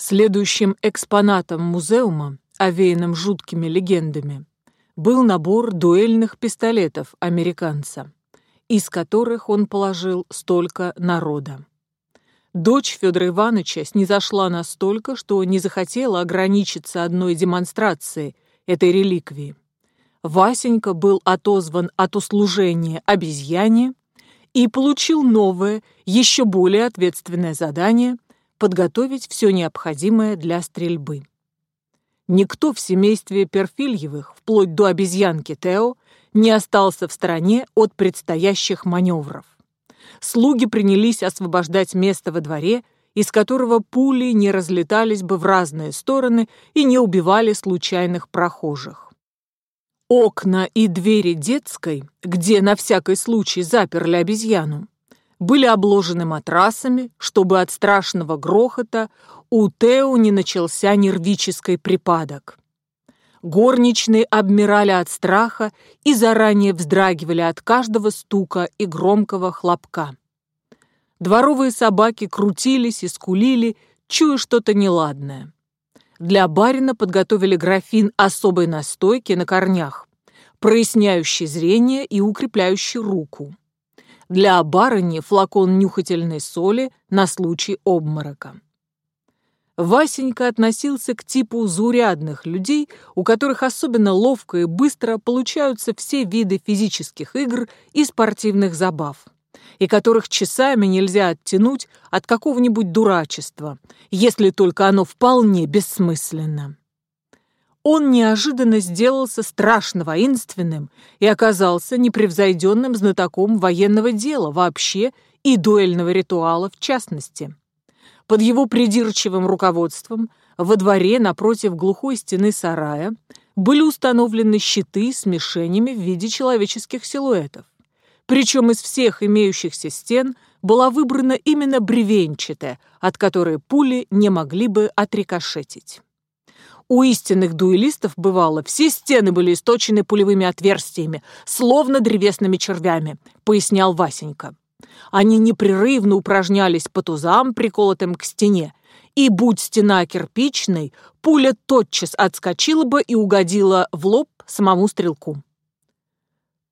Следующим экспонатом музеума, овеянным жуткими легендами, был набор дуэльных пистолетов американца, из которых он положил столько народа. Дочь Федора Ивановича снизошла настолько, что не захотела ограничиться одной демонстрацией этой реликвии. Васенька был отозван от услужения обезьяне и получил новое, еще более ответственное задание – подготовить все необходимое для стрельбы. Никто в семействе Перфильевых, вплоть до обезьянки Тео, не остался в стороне от предстоящих маневров. Слуги принялись освобождать место во дворе, из которого пули не разлетались бы в разные стороны и не убивали случайных прохожих. Окна и двери детской, где на всякий случай заперли обезьяну, были обложены матрасами, чтобы от страшного грохота у Тео не начался нервический припадок. Горничные обмирали от страха и заранее вздрагивали от каждого стука и громкого хлопка. Дворовые собаки крутились и скулили, чуя что-то неладное. Для барина подготовили графин особой настойки на корнях, проясняющий зрение и укрепляющий руку для барыни флакон нюхательной соли на случай обморока. Васенька относился к типу заурядных людей, у которых особенно ловко и быстро получаются все виды физических игр и спортивных забав, и которых часами нельзя оттянуть от какого-нибудь дурачества, если только оно вполне бессмысленно он неожиданно сделался страшно воинственным и оказался непревзойденным знатоком военного дела вообще и дуэльного ритуала в частности. Под его придирчивым руководством во дворе напротив глухой стены сарая были установлены щиты с мишенями в виде человеческих силуэтов. Причем из всех имеющихся стен была выбрана именно бревенчатая, от которой пули не могли бы отрикошетить. У истинных дуэлистов бывало, все стены были источены пулевыми отверстиями, словно древесными червями, пояснял Васенька. Они непрерывно упражнялись по тузам, приколотым к стене, и, будь стена кирпичной, пуля тотчас отскочила бы и угодила в лоб самому стрелку.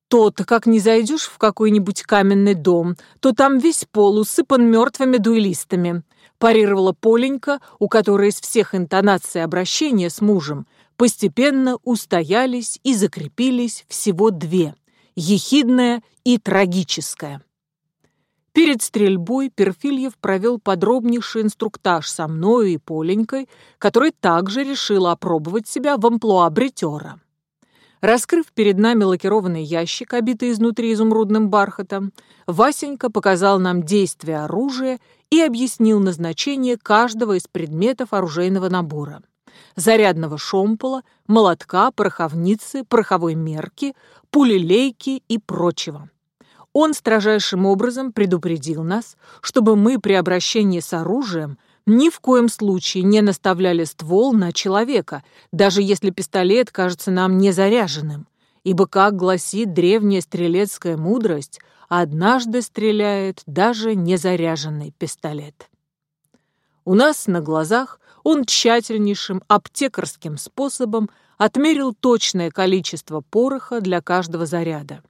То-то, как не зайдешь в какой-нибудь каменный дом, то там весь пол усыпан мертвыми дуэлистами, парировала Поленька, у которой из всех интонаций обращения с мужем постепенно устоялись и закрепились всего две – ехидная и трагическая. Перед стрельбой Перфильев провел подробнейший инструктаж со мною и Поленькой, который также решила опробовать себя в амплуа бритера. Раскрыв перед нами лакированный ящик, обитый изнутри изумрудным бархатом, Васенька показал нам действие оружия и объяснил назначение каждого из предметов оружейного набора. Зарядного шомпола, молотка, пороховницы, пороховой мерки, пулелейки и прочего. Он строжайшим образом предупредил нас, чтобы мы при обращении с оружием ни в коем случае не наставляли ствол на человека, даже если пистолет кажется нам незаряженным, ибо, как гласит древняя стрелецкая мудрость, однажды стреляет даже незаряженный пистолет. У нас на глазах он тщательнейшим аптекарским способом отмерил точное количество пороха для каждого заряда,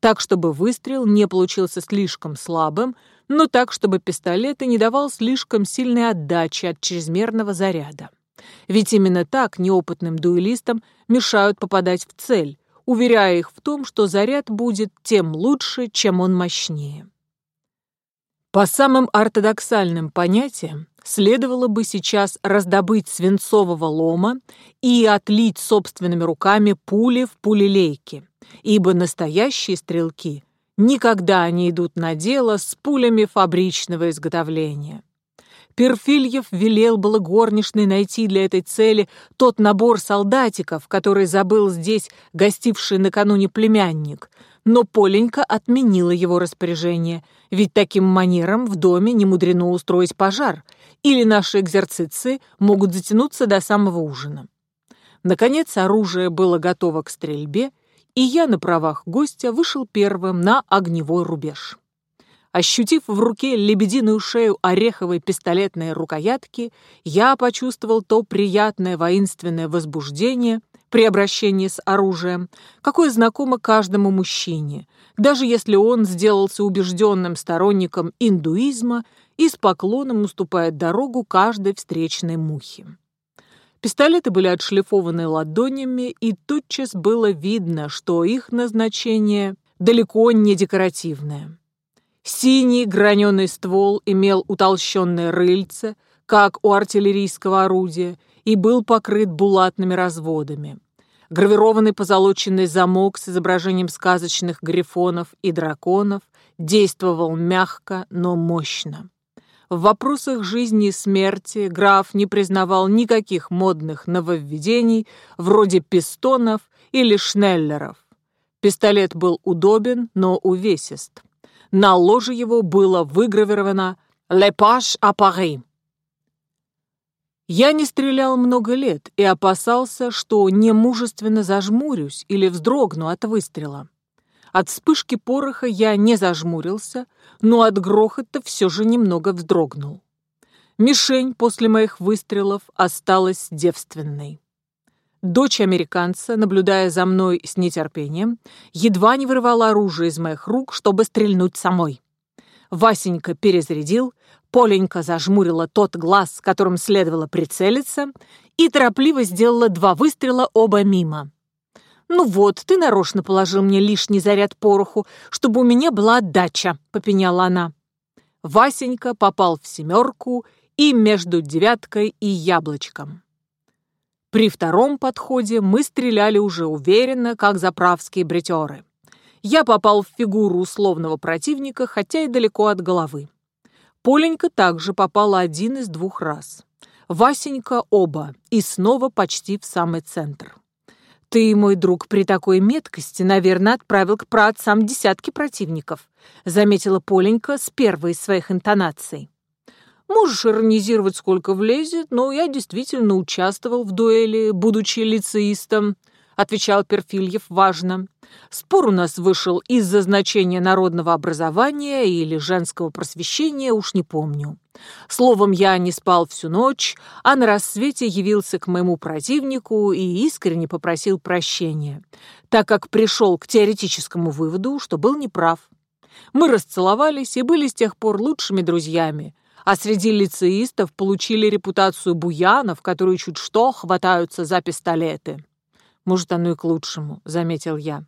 так чтобы выстрел не получился слишком слабым, но так, чтобы пистолет и не давал слишком сильной отдачи от чрезмерного заряда. Ведь именно так неопытным дуэлистам мешают попадать в цель, уверяя их в том, что заряд будет тем лучше, чем он мощнее. По самым ортодоксальным понятиям, следовало бы сейчас раздобыть свинцового лома и отлить собственными руками пули в пулелейке, ибо настоящие стрелки никогда не идут на дело с пулями фабричного изготовления. Перфильев велел было горничной найти для этой цели тот набор солдатиков, который забыл здесь гостивший накануне племянник, но Поленька отменила его распоряжение, ведь таким манером в доме не мудрено устроить пожар, или наши экзерциции могут затянуться до самого ужина. Наконец оружие было готово к стрельбе, и я на правах гостя вышел первым на огневой рубеж. Ощутив в руке лебединую шею ореховой пистолетной рукоятки, я почувствовал то приятное воинственное возбуждение при обращении с оружием, какое знакомо каждому мужчине, даже если он сделался убежденным сторонником индуизма и с поклоном уступает дорогу каждой встречной мухе. Пистолеты были отшлифованы ладонями, и тотчас было видно, что их назначение далеко не декоративное. Синий граненый ствол имел утолщенное рыльце, как у артиллерийского орудия, и был покрыт булатными разводами. Гравированный позолоченный замок с изображением сказочных грифонов и драконов действовал мягко, но мощно. В вопросах жизни и смерти граф не признавал никаких модных нововведений вроде пистонов или шнеллеров. Пистолет был удобен, но увесист. На ложе его было выгравировано «Le Page à Paris». Я не стрелял много лет и опасался, что немужественно зажмурюсь или вздрогну от выстрела. От вспышки пороха я не зажмурился, но от грохота все же немного вздрогнул. Мишень после моих выстрелов осталась девственной. Дочь американца, наблюдая за мной с нетерпением, едва не вырывала оружие из моих рук, чтобы стрельнуть самой. Васенька перезарядил, Поленька зажмурила тот глаз, которым следовало прицелиться, и торопливо сделала два выстрела оба мимо. «Ну вот, ты нарочно положил мне лишний заряд пороху, чтобы у меня была отдача», — попеняла она. Васенька попал в семерку и между девяткой и яблочком. При втором подходе мы стреляли уже уверенно, как заправские бритеры. Я попал в фигуру условного противника, хотя и далеко от головы. Поленька также попала один из двух раз. Васенька оба, и снова почти в самый центр. «Ты, мой друг, при такой меткости, наверное, отправил к праотцам десятки противников», заметила Поленька с первой из своих интонаций. Можешь иронизировать, сколько влезет, но я действительно участвовал в дуэли, будучи лицеистом», — отвечал Перфильев важно. «Спор у нас вышел из-за значения народного образования или женского просвещения, уж не помню. Словом, я не спал всю ночь, а на рассвете явился к моему противнику и искренне попросил прощения, так как пришел к теоретическому выводу, что был неправ. Мы расцеловались и были с тех пор лучшими друзьями, а среди лицеистов получили репутацию буянов, которые чуть что хватаются за пистолеты. Может, оно и к лучшему, заметил я.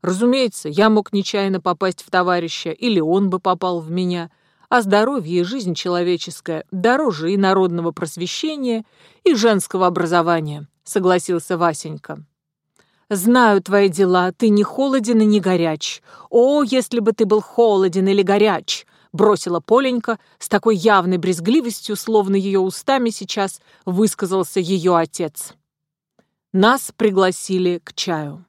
Разумеется, я мог нечаянно попасть в товарища, или он бы попал в меня, а здоровье и жизнь человеческая дороже и народного просвещения, и женского образования, согласился Васенька. «Знаю твои дела, ты не холоден и не горяч. О, если бы ты был холоден или горяч!» Бросила Поленька с такой явной брезгливостью, словно ее устами сейчас высказался ее отец. Нас пригласили к чаю.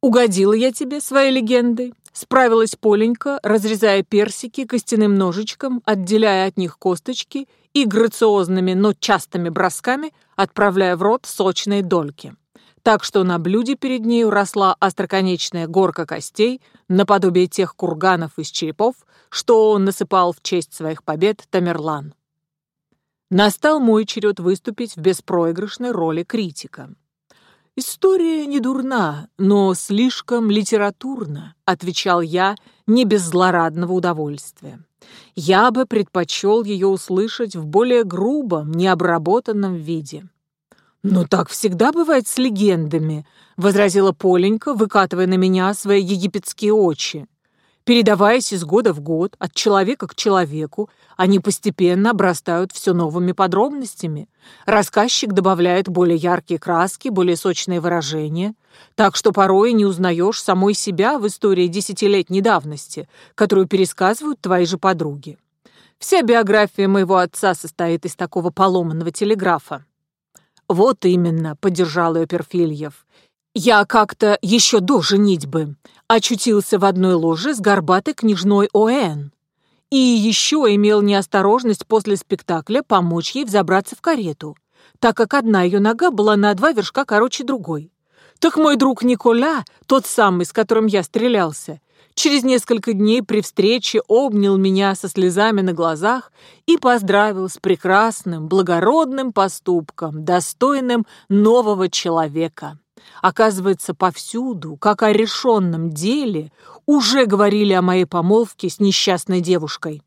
«Угодила я тебе своей легендой?» Справилась Поленька, разрезая персики костяным ножичком, отделяя от них косточки и грациозными, но частыми бросками отправляя в рот сочные дольки так что на блюде перед нею росла остроконечная горка костей, наподобие тех курганов из черепов, что он насыпал в честь своих побед Тамерлан. Настал мой черед выступить в беспроигрышной роли критика. «История не дурна, но слишком литературна», — отвечал я не без злорадного удовольствия. «Я бы предпочел ее услышать в более грубом, необработанном виде». «Но так всегда бывает с легендами», — возразила Поленька, выкатывая на меня свои египетские очи. Передаваясь из года в год, от человека к человеку, они постепенно обрастают все новыми подробностями. Рассказчик добавляет более яркие краски, более сочные выражения, так что порой не узнаешь самой себя в истории десятилетней давности, которую пересказывают твои же подруги. Вся биография моего отца состоит из такого поломанного телеграфа. «Вот именно», — поддержал ее Перфильев. «Я как-то еще до женитьбы очутился в одной ложе с горбатой княжной Оэн. И еще имел неосторожность после спектакля помочь ей взобраться в карету, так как одна ее нога была на два вершка короче другой. Так мой друг Николя, тот самый, с которым я стрелялся, Через несколько дней при встрече обнял меня со слезами на глазах и поздравил с прекрасным, благородным поступком, достойным нового человека. Оказывается, повсюду, как о решенном деле, уже говорили о моей помолвке с несчастной девушкой.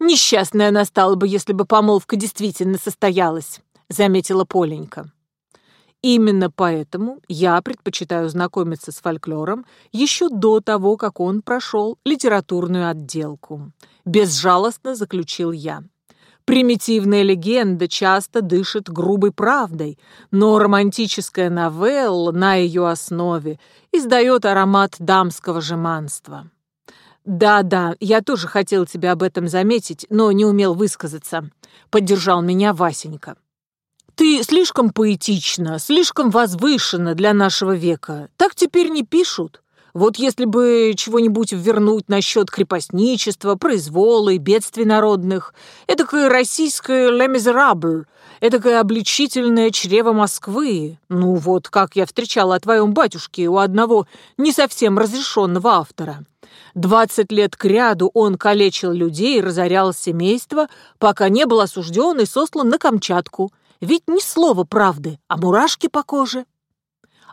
«Несчастная она стала бы, если бы помолвка действительно состоялась», — заметила Поленька. Именно поэтому я предпочитаю знакомиться с фольклором еще до того, как он прошел литературную отделку. Безжалостно заключил я. Примитивная легенда часто дышит грубой правдой, но романтическая новелла на ее основе издает аромат дамского жеманства. «Да-да, я тоже хотел тебя об этом заметить, но не умел высказаться», — поддержал меня Васенька. Ты слишком поэтична, слишком возвышена для нашего века. Так теперь не пишут. Вот если бы чего-нибудь вернуть насчет крепостничества, произвола и бедствий народных, эдакое российское «Le Miserable», эдакое обличительное чрево Москвы. Ну вот, как я встречала о твоем батюшке у одного не совсем разрешенного автора. Двадцать лет кряду он калечил людей, разорял семейство, пока не был осужден и сослан на Камчатку – ведь ни слова правды, а мурашки по коже.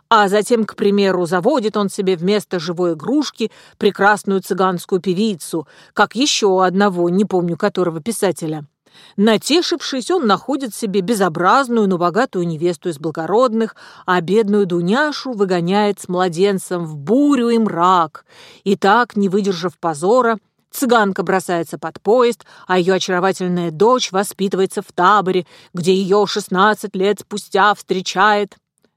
А затем, к примеру, заводит он себе вместо живой игрушки прекрасную цыганскую певицу, как еще одного, не помню которого писателя. Натешившись, он находит себе безобразную, но богатую невесту из благородных, а бедную Дуняшу выгоняет с младенцем в бурю и мрак. И так, не выдержав позора, Цыганка бросается под поезд, а ее очаровательная дочь воспитывается в таборе, где ее 16 лет спустя встречает...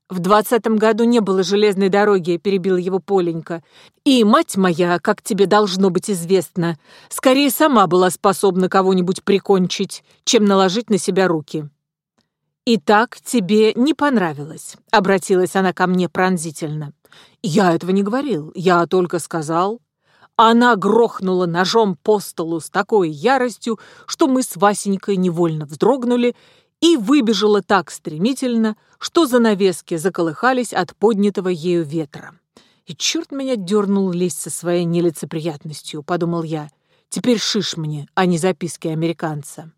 В двадцатом году не было железной дороги, перебил его Поленька. И мать моя, как тебе должно быть известно, скорее сама была способна кого-нибудь прикончить, чем наложить на себя руки. «Итак, тебе не понравилось», — обратилась она ко мне пронзительно. «Я этого не говорил, я только сказал, она грохнула ножом по столу с такой яростью, что мы с Васенькой невольно вздрогнули и выбежала так стремительно, что занавески заколыхались от поднятого ею ветра. И черт меня дернул лезть со своей нелицеприятностью, подумал я. Теперь шиш мне, а не записки американца.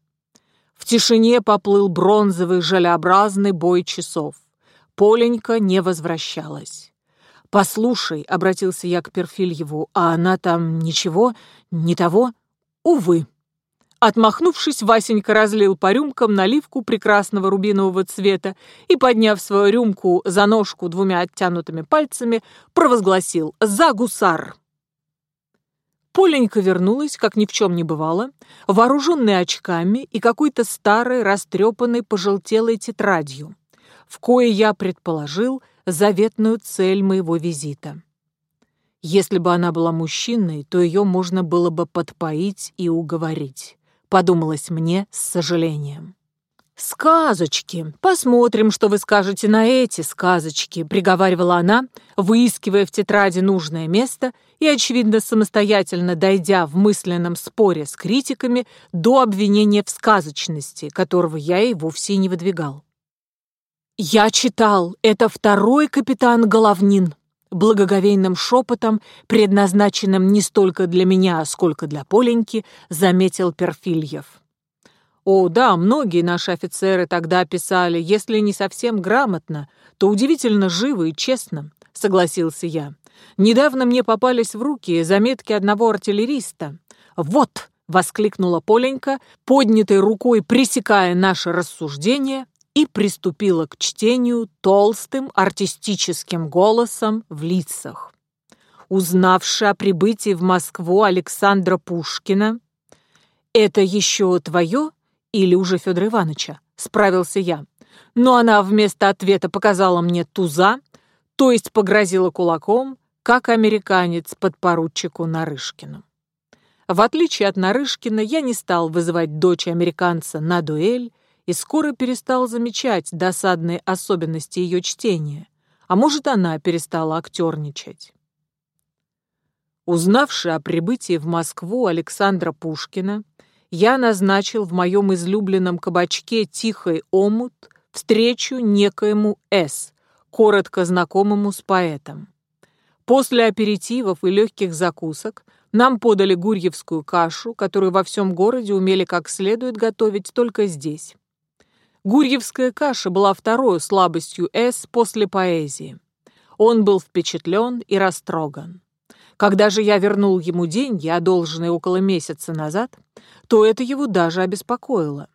В тишине поплыл бронзовый желеобразный бой часов. Поленька не возвращалась. «Послушай», — обратился я к Перфильеву, «а она там ничего, не того?» «Увы». Отмахнувшись, Васенька разлил по рюмкам наливку прекрасного рубинового цвета и, подняв свою рюмку за ножку двумя оттянутыми пальцами, провозгласил «За гусар!». Поленька вернулась, как ни в чем не бывало, вооруженная очками и какой-то старой, растрепанной, пожелтелой тетрадью, в кое я предположил, заветную цель моего визита. Если бы она была мужчиной, то ее можно было бы подпоить и уговорить, подумалось мне с сожалением. «Сказочки! Посмотрим, что вы скажете на эти сказочки», — приговаривала она, выискивая в тетради нужное место и, очевидно, самостоятельно дойдя в мысленном споре с критиками до обвинения в сказочности, которого я и вовсе не выдвигал. «Я читал, это второй капитан Головнин», благоговейным шепотом, предназначенным не столько для меня, сколько для Поленьки, заметил Перфильев. О, да, многие наши офицеры тогда писали, если не совсем грамотно, то удивительно живо и честно, согласился я. Недавно мне попались в руки заметки одного артиллериста. Вот, воскликнула Поленька, поднятой рукой пресекая наше рассуждение, и приступила к чтению толстым артистическим голосом в лицах. Узнавши о прибытии в Москву Александра Пушкина, «Это еще твое или уже Федора Ивановича?» — справился я. Но она вместо ответа показала мне туза, то есть погрозила кулаком, как американец подпоручику Нарышкину. В отличие от Нарышкина, я не стал вызывать дочь американца на дуэль и скоро перестал замечать досадные особенности ее чтения, а может, она перестала актерничать. Узнавши о прибытии в Москву Александра Пушкина, я назначил в моем излюбленном кабачке «Тихий омут» встречу некоему С, коротко знакомому с поэтом. После аперитивов и легких закусок нам подали гурьевскую кашу, которую во всем городе умели как следует готовить только здесь. Гурьевская каша была второй слабостью С после поэзии. Он был впечатлен и растроган. Когда же я вернул ему деньги, одолженные около месяца назад, то это его даже обеспокоило.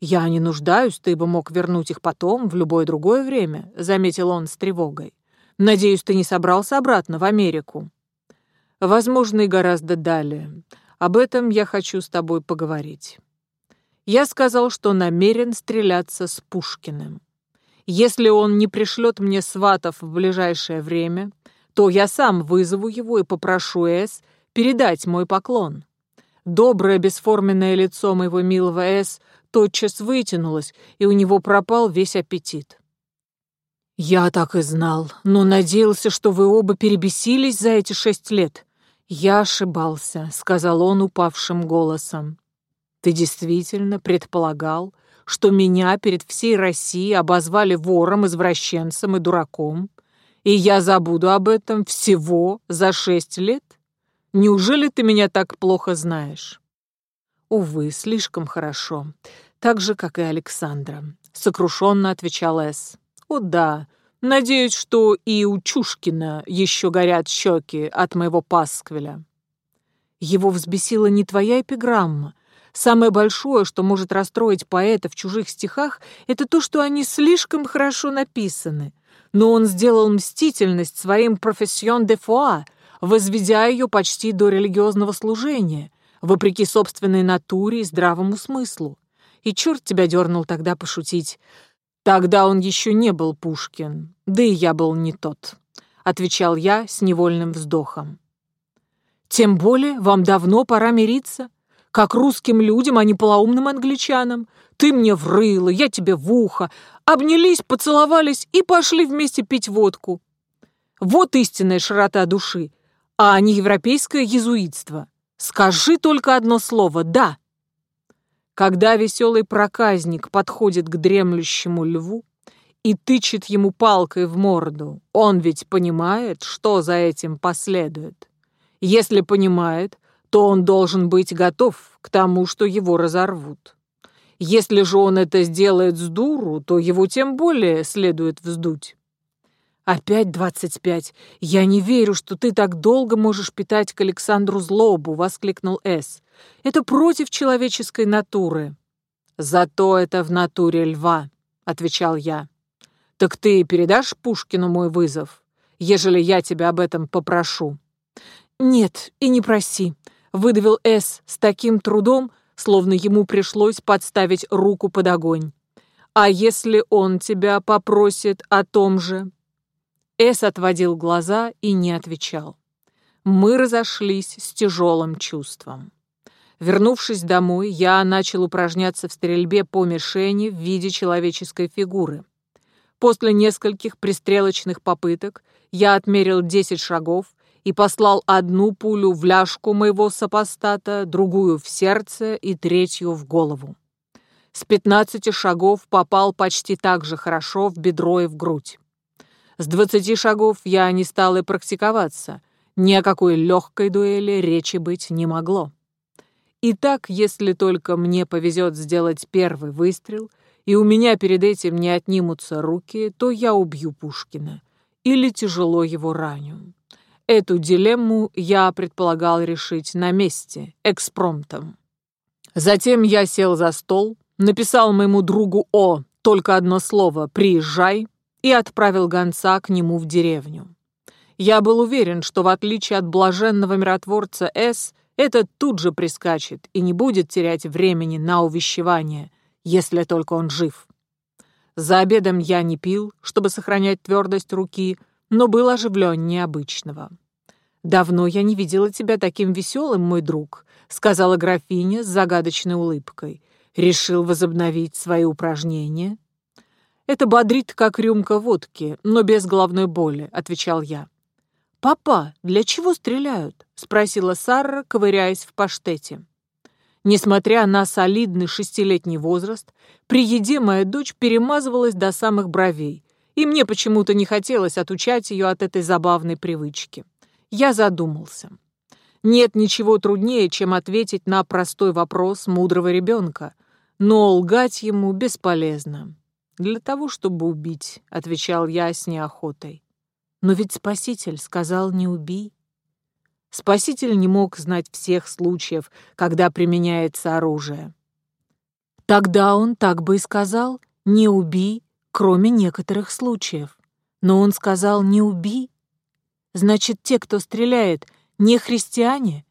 «Я не нуждаюсь, ты бы мог вернуть их потом, в любое другое время», — заметил он с тревогой. «Надеюсь, ты не собрался обратно в Америку?» Возможно, и гораздо далее. Об этом я хочу с тобой поговорить. Я сказал, что намерен стреляться с Пушкиным. Если он не пришлет мне сватов в ближайшее время, то я сам вызову его и попрошу С передать мой поклон. Доброе бесформенное лицо моего милого С тотчас вытянулось, и у него пропал весь аппетит. «Я так и знал, но надеялся, что вы оба перебесились за эти шесть лет. «Я ошибался», — сказал он упавшим голосом. «Ты действительно предполагал, что меня перед всей Россией обозвали вором, извращенцем и дураком, и я забуду об этом всего за шесть лет? Неужели ты меня так плохо знаешь?» «Увы, слишком хорошо, так же, как и Александра», — сокрушенно отвечал Эс. «О да, Надеюсь, что и у Чушкина еще горят щеки от моего пасквиля. Его взбесила не твоя эпиграмма. Самое большое, что может расстроить поэта в чужих стихах, это то, что они слишком хорошо написаны. Но он сделал мстительность своим профессион де фуа, возведя ее почти до религиозного служения, вопреки собственной натуре и здравому смыслу. И черт тебя дернул тогда пошутить. «Тогда он еще не был Пушкин, да и я был не тот», — отвечал я с невольным вздохом. «Тем более вам давно пора мириться. Как русским людям, а не полоумным англичанам. Ты мне врыла, я тебе в ухо. Обнялись, поцеловались и пошли вместе пить водку. Вот истинная широта души, а не европейское езуитство. Скажи только одно слово «да», когда веселый проказник подходит к дремлющему льву и тычет ему палкой в морду, он ведь понимает, что за этим последует. Если понимает, то он должен быть готов к тому, что его разорвут. Если же он это сделает с дуру, то его тем более следует вздуть. «Опять двадцать пять. Я не верю, что ты так долго можешь питать к Александру злобу», — воскликнул С. «Это против человеческой натуры». «Зато это в натуре льва», — отвечал я. «Так ты передашь Пушкину мой вызов, ежели я тебя об этом попрошу?» «Нет, и не проси», — выдавил С с таким трудом, словно ему пришлось подставить руку под огонь. «А если он тебя попросит о том же?» Эс отводил глаза и не отвечал. Мы разошлись с тяжелым чувством. Вернувшись домой, я начал упражняться в стрельбе по мишени в виде человеческой фигуры. После нескольких пристрелочных попыток я отмерил 10 шагов и послал одну пулю в ляжку моего сопостата, другую в сердце и третью в голову. С 15 шагов попал почти так же хорошо в бедро и в грудь. С двадцати шагов я не стал и практиковаться. Ни о какой легкой дуэли речи быть не могло. Итак, если только мне повезет сделать первый выстрел, и у меня перед этим не отнимутся руки, то я убью Пушкина или тяжело его раню. Эту дилемму я предполагал решить на месте, экспромтом. Затем я сел за стол, написал моему другу О только одно слово «приезжай», и отправил гонца к нему в деревню. Я был уверен, что в отличие от блаженного миротворца С, этот тут же прискачет и не будет терять времени на увещевание, если только он жив. За обедом я не пил, чтобы сохранять твердость руки, но был оживленнее обычного. «Давно я не видела тебя таким веселым, мой друг», — сказала графиня с загадочной улыбкой. «Решил возобновить свои упражнения?» «Это бодрит, как рюмка водки, но без головной боли», — отвечал я. «Папа, для чего стреляют?» — спросила Сара, ковыряясь в паштете. Несмотря на солидный шестилетний возраст, при еде моя дочь перемазывалась до самых бровей, и мне почему-то не хотелось отучать ее от этой забавной привычки. Я задумался. Нет ничего труднее, чем ответить на простой вопрос мудрого ребенка, но лгать ему бесполезно. «Для того, чтобы убить», — отвечал я с неохотой. «Но ведь Спаситель сказал, не убий». Спаситель не мог знать всех случаев, когда применяется оружие. Тогда он так бы и сказал «не убий», кроме некоторых случаев. Но он сказал «не убий». Значит, те, кто стреляет, не христиане?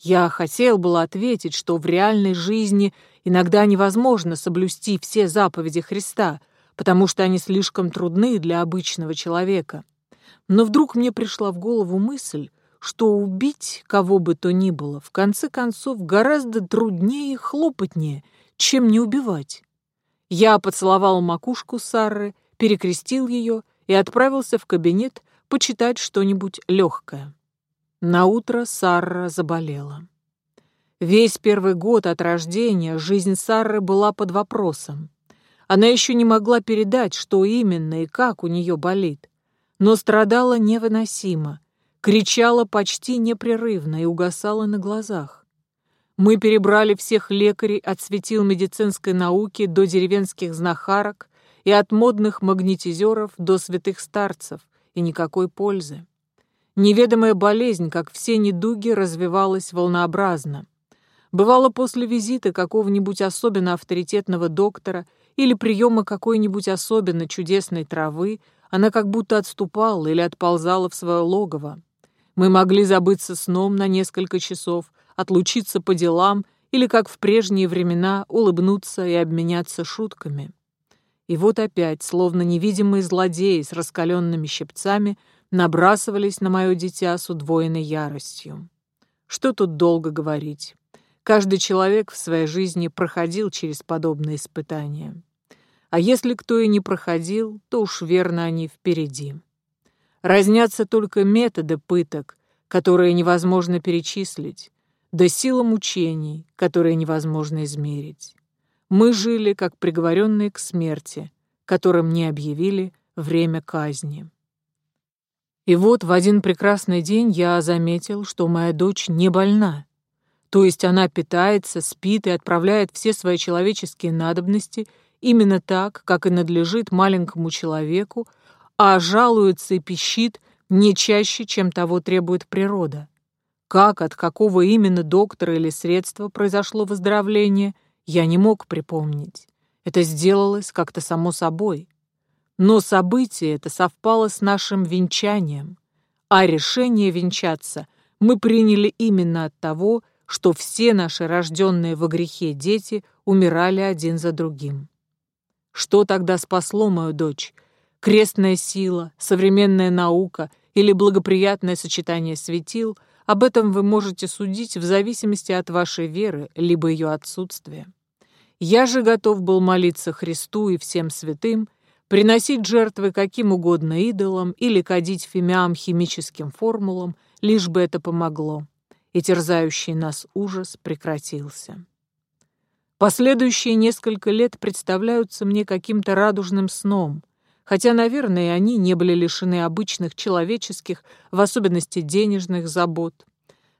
Я хотел было ответить, что в реальной жизни иногда невозможно соблюсти все заповеди Христа, потому что они слишком трудны для обычного человека. Но вдруг мне пришла в голову мысль, что убить кого бы то ни было, в конце концов, гораздо труднее и хлопотнее, чем не убивать. Я поцеловал макушку Сары, перекрестил ее и отправился в кабинет почитать что-нибудь легкое. Наутро Сара заболела. Весь первый год от рождения жизнь Сары была под вопросом. Она еще не могла передать, что именно и как у нее болит, но страдала невыносимо, кричала почти непрерывно и угасала на глазах. Мы перебрали всех лекарей от светил медицинской науки до деревенских знахарок и от модных магнетизеров до святых старцев, и никакой пользы. Неведомая болезнь, как все недуги, развивалась волнообразно. Бывало после визита какого-нибудь особенно авторитетного доктора или приема какой-нибудь особенно чудесной травы, она как будто отступала или отползала в свое логово. Мы могли забыться сном на несколько часов, отлучиться по делам или, как в прежние времена, улыбнуться и обменяться шутками. И вот опять, словно невидимые злодеи с раскаленными щипцами, набрасывались на мое дитя с удвоенной яростью. Что тут долго говорить? Каждый человек в своей жизни проходил через подобные испытания. А если кто и не проходил, то уж верно они впереди. Разнятся только методы пыток, которые невозможно перечислить, да сила мучений, которые невозможно измерить. Мы жили, как приговоренные к смерти, которым не объявили время казни. И вот в один прекрасный день я заметил, что моя дочь не больна. То есть она питается, спит и отправляет все свои человеческие надобности именно так, как и надлежит маленькому человеку, а жалуется и пищит не чаще, чем того требует природа. Как, от какого именно доктора или средства произошло выздоровление, я не мог припомнить. Это сделалось как-то само собой. Но событие это совпало с нашим венчанием, а решение венчаться мы приняли именно от того, что все наши рожденные во грехе дети умирали один за другим. Что тогда спасло мою дочь? Крестная сила, современная наука или благоприятное сочетание светил — об этом вы можете судить в зависимости от вашей веры, либо ее отсутствия. Я же готов был молиться Христу и всем святым, приносить жертвы каким угодно идолам или кадить фимиам химическим формулам, лишь бы это помогло, и терзающий нас ужас прекратился. Последующие несколько лет представляются мне каким-то радужным сном, хотя, наверное, они не были лишены обычных человеческих, в особенности денежных забот.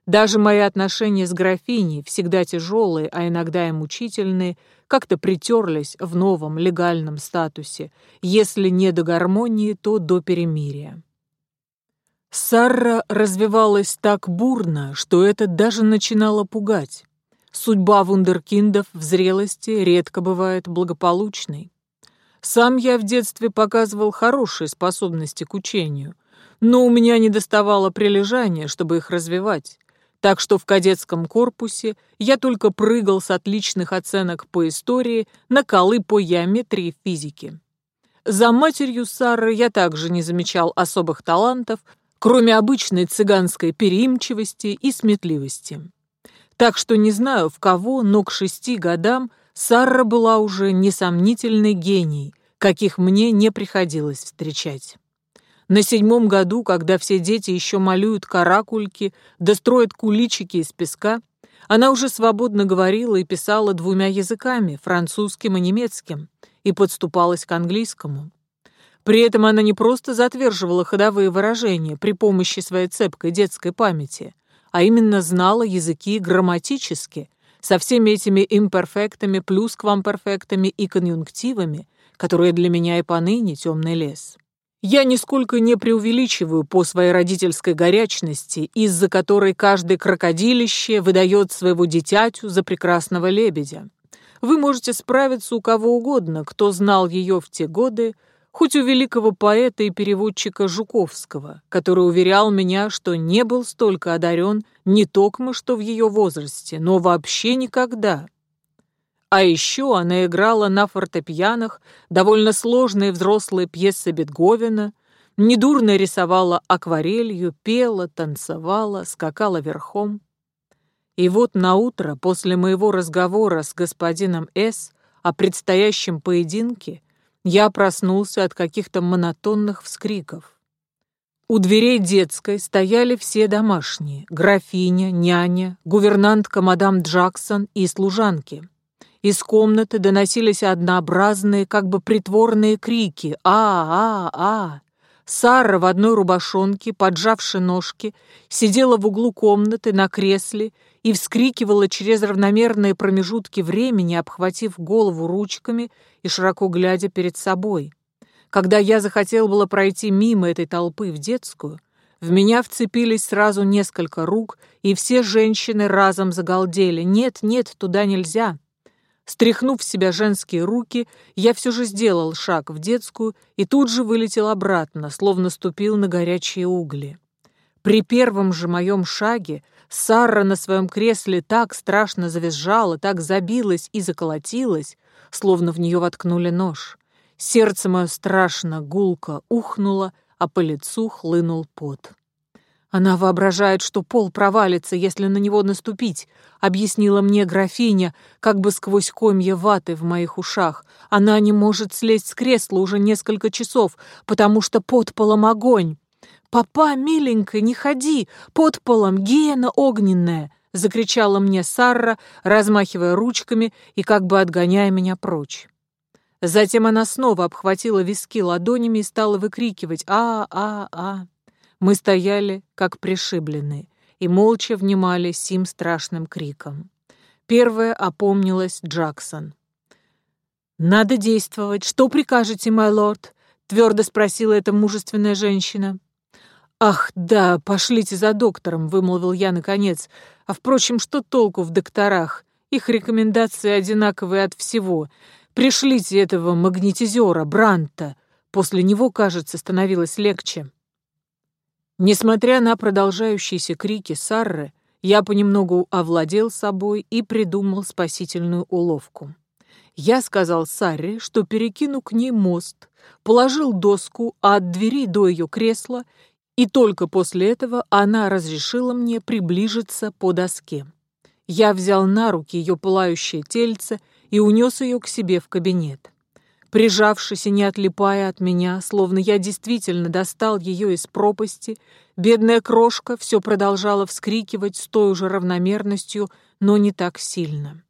Даже мои отношения с графиней, всегда тяжелые, а иногда и мучительные, как-то притерлись в новом легальном статусе, если не до гармонии, то до перемирия. Сарра развивалась так бурно, что это даже начинало пугать. Судьба вундеркиндов в зрелости редко бывает благополучной. Сам я в детстве показывал хорошие способности к учению, но у меня не доставало прилежания, чтобы их развивать. Так что в кадетском корпусе я только прыгал с отличных оценок по истории на колы по геометрии и физике. За матерью Сары я также не замечал особых талантов, кроме обычной цыганской переимчивости и сметливости. Так что не знаю, в кого, но к шести годам Сара была уже несомнительный гений, каких мне не приходилось встречать. На седьмом году, когда все дети еще малюют каракульки, да куличики из песка, она уже свободно говорила и писала двумя языками, французским и немецким, и подступалась к английскому. При этом она не просто затверживала ходовые выражения при помощи своей цепкой детской памяти, а именно знала языки грамматически, со всеми этими имперфектами, плюсквамперфектами и конъюнктивами, которые для меня и поныне темный лес. Я нисколько не преувеличиваю по своей родительской горячности, из-за которой каждый крокодилище выдает своего дитятю за прекрасного лебедя. Вы можете справиться у кого угодно, кто знал ее в те годы, хоть у великого поэта и переводчика Жуковского, который уверял меня, что не был столько одарен не токмо что в ее возрасте, но вообще никогда. А еще она играла на фортепианах довольно сложные взрослые пьесы Бетговена, недурно рисовала акварелью, пела, танцевала, скакала верхом. И вот на утро после моего разговора с господином С. о предстоящем поединке я проснулся от каких-то монотонных вскриков. У дверей детской стояли все домашние — графиня, няня, гувернантка мадам Джексон и служанки. Из комнаты доносились однообразные, как бы притворные крики «А, а, а!». Сара в одной рубашонке, поджавши ножки, сидела в углу комнаты на кресле и вскрикивала через равномерные промежутки времени, обхватив голову ручками и широко глядя перед собой. Когда я захотел было пройти мимо этой толпы в детскую, в меня вцепились сразу несколько рук, и все женщины разом загалдели. «Нет, нет, туда нельзя!» Стряхнув в себя женские руки, я все же сделал шаг в детскую и тут же вылетел обратно, словно ступил на горячие угли. При первом же моем шаге Сара на своем кресле так страшно завизжала, так забилась и заколотилась, словно в нее воткнули нож. Сердце мое страшно, гулко ухнуло, а по лицу хлынул пот. Она воображает, что пол провалится, если на него наступить, объяснила мне графиня, как бы сквозь комья ваты в моих ушах. Она не может слезть с кресла уже несколько часов, потому что под полом огонь. «Папа, миленькая, не ходи! Под полом гиена огненная!» — закричала мне Сарра, размахивая ручками и как бы отгоняя меня прочь. Затем она снова обхватила виски ладонями и стала выкрикивать «А, а, а!» Мы стояли, как пришибленные, и молча внимали сим страшным криком. Первая опомнилась Джексон. «Надо действовать. Что прикажете, мой лорд?» — твердо спросила эта мужественная женщина. «Ах, да, пошлите за доктором», — вымолвил я наконец. «А, впрочем, что толку в докторах? Их рекомендации одинаковые от всего. Пришлите этого магнетизера, Бранта. После него, кажется, становилось легче». Несмотря на продолжающиеся крики Сарры, я понемногу овладел собой и придумал спасительную уловку. Я сказал Сарре, что перекину к ней мост, положил доску от двери до ее кресла, и только после этого она разрешила мне приближиться по доске. Я взял на руки ее пылающее тельце и унес ее к себе в кабинет. Прижавшись и не отлипая от меня, словно я действительно достал ее из пропасти, бедная крошка все продолжала вскрикивать с той же равномерностью, но не так сильно.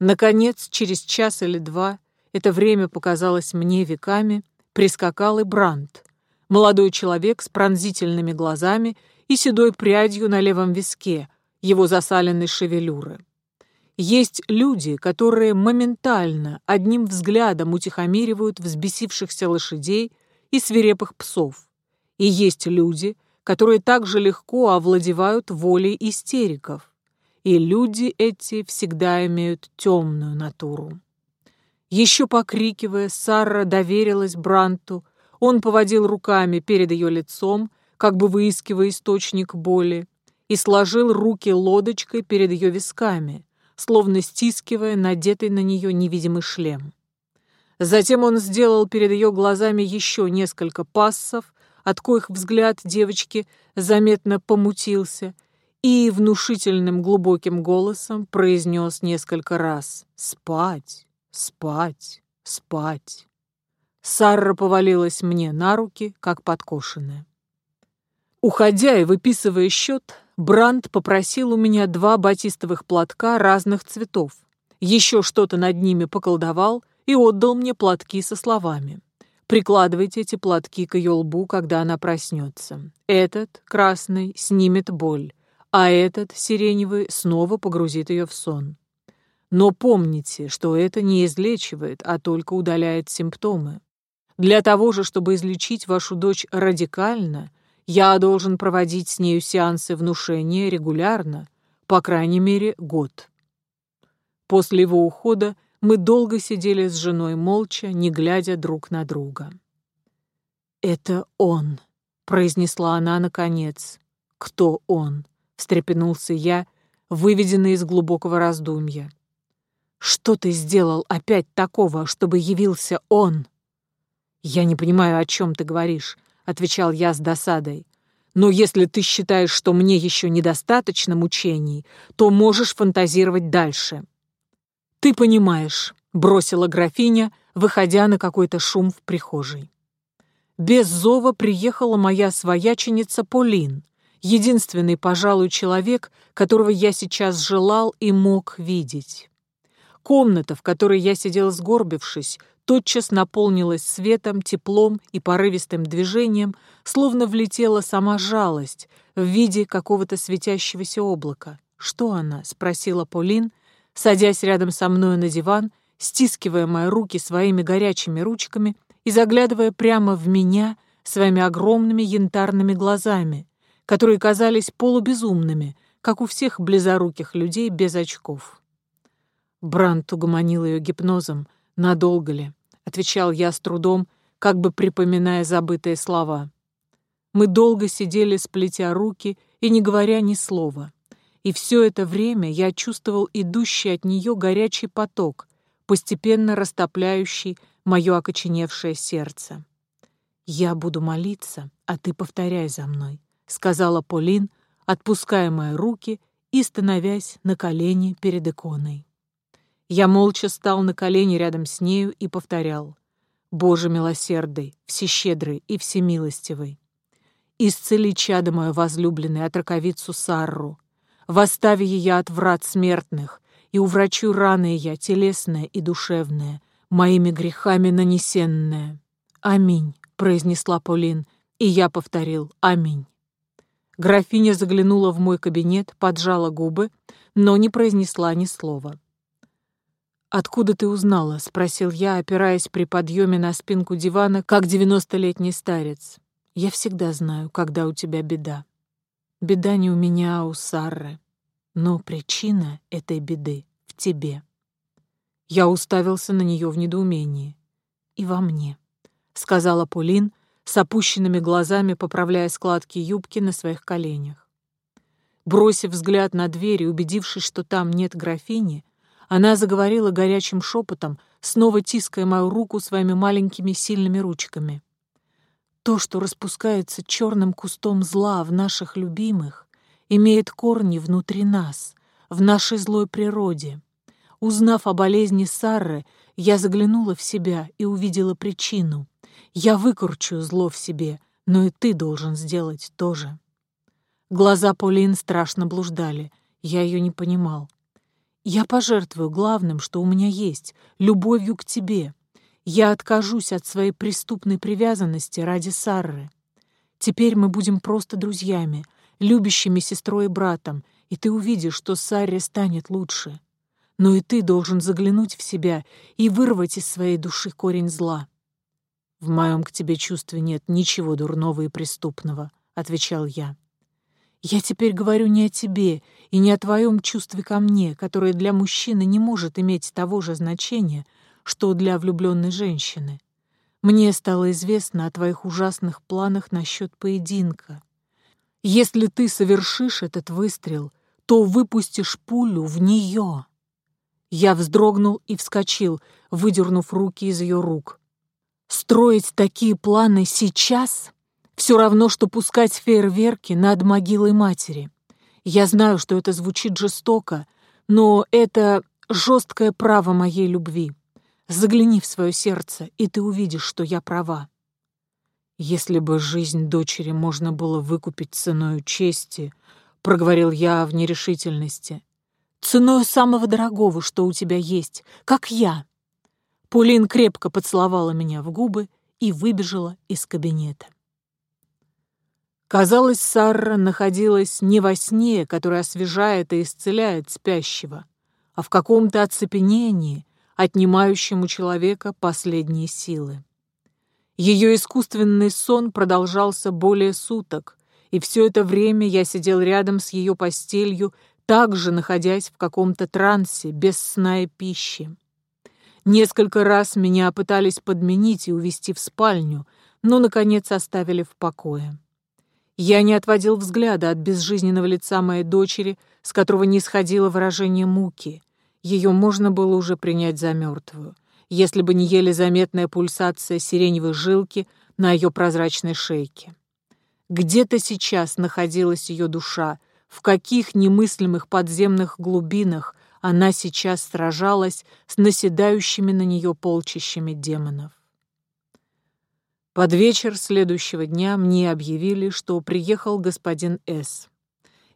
Наконец, через час или два, это время показалось мне веками, прискакал и Брандт, молодой человек с пронзительными глазами и седой прядью на левом виске, его засаленной шевелюры. Есть люди, которые моментально, одним взглядом утихомиривают взбесившихся лошадей и свирепых псов. И есть люди, которые также легко овладевают волей истериков. И люди эти всегда имеют темную натуру. Еще покрикивая, Сара доверилась Бранту, он поводил руками перед ее лицом, как бы выискивая источник боли, и сложил руки лодочкой перед ее висками, словно стискивая надетый на нее невидимый шлем. Затем он сделал перед ее глазами еще несколько пассов, от коих взгляд девочки заметно помутился, и внушительным глубоким голосом произнес несколько раз «Спать, спать, спать». Сарра повалилась мне на руки, как подкошенная. Уходя и выписывая счет, Бранд попросил у меня два батистовых платка разных цветов. Еще что-то над ними поколдовал и отдал мне платки со словами. Прикладывайте эти платки к ее лбу, когда она проснется. Этот, красный, снимет боль, а этот, сиреневый, снова погрузит ее в сон. Но помните, что это не излечивает, а только удаляет симптомы. Для того же, чтобы излечить вашу дочь радикально, я должен проводить с нею сеансы внушения регулярно, по крайней мере, год. После его ухода мы долго сидели с женой молча, не глядя друг на друга. «Это он», — произнесла она наконец. «Кто он?» — встрепенулся я, выведенный из глубокого раздумья. «Что ты сделал опять такого, чтобы явился он?» «Я не понимаю, о чем ты говоришь», — отвечал я с досадой. «Но если ты считаешь, что мне еще недостаточно мучений, то можешь фантазировать дальше». «Ты понимаешь», — бросила графиня, выходя на какой-то шум в прихожей. Без зова приехала моя свояченица Полин, единственный, пожалуй, человек, которого я сейчас желал и мог видеть. Комната, в которой я сидел сгорбившись, тотчас наполнилась светом, теплом и порывистым движением, словно влетела сама жалость в виде какого-то светящегося облака. «Что она?» — спросила Полин — садясь рядом со мной на диван, стискивая мои руки своими горячими ручками и заглядывая прямо в меня своими огромными янтарными глазами, которые казались полубезумными, как у всех близоруких людей без очков. Брант угомонил ее гипнозом. «Надолго ли?» — отвечал я с трудом, как бы припоминая забытые слова. Мы долго сидели, сплетя руки и не говоря ни слова. И все это время я чувствовал идущий от нее горячий поток, постепенно растопляющий мое окоченевшее сердце. «Я буду молиться, а ты повторяй за мной», — сказала Полин, отпуская мои руки и становясь на колени перед иконой. Я молча стал на колени рядом с нею и повторял «Боже милосердный, всещедрый и всемилостивый, исцели чадо мое возлюбленное от раковицу Сарру, Восстави я от врат смертных, и уврачу раны я, телесные и душевные, моими грехами нанесенные. Аминь, произнесла Полин, и я повторил «Аминь». Графиня заглянула в мой кабинет, поджала губы, но не произнесла ни слова. «Откуда ты узнала?» — спросил я, опираясь при подъеме на спинку дивана, как девяностолетний старец. «Я всегда знаю, когда у тебя беда». Беда не у меня, а у Сарры. Но причина этой беды в тебе. Я уставился на нее в недоумении. И во мне, сказала Полин, с опущенными глазами поправляя складки юбки на своих коленях. Бросив взгляд на дверь и убедившись, что там нет графини, она заговорила горячим шепотом, снова тиская мою руку своими маленькими сильными ручками. То, что распускается черным кустом зла в наших любимых, имеет корни внутри нас, в нашей злой природе. Узнав о болезни Сарры, я заглянула в себя и увидела причину. Я выкручу зло в себе, но и ты должен сделать то же. Глаза Полин страшно блуждали, я ее не понимал. Я пожертвую главным, что у меня есть, любовью к тебе, я откажусь от своей преступной привязанности ради Сарры. Теперь мы будем просто друзьями, любящими сестрой и братом, и ты увидишь, что Сарре станет лучше. Но и ты должен заглянуть в себя и вырвать из своей души корень зла. «В моем к тебе чувстве нет ничего дурного и преступного», — отвечал я. «Я теперь говорю не о тебе и не о твоем чувстве ко мне, которое для мужчины не может иметь того же значения, что для влюбленной женщины. Мне стало известно о твоих ужасных планах насчет поединка. Если ты совершишь этот выстрел, то выпустишь пулю в нее. Я вздрогнул и вскочил, выдернув руки из ее рук. Строить такие планы сейчас все равно, что пускать фейерверки над могилой матери. Я знаю, что это звучит жестоко, но это жесткое право моей любви. Загляни в свое сердце, и ты увидишь, что я права. Если бы жизнь дочери можно было выкупить ценой чести, проговорил я в нерешительности, ценой самого дорогого, что у тебя есть, как я. Пулин крепко поцеловала меня в губы и выбежала из кабинета. Казалось, Сарра находилась не во сне, который освежает и исцеляет спящего, а в каком-то оцепенении, отнимающем у человека последние силы. Ее искусственный сон продолжался более суток, и все это время я сидел рядом с ее постелью, также находясь в каком-то трансе, без сна и пищи. Несколько раз меня пытались подменить и увести в спальню, но, наконец, оставили в покое. Я не отводил взгляда от безжизненного лица моей дочери, с которого не сходило выражение муки. Ее можно было уже принять за мертвую, если бы не еле заметная пульсация сиреневой жилки на ее прозрачной шейке. Где-то сейчас находилась ее душа, в каких немыслимых подземных глубинах она сейчас сражалась с наседающими на нее полчищами демонов. Под вечер следующего дня мне объявили, что приехал господин С.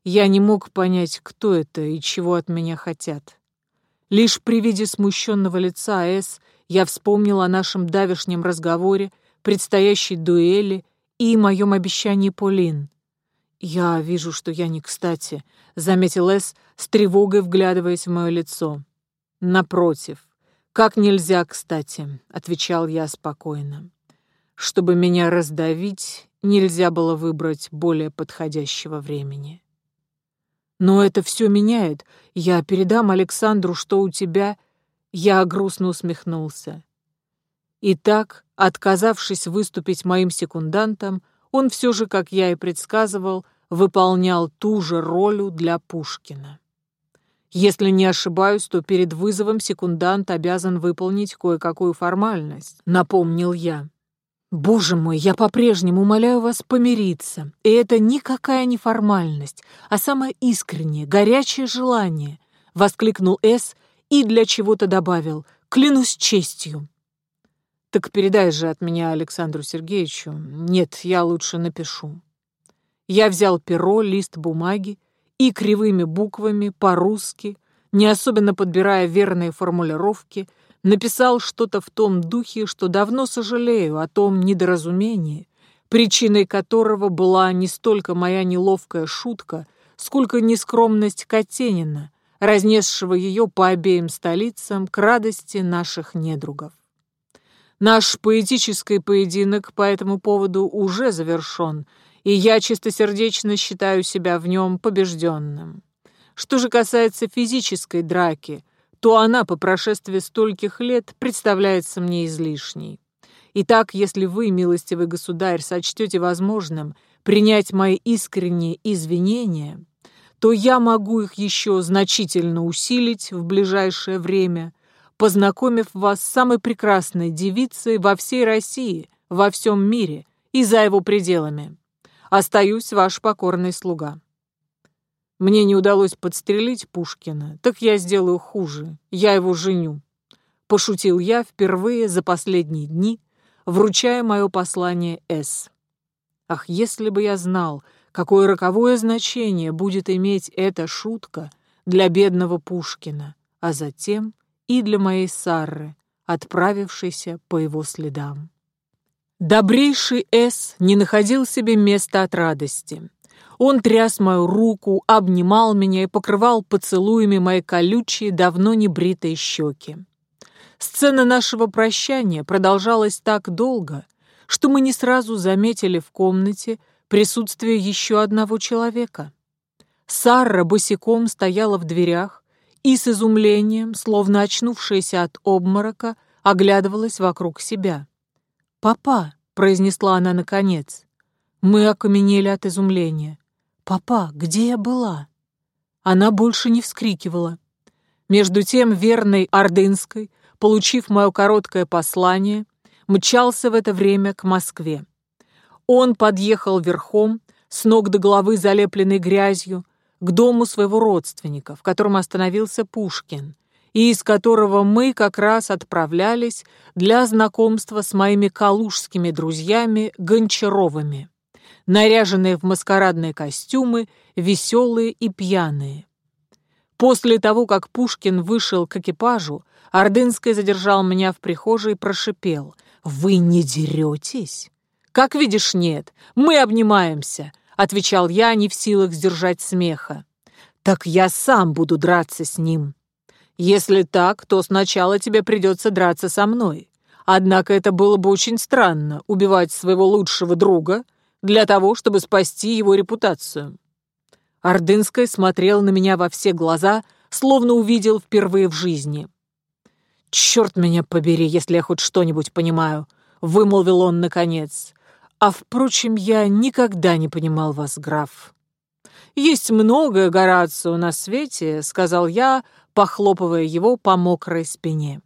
Я не мог понять, кто это и чего от меня хотят. Лишь при виде смущенного лица С я вспомнил о нашем давешнем разговоре, предстоящей дуэли и моем обещании Полин. «Я вижу, что я не кстати», — заметил С, с тревогой вглядываясь в мое лицо. «Напротив, как нельзя кстати», — отвечал я спокойно. Чтобы меня раздавить, нельзя было выбрать более подходящего времени. Но это все меняет. Я передам Александру, что у тебя... Я грустно усмехнулся. Итак, отказавшись выступить моим секундантом, он все же, как я и предсказывал, выполнял ту же роль для Пушкина. Если не ошибаюсь, то перед вызовом секундант обязан выполнить кое-какую формальность, напомнил я. «Боже мой, я по-прежнему умоляю вас помириться, и это никакая не формальность, а самое искреннее, горячее желание», — воскликнул С и для чего-то добавил «клянусь честью». «Так передай же от меня Александру Сергеевичу. Нет, я лучше напишу». Я взял перо, лист бумаги и кривыми буквами по-русски, не особенно подбирая верные формулировки, — написал что-то в том духе, что давно сожалею о том недоразумении, причиной которого была не столько моя неловкая шутка, сколько нескромность Катенина, разнесшего ее по обеим столицам к радости наших недругов. Наш поэтический поединок по этому поводу уже завершен, и я чистосердечно считаю себя в нем побежденным. Что же касается физической драки, то она по прошествии стольких лет представляется мне излишней. Итак, если вы, милостивый государь, сочтете возможным принять мои искренние извинения, то я могу их еще значительно усилить в ближайшее время, познакомив вас с самой прекрасной девицей во всей России, во всем мире и за его пределами. Остаюсь ваш покорный слуга. Мне не удалось подстрелить Пушкина, так я сделаю хуже, я его женю. Пошутил я впервые за последние дни, вручая мое послание С. Ах, если бы я знал, какое роковое значение будет иметь эта шутка для бедного Пушкина, а затем и для моей Сарры, отправившейся по его следам. Добрейший С не находил себе места от радости. Он тряс мою руку, обнимал меня и покрывал поцелуями мои колючие, давно не бритые щеки. Сцена нашего прощания продолжалась так долго, что мы не сразу заметили в комнате присутствие еще одного человека. Сара босиком стояла в дверях и с изумлением, словно очнувшаяся от обморока, оглядывалась вокруг себя. «Папа», — произнесла она наконец, — мы окаменели от изумления. «Папа, где я была?» Она больше не вскрикивала. Между тем верный Ордынской, получив мое короткое послание, мчался в это время к Москве. Он подъехал верхом, с ног до головы залепленной грязью, к дому своего родственника, в котором остановился Пушкин, и из которого мы как раз отправлялись для знакомства с моими калужскими друзьями Гончаровыми наряженные в маскарадные костюмы, веселые и пьяные. После того, как Пушкин вышел к экипажу, Ордынский задержал меня в прихожей и прошипел, «Вы не деретесь?» «Как видишь, нет. Мы обнимаемся», — отвечал я, не в силах сдержать смеха. «Так я сам буду драться с ним». «Если так, то сначала тебе придется драться со мной. Однако это было бы очень странно — убивать своего лучшего друга для того, чтобы спасти его репутацию». Ордынский смотрел на меня во все глаза, словно увидел впервые в жизни. «Черт меня побери, если я хоть что-нибудь понимаю», — вымолвил он наконец. «А, впрочем, я никогда не понимал вас, граф». «Есть многое, Горацио, на свете», — сказал я, похлопывая его по мокрой спине.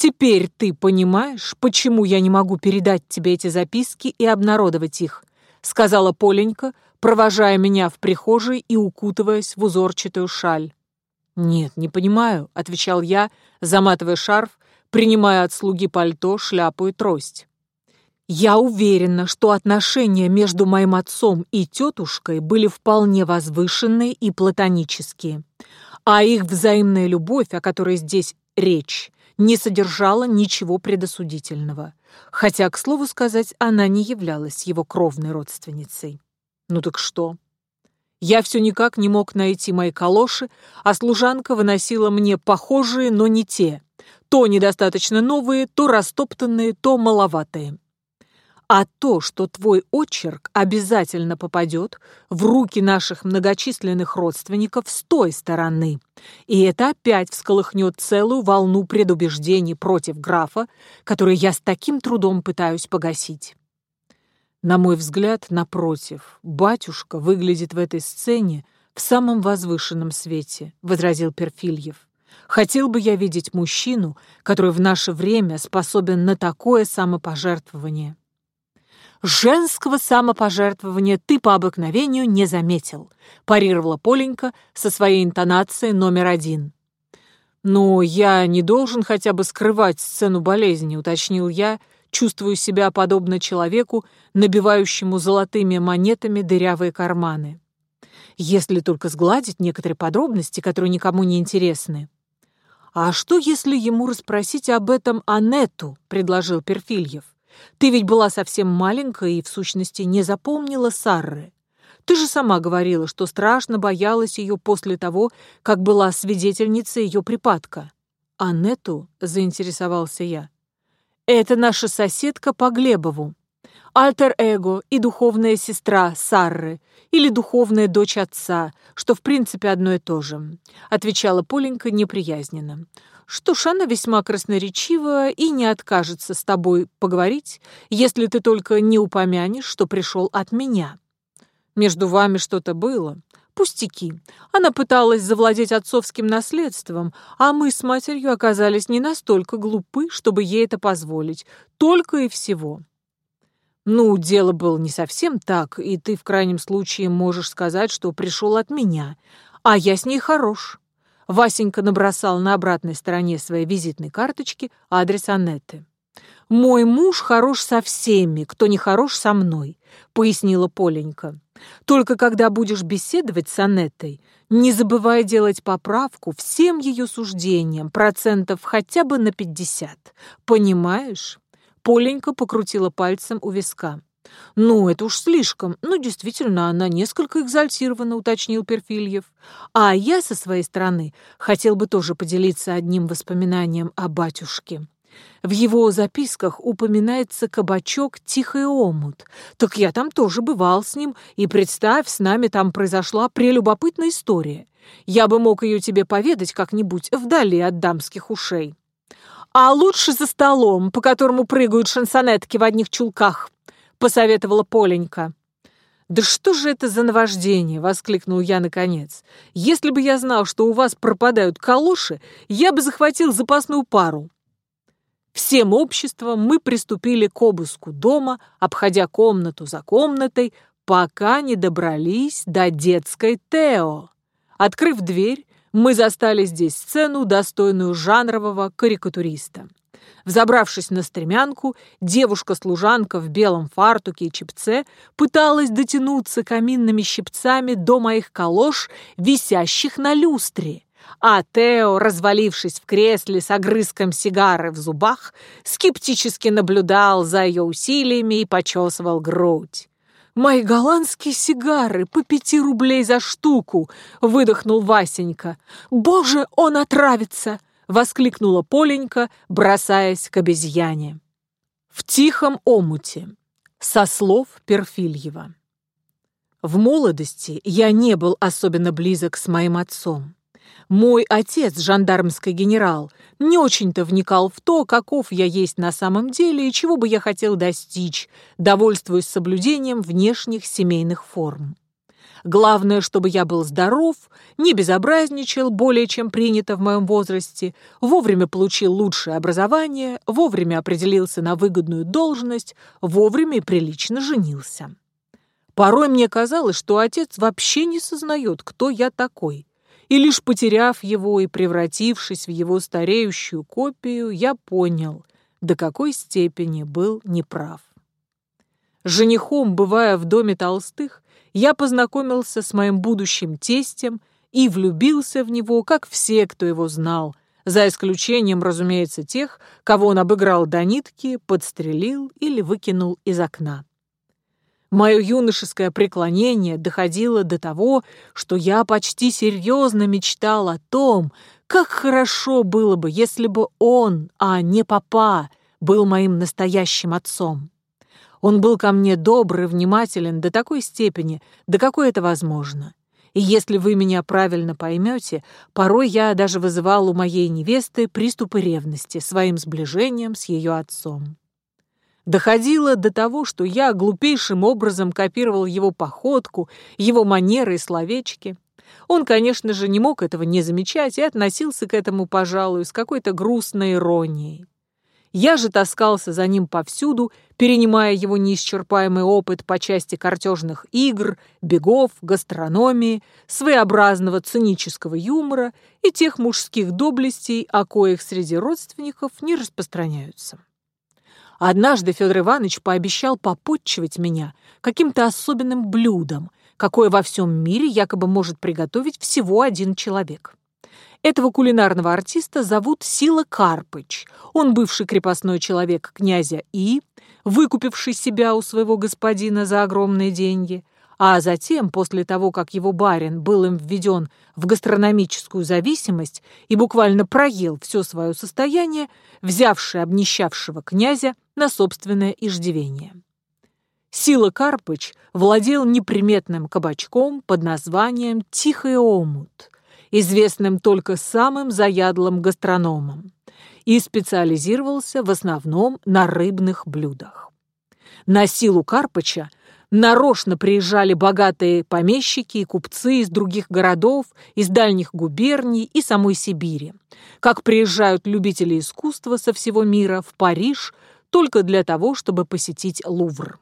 «Теперь ты понимаешь, почему я не могу передать тебе эти записки и обнародовать их?» — сказала Поленька, провожая меня в прихожей и укутываясь в узорчатую шаль. «Нет, не понимаю», — отвечал я, заматывая шарф, принимая от слуги пальто, шляпу и трость. «Я уверена, что отношения между моим отцом и тетушкой были вполне возвышенные и платонические, а их взаимная любовь, о которой здесь речь, не содержала ничего предосудительного, хотя, к слову сказать, она не являлась его кровной родственницей. Ну так что? Я все никак не мог найти мои калоши, а служанка выносила мне похожие, но не те. То недостаточно новые, то растоптанные, то маловатые а то, что твой очерк обязательно попадет в руки наших многочисленных родственников с той стороны. И это опять всколыхнет целую волну предубеждений против графа, которые я с таким трудом пытаюсь погасить. На мой взгляд, напротив, батюшка выглядит в этой сцене в самом возвышенном свете, возразил Перфильев. Хотел бы я видеть мужчину, который в наше время способен на такое самопожертвование. «Женского самопожертвования ты по обыкновению не заметил», парировала Поленька со своей интонацией номер один. «Но я не должен хотя бы скрывать сцену болезни», уточнил я, чувствую себя подобно человеку, набивающему золотыми монетами дырявые карманы. Если только сгладить некоторые подробности, которые никому не интересны. «А что, если ему расспросить об этом Анетту?» — предложил Перфильев. Ты ведь была совсем маленькая и, в сущности, не запомнила Сарры. Ты же сама говорила, что страшно боялась ее после того, как была свидетельницей ее припадка. Аннету заинтересовался я. Это наша соседка по Глебову. Альтер-эго и духовная сестра Сарры или духовная дочь отца, что в принципе одно и то же, отвечала Поленька неприязненно что ж, она весьма красноречива и не откажется с тобой поговорить, если ты только не упомянешь, что пришел от меня. Между вами что-то было. Пустяки. Она пыталась завладеть отцовским наследством, а мы с матерью оказались не настолько глупы, чтобы ей это позволить. Только и всего. Ну, дело было не совсем так, и ты в крайнем случае можешь сказать, что пришел от меня, а я с ней хорош. Васенька набросал на обратной стороне своей визитной карточки адрес Аннеты. «Мой муж хорош со всеми, кто не хорош со мной», — пояснила Поленька. «Только когда будешь беседовать с Аннетой, не забывай делать поправку всем ее суждениям, процентов хотя бы на пятьдесят. Понимаешь?» Поленька покрутила пальцем у виска. «Ну, это уж слишком. Ну, действительно, она несколько экзальтирована», — уточнил Перфильев. «А я, со своей стороны, хотел бы тоже поделиться одним воспоминанием о батюшке». В его записках упоминается кабачок «Тихий омут». Так я там тоже бывал с ним, и, представь, с нами там произошла прелюбопытная история. Я бы мог ее тебе поведать как-нибудь вдали от дамских ушей. А лучше за столом, по которому прыгают шансонетки в одних чулках, — посоветовала Поленька. «Да что же это за наваждение?» — воскликнул я наконец. «Если бы я знал, что у вас пропадают калоши, я бы захватил запасную пару». Всем обществом мы приступили к обыску дома, обходя комнату за комнатой, пока не добрались до детской Тео. Открыв дверь, мы застали здесь сцену, достойную жанрового карикатуриста. Взобравшись на стремянку, девушка-служанка в белом фартуке и чепце пыталась дотянуться каминными щипцами до моих колош, висящих на люстре. А Тео, развалившись в кресле с огрызком сигары в зубах, скептически наблюдал за ее усилиями и почесывал грудь. «Мои голландские сигары по пяти рублей за штуку!» — выдохнул Васенька. «Боже, он отравится!» — воскликнула Поленька, бросаясь к обезьяне. В тихом омуте. Со слов Перфильева. В молодости я не был особенно близок с моим отцом. Мой отец, жандармский генерал, не очень-то вникал в то, каков я есть на самом деле и чего бы я хотел достичь, довольствуясь соблюдением внешних семейных форм. Главное, чтобы я был здоров, не безобразничал более, чем принято в моем возрасте, вовремя получил лучшее образование, вовремя определился на выгодную должность, вовремя и прилично женился. Порой мне казалось, что отец вообще не сознает, кто я такой, и лишь потеряв его и превратившись в его стареющую копию, я понял, до какой степени был неправ. Женихом, бывая в доме Толстых, я познакомился с моим будущим тестем и влюбился в него, как все, кто его знал, за исключением, разумеется, тех, кого он обыграл до нитки, подстрелил или выкинул из окна. Мое юношеское преклонение доходило до того, что я почти серьезно мечтал о том, как хорошо было бы, если бы он, а не папа, был моим настоящим отцом. Он был ко мне добр и внимателен до такой степени, до какой это возможно. И если вы меня правильно поймете, порой я даже вызывал у моей невесты приступы ревности своим сближением с ее отцом. Доходило до того, что я глупейшим образом копировал его походку, его манеры и словечки. Он, конечно же, не мог этого не замечать и относился к этому, пожалуй, с какой-то грустной иронией. Я же таскался за ним повсюду, перенимая его неисчерпаемый опыт по части картежных игр, бегов, гастрономии, своеобразного цинического юмора и тех мужских доблестей, о коих среди родственников не распространяются. Однажды Федор Иванович пообещал попутчивать меня каким-то особенным блюдом, какое во всем мире якобы может приготовить всего один человек. Этого кулинарного артиста зовут Сила Карпыч. Он бывший крепостной человек князя И, выкупивший себя у своего господина за огромные деньги – а затем, после того, как его барин был им введен в гастрономическую зависимость и буквально проел все свое состояние, взявший обнищавшего князя на собственное иждивение. Сила Карпыч владел неприметным кабачком под названием «Тихий омут», известным только самым заядлым гастрономам, и специализировался в основном на рыбных блюдах. На силу Карпыча нарочно приезжали богатые помещики и купцы из других городов, из дальних губерний и самой Сибири, как приезжают любители искусства со всего мира в Париж только для того, чтобы посетить Лувр.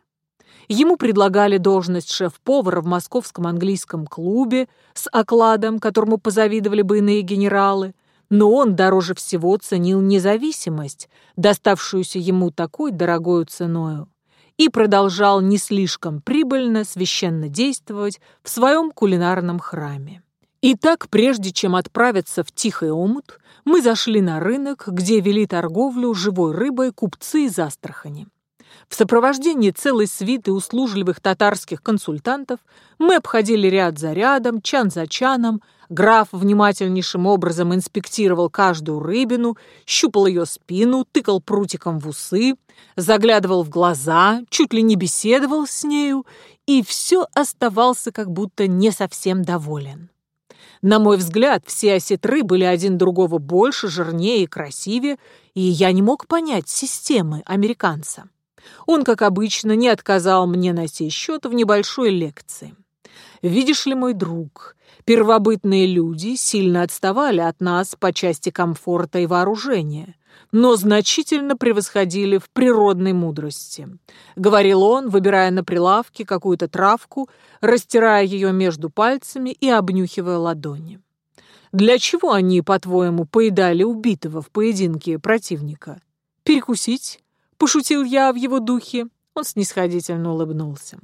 Ему предлагали должность шеф-повара в московском английском клубе с окладом, которому позавидовали бы иные генералы, но он дороже всего ценил независимость, доставшуюся ему такой дорогою ценою и продолжал не слишком прибыльно священно действовать в своем кулинарном храме. Итак, прежде чем отправиться в Тихий омут, мы зашли на рынок, где вели торговлю живой рыбой купцы из Астрахани. В сопровождении целой свиты услужливых татарских консультантов мы обходили ряд за рядом, чан за чаном, Граф внимательнейшим образом инспектировал каждую рыбину, щупал ее спину, тыкал прутиком в усы, заглядывал в глаза, чуть ли не беседовал с нею, и все оставался как будто не совсем доволен. На мой взгляд, все осетры были один другого больше, жирнее и красивее, и я не мог понять системы американца. Он, как обычно, не отказал мне на сей счет в небольшой лекции. «Видишь ли, мой друг, Первобытные люди сильно отставали от нас по части комфорта и вооружения, но значительно превосходили в природной мудрости. Говорил он, выбирая на прилавке какую-то травку, растирая ее между пальцами и обнюхивая ладони. Для чего они, по-твоему, поедали убитого в поединке противника? Перекусить? Пошутил я в его духе. Он снисходительно улыбнулся.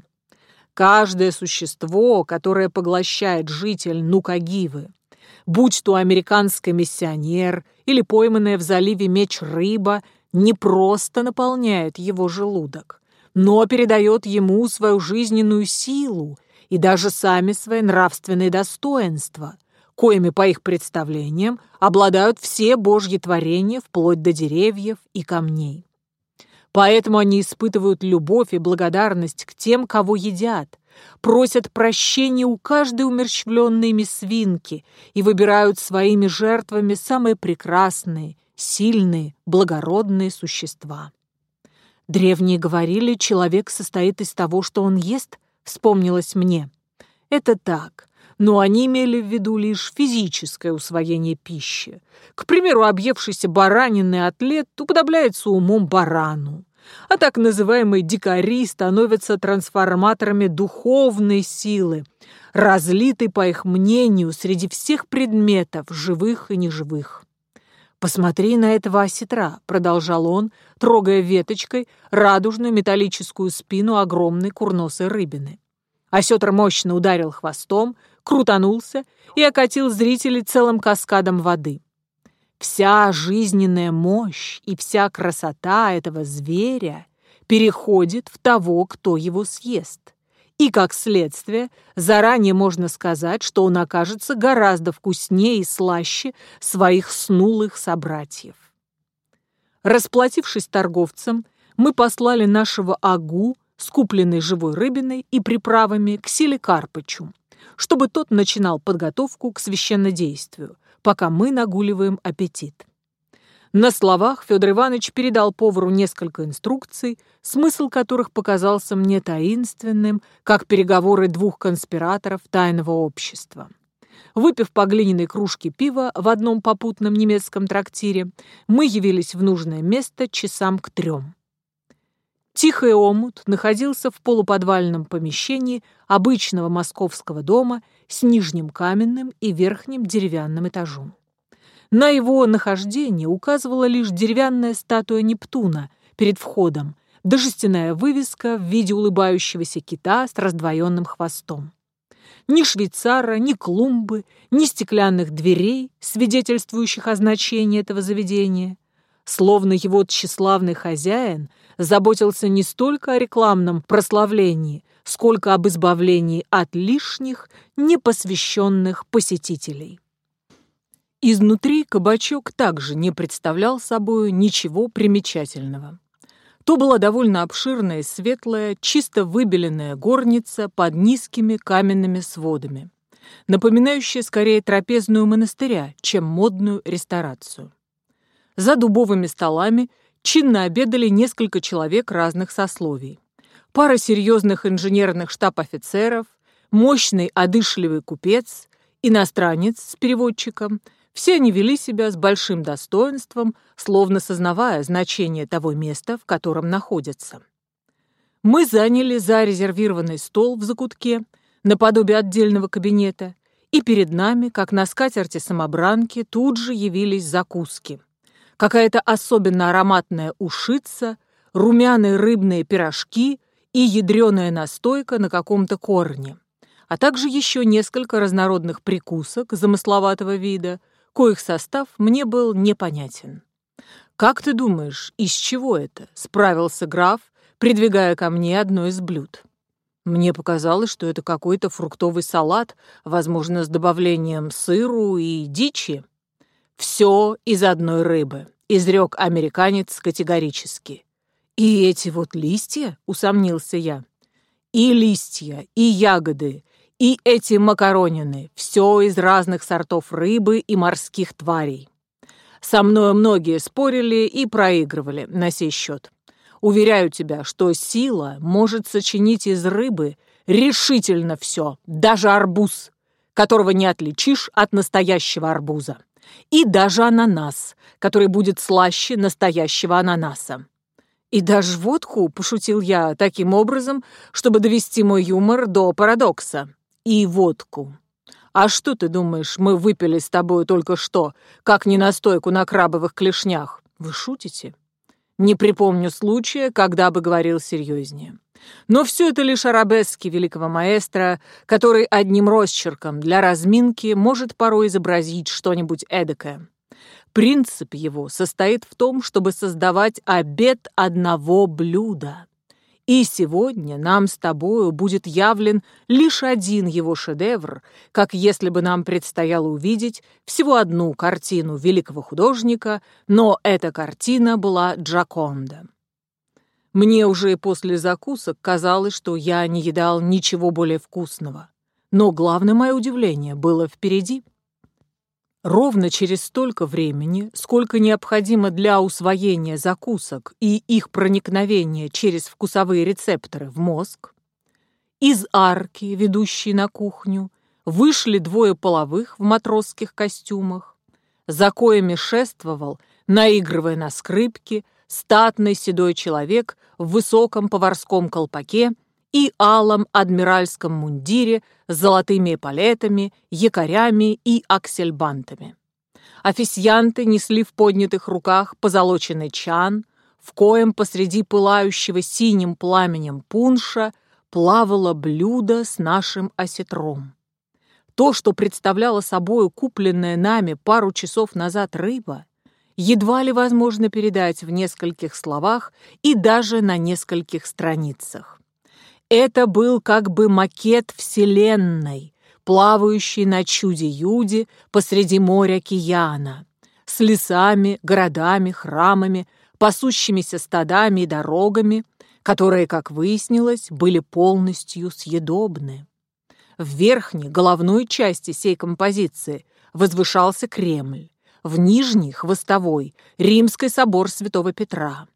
Каждое существо, которое поглощает житель Нукагивы, Будь то американский миссионер или пойманная в заливе меч рыба, не просто наполняет его желудок, но передает ему свою жизненную силу и даже сами свои нравственные достоинства, коими, по их представлениям, обладают все божьи творения вплоть до деревьев и камней. Поэтому они испытывают любовь и благодарность к тем, кого едят, просят прощения у каждой умерщвленной ими свинки и выбирают своими жертвами самые прекрасные, сильные, благородные существа. Древние говорили, человек состоит из того, что он ест, вспомнилось мне. Это так, но они имели в виду лишь физическое усвоение пищи. К примеру, объевшийся баранины атлет уподобляется умом барану а так называемые дикари становятся трансформаторами духовной силы, разлитой, по их мнению, среди всех предметов, живых и неживых. «Посмотри на этого осетра», — продолжал он, трогая веточкой радужную металлическую спину огромной курносой рыбины. Осетр мощно ударил хвостом, крутанулся и окатил зрителей целым каскадом воды. Вся жизненная мощь и вся красота этого зверя переходит в того, кто его съест. И, как следствие, заранее можно сказать, что он окажется гораздо вкуснее и слаще своих снулых собратьев. Расплатившись торговцам, мы послали нашего агу с купленной живой рыбиной и приправами к Силе чтобы тот начинал подготовку к священнодействию, пока мы нагуливаем аппетит. На словах Федор Иванович передал повару несколько инструкций, смысл которых показался мне таинственным, как переговоры двух конспираторов тайного общества. Выпив по глиняной кружке пива в одном попутном немецком трактире, мы явились в нужное место часам к трем. Тихий омут находился в полуподвальном помещении обычного московского дома с нижним каменным и верхним деревянным этажом. На его нахождение указывала лишь деревянная статуя Нептуна перед входом, да жестяная вывеска в виде улыбающегося кита с раздвоенным хвостом. Ни швейцара, ни клумбы, ни стеклянных дверей, свидетельствующих о значении этого заведения. Словно его тщеславный хозяин заботился не столько о рекламном прославлении, сколько об избавлении от лишних, непосвященных посетителей. Изнутри кабачок также не представлял собой ничего примечательного. То была довольно обширная, светлая, чисто выбеленная горница под низкими каменными сводами, напоминающая скорее трапезную монастыря, чем модную ресторацию. За дубовыми столами чинно обедали несколько человек разных сословий. Пара серьезных инженерных штаб-офицеров, мощный одышливый купец, иностранец с переводчиком – все они вели себя с большим достоинством, словно сознавая значение того места, в котором находятся. Мы заняли зарезервированный стол в закутке, наподобие отдельного кабинета, и перед нами, как на скатерти самобранки, тут же явились закуски – какая-то особенно ароматная ушица, румяные рыбные пирожки и ядреная настойка на каком-то корне, а также еще несколько разнородных прикусок замысловатого вида, коих состав мне был непонятен. «Как ты думаешь, из чего это?» — справился граф, придвигая ко мне одно из блюд. Мне показалось, что это какой-то фруктовый салат, возможно, с добавлением сыру и дичи. «Все из одной рыбы», — изрек американец категорически. «И эти вот листья?» — усомнился я. «И листья, и ягоды, и эти макаронины — все из разных сортов рыбы и морских тварей. Со мной многие спорили и проигрывали на сей счет. Уверяю тебя, что сила может сочинить из рыбы решительно все, даже арбуз, которого не отличишь от настоящего арбуза и даже ананас, который будет слаще настоящего ананаса. И даже водку, пошутил я таким образом, чтобы довести мой юмор до парадокса. И водку. А что ты думаешь, мы выпили с тобой только что, как не настойку на крабовых клешнях? Вы шутите? Не припомню случая, когда бы говорил серьезнее. Но все это лишь арабески великого маэстро, который одним росчерком для разминки может порой изобразить что-нибудь эдакое. Принцип его состоит в том, чтобы создавать обед одного блюда. И сегодня нам с тобою будет явлен лишь один его шедевр, как если бы нам предстояло увидеть всего одну картину великого художника, но эта картина была Джаконда. Мне уже после закусок казалось, что я не едал ничего более вкусного. Но главное мое удивление было впереди. Ровно через столько времени, сколько необходимо для усвоения закусок и их проникновения через вкусовые рецепторы в мозг, из арки, ведущей на кухню, вышли двое половых в матросских костюмах, за коями шествовал, наигрывая на скрипке, статный седой человек в высоком поварском колпаке и алом адмиральском мундире с золотыми эполетами, якорями и аксельбантами. Официанты несли в поднятых руках позолоченный чан, в коем посреди пылающего синим пламенем пунша плавало блюдо с нашим осетром. То, что представляло собою купленная нами пару часов назад рыба, едва ли возможно передать в нескольких словах и даже на нескольких страницах. Это был как бы макет Вселенной, плавающий на чуде-юде посреди моря Кияна, с лесами, городами, храмами, пасущимися стадами и дорогами, которые, как выяснилось, были полностью съедобны. В верхней, головной части сей композиции возвышался Кремль, в нижней, хвостовой, Римский собор Святого Петра.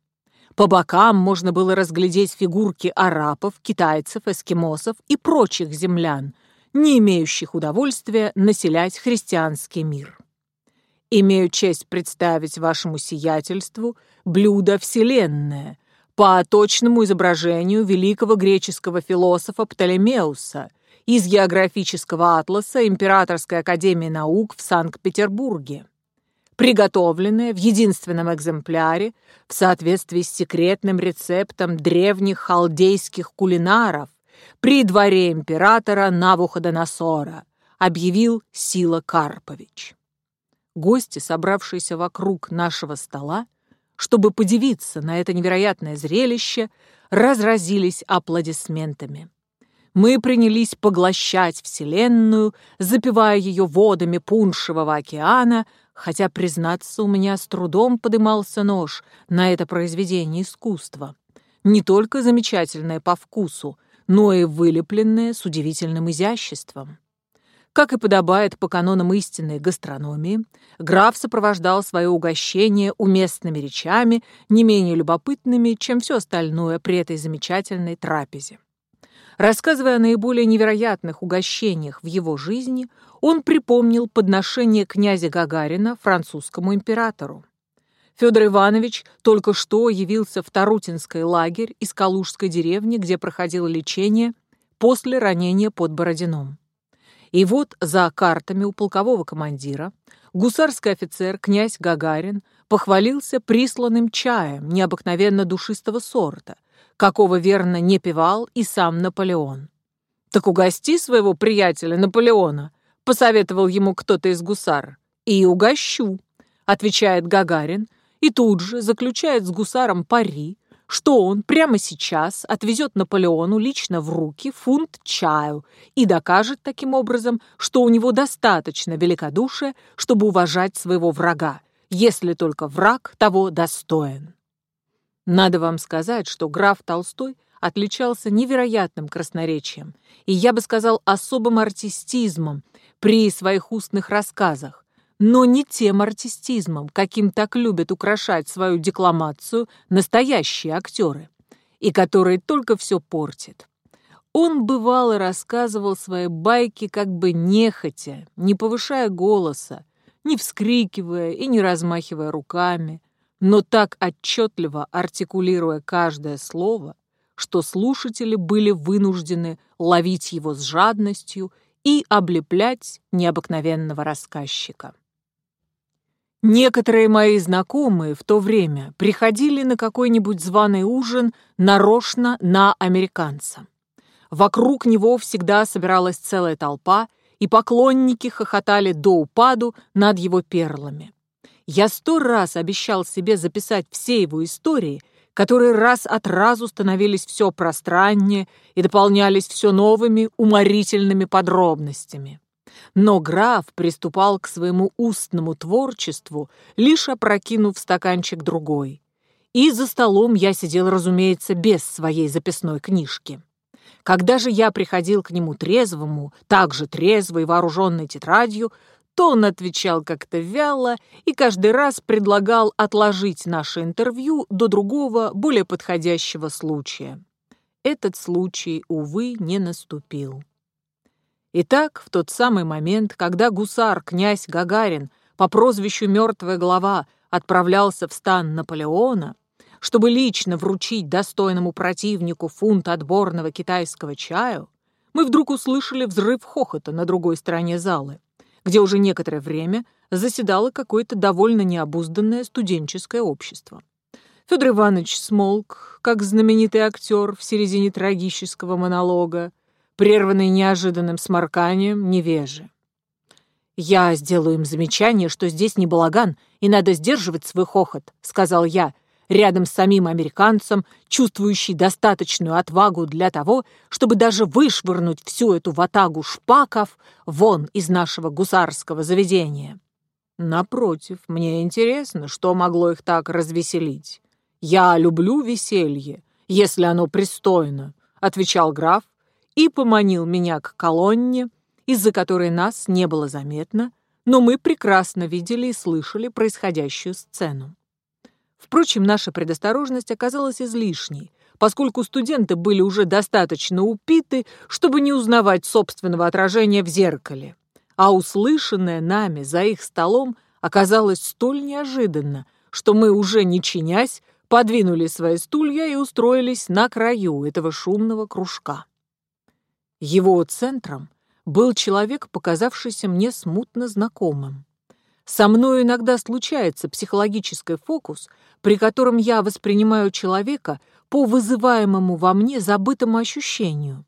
По бокам можно было разглядеть фигурки арабов, китайцев, эскимосов и прочих землян, не имеющих удовольствия населять христианский мир. Имею честь представить вашему сиятельству блюдо «Вселенная» по точному изображению великого греческого философа Птолемеуса из географического атласа Императорской академии наук в Санкт-Петербурге приготовленное в единственном экземпляре в соответствии с секретным рецептом древних халдейских кулинаров при дворе императора Навуходоносора, объявил Сила Карпович. Гости, собравшиеся вокруг нашего стола, чтобы подивиться на это невероятное зрелище, разразились аплодисментами. Мы принялись поглощать Вселенную, запивая ее водами пуншевого океана, хотя, признаться, у меня с трудом подымался нож на это произведение искусства. Не только замечательное по вкусу, но и вылепленное с удивительным изяществом. Как и подобает по канонам истинной гастрономии, граф сопровождал свое угощение уместными речами, не менее любопытными, чем все остальное при этой замечательной трапезе. Рассказывая о наиболее невероятных угощениях в его жизни, он припомнил подношение князя Гагарина французскому императору. Федор Иванович только что явился в Тарутинский лагерь из Калужской деревни, где проходил лечение после ранения под Бородином. И вот за картами у полкового командира гусарский офицер князь Гагарин похвалился присланным чаем необыкновенно душистого сорта, какого верно не пивал и сам Наполеон. «Так угости своего приятеля Наполеона», — посоветовал ему кто-то из гусар. «И угощу», — отвечает Гагарин, и тут же заключает с гусаром пари, что он прямо сейчас отвезет Наполеону лично в руки фунт чаю и докажет таким образом, что у него достаточно великодушия, чтобы уважать своего врага, если только враг того достоин. Надо вам сказать, что граф Толстой отличался невероятным красноречием и, я бы сказал, особым артистизмом при своих устных рассказах, но не тем артистизмом, каким так любят украшать свою декламацию настоящие актеры, и который только все портит. Он бывало рассказывал свои байки как бы нехотя, не повышая голоса, не вскрикивая и не размахивая руками, но так отчетливо артикулируя каждое слово, что слушатели были вынуждены ловить его с жадностью и облеплять необыкновенного рассказчика. Некоторые мои знакомые в то время приходили на какой-нибудь званый ужин нарочно на американца. Вокруг него всегда собиралась целая толпа, и поклонники хохотали до упаду над его перлами. Я сто раз обещал себе записать все его истории, которые раз от разу становились все пространнее и дополнялись все новыми уморительными подробностями. Но граф приступал к своему устному творчеству, лишь опрокинув стаканчик другой. И за столом я сидел, разумеется, без своей записной книжки. Когда же я приходил к нему трезвому, также трезвой, вооруженной тетрадью, то он отвечал как-то вяло и каждый раз предлагал отложить наше интервью до другого, более подходящего случая. Этот случай, увы, не наступил. Итак, в тот самый момент, когда гусар князь Гагарин по прозвищу «Мертвая голова» отправлялся в стан Наполеона, чтобы лично вручить достойному противнику фунт отборного китайского чаю, мы вдруг услышали взрыв хохота на другой стороне залы, где уже некоторое время заседало какое-то довольно необузданное студенческое общество. Федор Иванович смолк, как знаменитый актер в середине трагического монолога, прерванный неожиданным сморканием невежи. «Я сделаю им замечание, что здесь не балаган, и надо сдерживать свой хохот», — сказал я, — рядом с самим американцем, чувствующий достаточную отвагу для того, чтобы даже вышвырнуть всю эту ватагу шпаков вон из нашего гусарского заведения. Напротив, мне интересно, что могло их так развеселить. «Я люблю веселье, если оно пристойно», — отвечал граф и поманил меня к колонне, из-за которой нас не было заметно, но мы прекрасно видели и слышали происходящую сцену. Впрочем, наша предосторожность оказалась излишней, поскольку студенты были уже достаточно упиты, чтобы не узнавать собственного отражения в зеркале. А услышанное нами за их столом оказалось столь неожиданно, что мы, уже не чинясь, подвинули свои стулья и устроились на краю этого шумного кружка. Его центром был человек, показавшийся мне смутно знакомым. Со мной иногда случается психологический фокус, при котором я воспринимаю человека по вызываемому во мне забытому ощущению,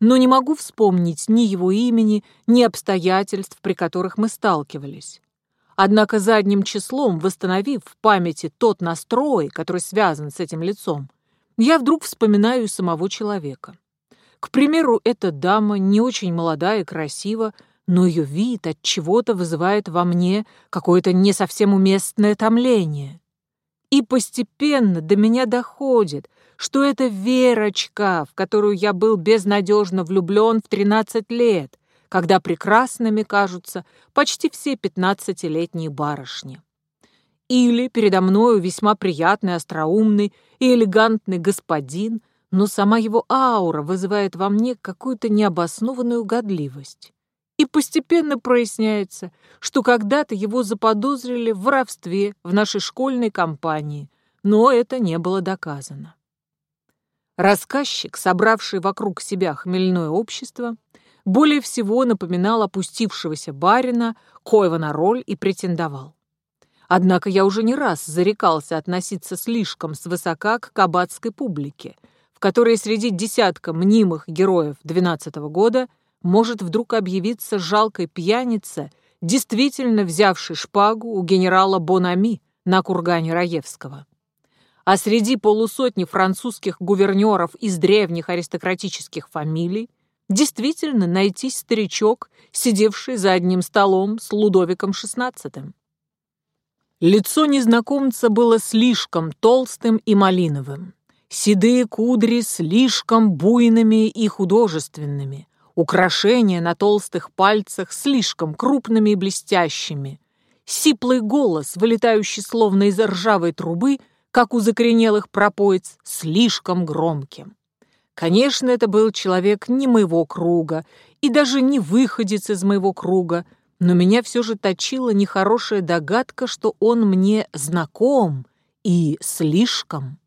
но не могу вспомнить ни его имени, ни обстоятельств, при которых мы сталкивались. Однако задним числом, восстановив в памяти тот настрой, который связан с этим лицом, я вдруг вспоминаю самого человека. К примеру, эта дама не очень молодая и красива, но ее вид от чего-то вызывает во мне какое-то не совсем уместное томление. И постепенно до меня доходит, что это Верочка, в которую я был безнадежно влюблен в 13 лет, когда прекрасными кажутся почти все пятнадцатилетние барышни. Или передо мною весьма приятный, остроумный и элегантный господин, но сама его аура вызывает во мне какую-то необоснованную годливость и постепенно проясняется, что когда-то его заподозрили в воровстве в нашей школьной компании, но это не было доказано. Рассказчик, собравший вокруг себя хмельное общество, более всего напоминал опустившегося барина, коего на роль и претендовал. Однако я уже не раз зарекался относиться слишком свысока к кабацкой публике, в которой среди десятка мнимых героев двенадцатого года – может вдруг объявиться жалкой пьяница, действительно взявший шпагу у генерала Бонами на кургане Раевского. А среди полусотни французских гувернеров из древних аристократических фамилий действительно найтись старичок, сидевший за одним столом с Лудовиком XVI. Лицо незнакомца было слишком толстым и малиновым, седые кудри слишком буйными и художественными, украшения на толстых пальцах слишком крупными и блестящими, сиплый голос, вылетающий словно из ржавой трубы, как у закоренелых пропоиц, слишком громким. Конечно, это был человек не моего круга и даже не выходец из моего круга, но меня все же точила нехорошая догадка, что он мне знаком и слишком.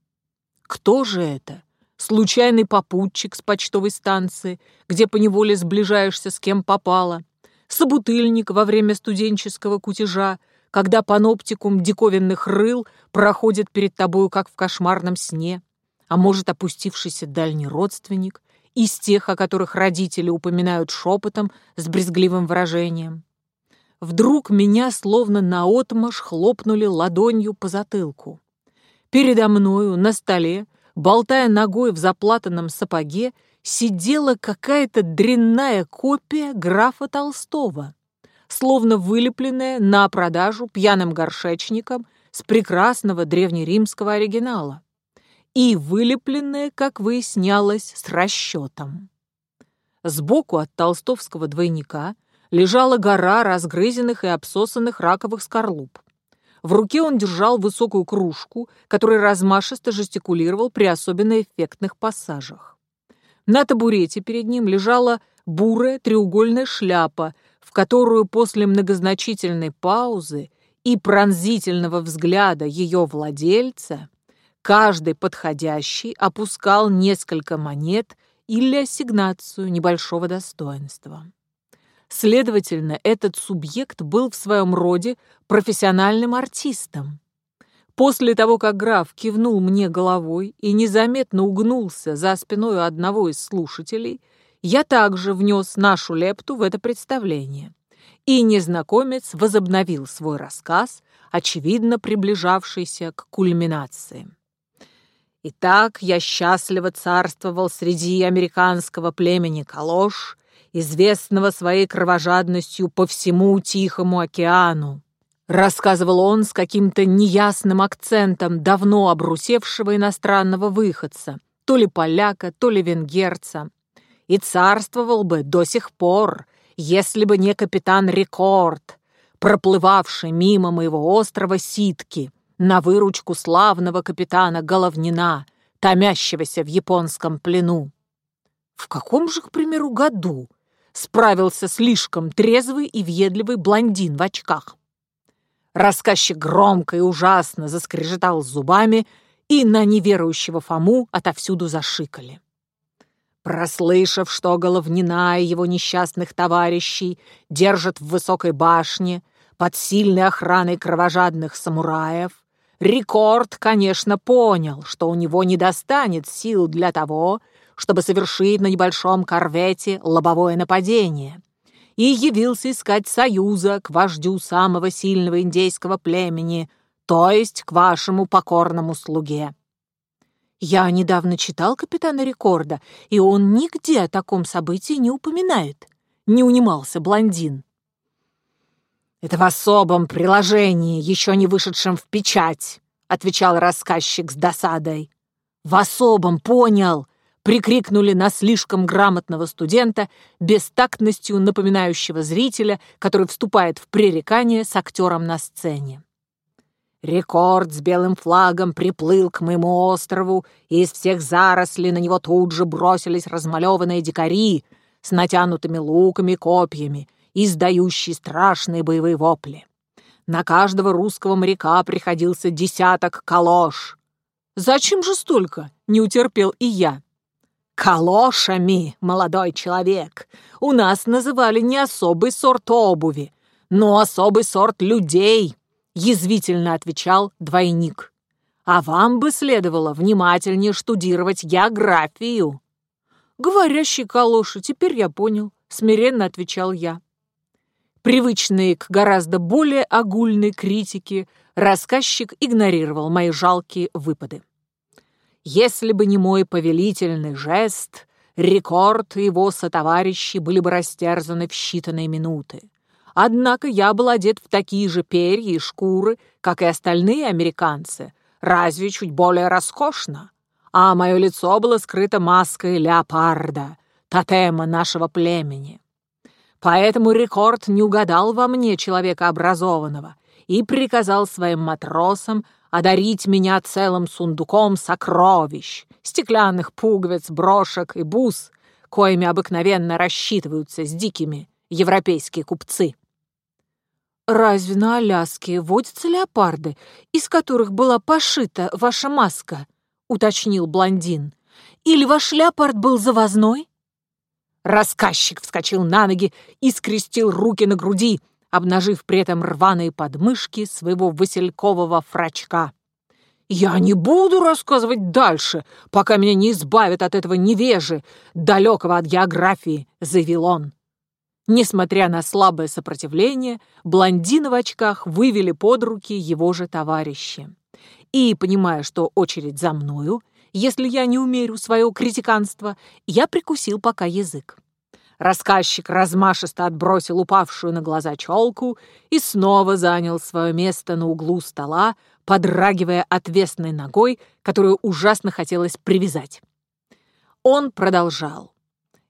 Кто же это? Случайный попутчик с почтовой станции, где поневоле сближаешься с кем попало, собутыльник во время студенческого кутежа, когда паноптикум диковинных рыл проходит перед тобою, как в кошмарном сне, а может, опустившийся дальний родственник, из тех, о которых родители упоминают шепотом с брезгливым выражением. Вдруг меня словно наотмашь хлопнули ладонью по затылку. Передо мною на столе, болтая ногой в заплатанном сапоге, сидела какая-то дрянная копия графа Толстого, словно вылепленная на продажу пьяным горшечником с прекрасного древнеримского оригинала и вылепленная, как выяснялось, с расчетом. Сбоку от толстовского двойника лежала гора разгрызенных и обсосанных раковых скорлуп. В руке он держал высокую кружку, которой размашисто жестикулировал при особенно эффектных пассажах. На табурете перед ним лежала бурая треугольная шляпа, в которую после многозначительной паузы и пронзительного взгляда ее владельца каждый подходящий опускал несколько монет или ассигнацию небольшого достоинства. Следовательно, этот субъект был в своем роде профессиональным артистом. После того, как граф кивнул мне головой и незаметно угнулся за спиной одного из слушателей, я также внес нашу лепту в это представление. И незнакомец возобновил свой рассказ, очевидно приближавшийся к кульминации. Итак, я счастливо царствовал среди американского племени Калош известного своей кровожадностью по всему Тихому океану. Рассказывал он с каким-то неясным акцентом давно обрусевшего иностранного выходца, то ли поляка, то ли венгерца. И царствовал бы до сих пор, если бы не капитан Рекорд, проплывавший мимо моего острова Ситки на выручку славного капитана Головнина, томящегося в японском плену. В каком же, к примеру, году справился слишком трезвый и въедливый блондин в очках. Рассказчик громко и ужасно заскрежетал зубами, и на неверующего Фому отовсюду зашикали. Прослышав, что Головнина и его несчастных товарищей держат в высокой башне под сильной охраной кровожадных самураев, Рекорд, конечно, понял, что у него не достанет сил для того, чтобы совершить на небольшом корвете лобовое нападение, и явился искать союза к вождю самого сильного индейского племени, то есть к вашему покорному слуге. Я недавно читал капитана Рекорда, и он нигде о таком событии не упоминает. Не унимался блондин. «Это в особом приложении, еще не вышедшем в печать», — отвечал рассказчик с досадой. «В особом, понял прикрикнули на слишком грамотного студента, бестактностью напоминающего зрителя, который вступает в пререкание с актером на сцене. Рекорд с белым флагом приплыл к моему острову, и из всех зарослей на него тут же бросились размалеванные дикари с натянутыми луками и копьями, издающие страшные боевые вопли. На каждого русского моряка приходился десяток калош. «Зачем же столько?» — не утерпел и я. «Калошами, молодой человек, у нас называли не особый сорт обуви, но особый сорт людей», — язвительно отвечал двойник. «А вам бы следовало внимательнее штудировать географию». «Говорящий калоши, теперь я понял», — смиренно отвечал я. Привычный к гораздо более огульной критике, рассказчик игнорировал мои жалкие выпады. Если бы не мой повелительный жест, рекорд и его сотоварищи были бы растерзаны в считанные минуты. Однако я был одет в такие же перья и шкуры, как и остальные американцы, разве чуть более роскошно. А мое лицо было скрыто маской леопарда, тотема нашего племени. Поэтому рекорд не угадал во мне человека образованного и приказал своим матросам одарить меня целым сундуком сокровищ, стеклянных пуговиц, брошек и бус, коими обыкновенно рассчитываются с дикими европейские купцы. «Разве на Аляске водятся леопарды, из которых была пошита ваша маска?» — уточнил блондин. «Или ваш леопард был завозной?» Рассказчик вскочил на ноги и скрестил руки на груди, обнажив при этом рваные подмышки своего василькового фрачка. «Я не буду рассказывать дальше, пока меня не избавят от этого невежи, далекого от географии», — заявил он. Несмотря на слабое сопротивление, блондины в очках вывели под руки его же товарищи. И, понимая, что очередь за мною, если я не умерю свое критиканство, я прикусил пока язык. Рассказчик размашисто отбросил упавшую на глаза челку и снова занял свое место на углу стола, подрагивая отвесной ногой, которую ужасно хотелось привязать. Он продолжал.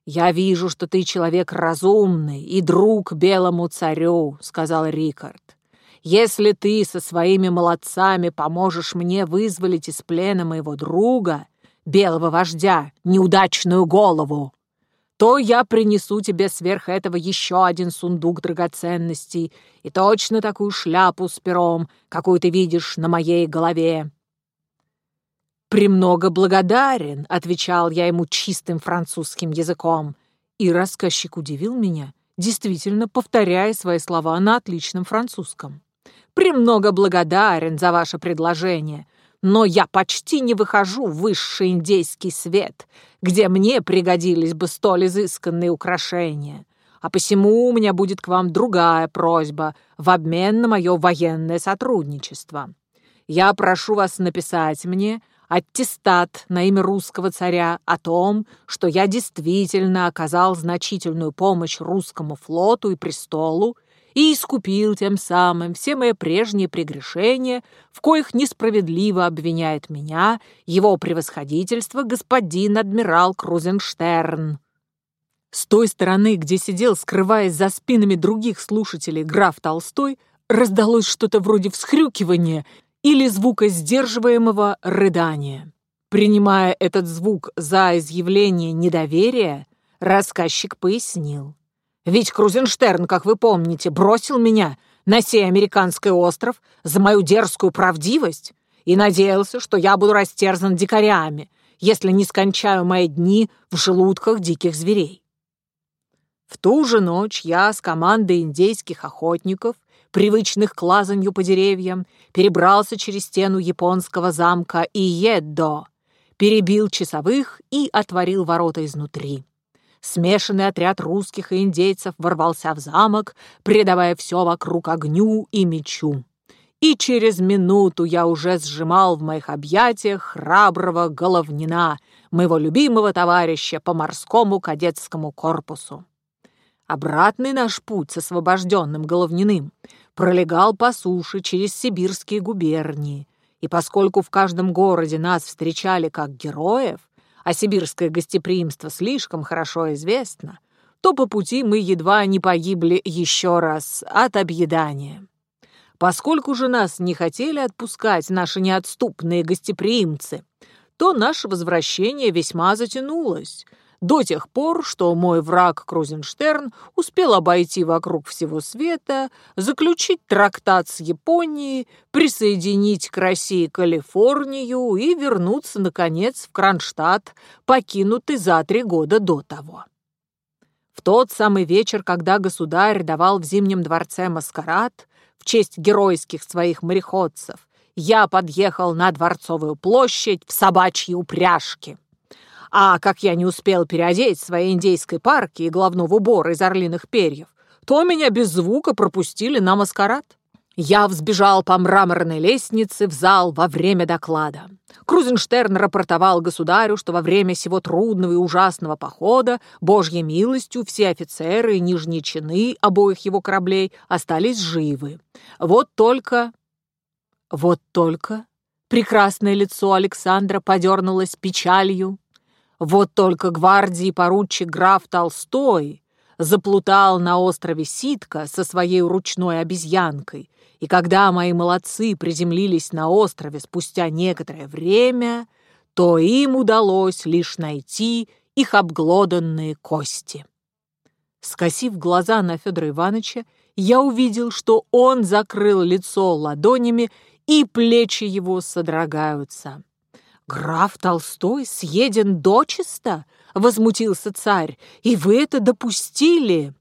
«Я вижу, что ты человек разумный и друг белому царю», — сказал Рикард. «Если ты со своими молодцами поможешь мне вызволить из плена моего друга, белого вождя, неудачную голову, то я принесу тебе сверх этого еще один сундук драгоценностей и точно такую шляпу с пером, какую ты видишь на моей голове. «Премного благодарен», — отвечал я ему чистым французским языком. И рассказчик удивил меня, действительно повторяя свои слова на отличном французском. «Премного благодарен за ваше предложение, но я почти не выхожу в высший индейский свет, где мне пригодились бы столь изысканные украшения. А посему у меня будет к вам другая просьба в обмен на мое военное сотрудничество. Я прошу вас написать мне аттестат на имя русского царя о том, что я действительно оказал значительную помощь русскому флоту и престолу и искупил тем самым все мои прежние прегрешения, в коих несправедливо обвиняет меня его превосходительство господин адмирал Крузенштерн. С той стороны, где сидел, скрываясь за спинами других слушателей, граф Толстой, раздалось что-то вроде всхрюкивания или звука сдерживаемого рыдания. Принимая этот звук за изъявление недоверия, рассказчик пояснил. Ведь Крузенштерн, как вы помните, бросил меня на сей американский остров за мою дерзкую правдивость и надеялся, что я буду растерзан дикарями, если не скончаю мои дни в желудках диких зверей. В ту же ночь я с командой индейских охотников, привычных к лазанью по деревьям, перебрался через стену японского замка Иеддо, перебил часовых и отворил ворота изнутри. Смешанный отряд русских и индейцев ворвался в замок, предавая все вокруг огню и мечу. И через минуту я уже сжимал в моих объятиях храброго головнина, моего любимого товарища по морскому кадетскому корпусу. Обратный наш путь с освобожденным головниным пролегал по суше через сибирские губернии, и поскольку в каждом городе нас встречали как героев, а сибирское гостеприимство слишком хорошо известно, то по пути мы едва не погибли еще раз от объедания. Поскольку же нас не хотели отпускать наши неотступные гостеприимцы, то наше возвращение весьма затянулось — до тех пор, что мой враг Крузенштерн успел обойти вокруг всего света, заключить трактат с Японией, присоединить к России Калифорнию и вернуться, наконец, в Кронштадт, покинутый за три года до того. В тот самый вечер, когда государь давал в Зимнем дворце маскарад в честь геройских своих мореходцев, я подъехал на Дворцовую площадь в собачьей упряжке. А как я не успел переодеть свои индейской парки и головного убора из орлиных перьев, то меня без звука пропустили на маскарад. Я взбежал по мраморной лестнице в зал во время доклада. Крузенштерн рапортовал государю, что во время сего трудного и ужасного похода, божьей милостью, все офицеры и нижние чины обоих его кораблей остались живы. Вот только... Вот только... Прекрасное лицо Александра подернулось печалью, вот только гвардии поручик граф Толстой заплутал на острове Ситка со своей ручной обезьянкой, и когда мои молодцы приземлились на острове спустя некоторое время, то им удалось лишь найти их обглоданные кости. Скосив глаза на Федора Ивановича, я увидел, что он закрыл лицо ладонями, и плечи его содрогаются. «Граф Толстой съеден дочисто?» — возмутился царь. «И вы это допустили?»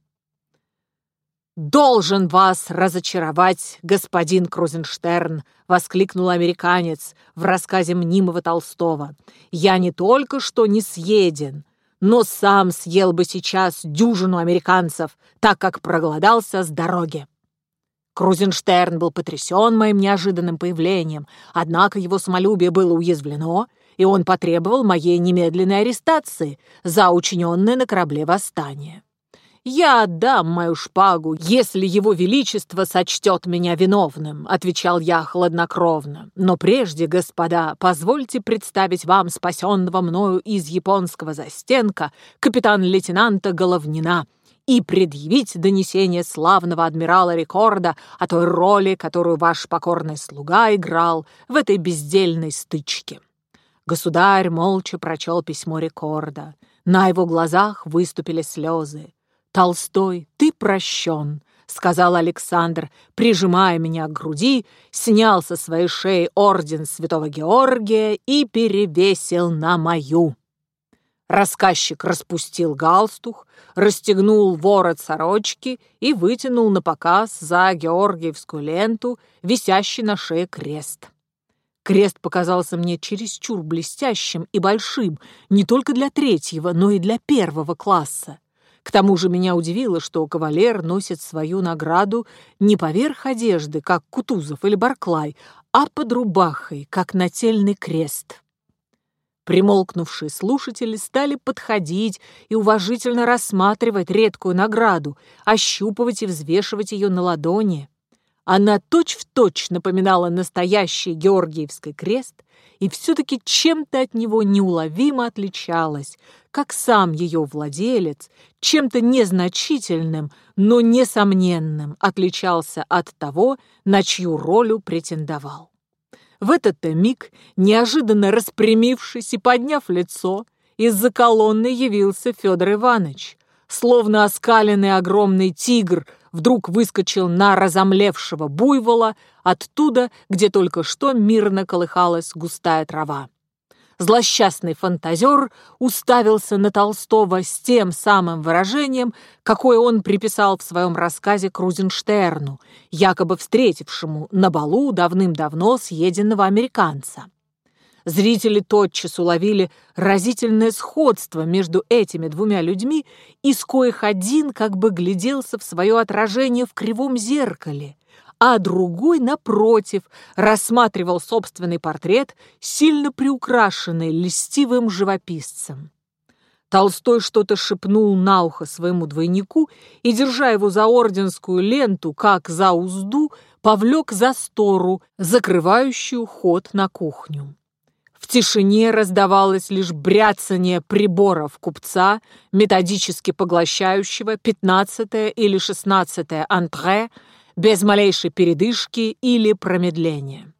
«Должен вас разочаровать, господин Крузенштерн!» — воскликнул американец в рассказе мнимого Толстого. «Я не только что не съеден, но сам съел бы сейчас дюжину американцев, так как проголодался с дороги». Крузенштерн был потрясен моим неожиданным появлением, однако его самолюбие было уязвлено, и он потребовал моей немедленной арестации за учиненное на корабле восстание. «Я отдам мою шпагу, если его величество сочтет меня виновным», — отвечал я хладнокровно. «Но прежде, господа, позвольте представить вам спасенного мною из японского застенка капитан-лейтенанта Головнина» и предъявить донесение славного адмирала Рекорда о той роли, которую ваш покорный слуга играл в этой бездельной стычке». Государь молча прочел письмо Рекорда. На его глазах выступили слезы. «Толстой, ты прощен», — сказал Александр, прижимая меня к груди, снял со своей шеи орден святого Георгия и перевесил на мою. Рассказчик распустил галстух, расстегнул ворот сорочки и вытянул на показ за георгиевскую ленту, висящий на шее крест. Крест показался мне чересчур блестящим и большим не только для третьего, но и для первого класса. К тому же меня удивило, что кавалер носит свою награду не поверх одежды, как Кутузов или Барклай, а под рубахой, как нательный крест. Примолкнувшие слушатели стали подходить и уважительно рассматривать редкую награду, ощупывать и взвешивать ее на ладони. Она точь-в-точь точь напоминала настоящий Георгиевский крест и все-таки чем-то от него неуловимо отличалась, как сам ее владелец, чем-то незначительным, но несомненным отличался от того, на чью роль претендовал. В этот миг, неожиданно распрямившись и подняв лицо, из-за колонны явился Федор Иванович. Словно оскаленный огромный тигр вдруг выскочил на разомлевшего буйвола оттуда, где только что мирно колыхалась густая трава злосчастный фантазер уставился на Толстого с тем самым выражением, какое он приписал в своем рассказе Крузенштерну, якобы встретившему на балу давным-давно съеденного американца. Зрители тотчас уловили разительное сходство между этими двумя людьми, из коих один как бы гляделся в свое отражение в кривом зеркале, а другой, напротив, рассматривал собственный портрет, сильно приукрашенный льстивым живописцем. Толстой что-то шепнул на ухо своему двойнику и, держа его за орденскую ленту, как за узду, повлек за стору, закрывающую ход на кухню. В тишине раздавалось лишь бряцание приборов купца, методически поглощающего пятнадцатое или шестнадцатое антре, без малейшей передышки или промедления.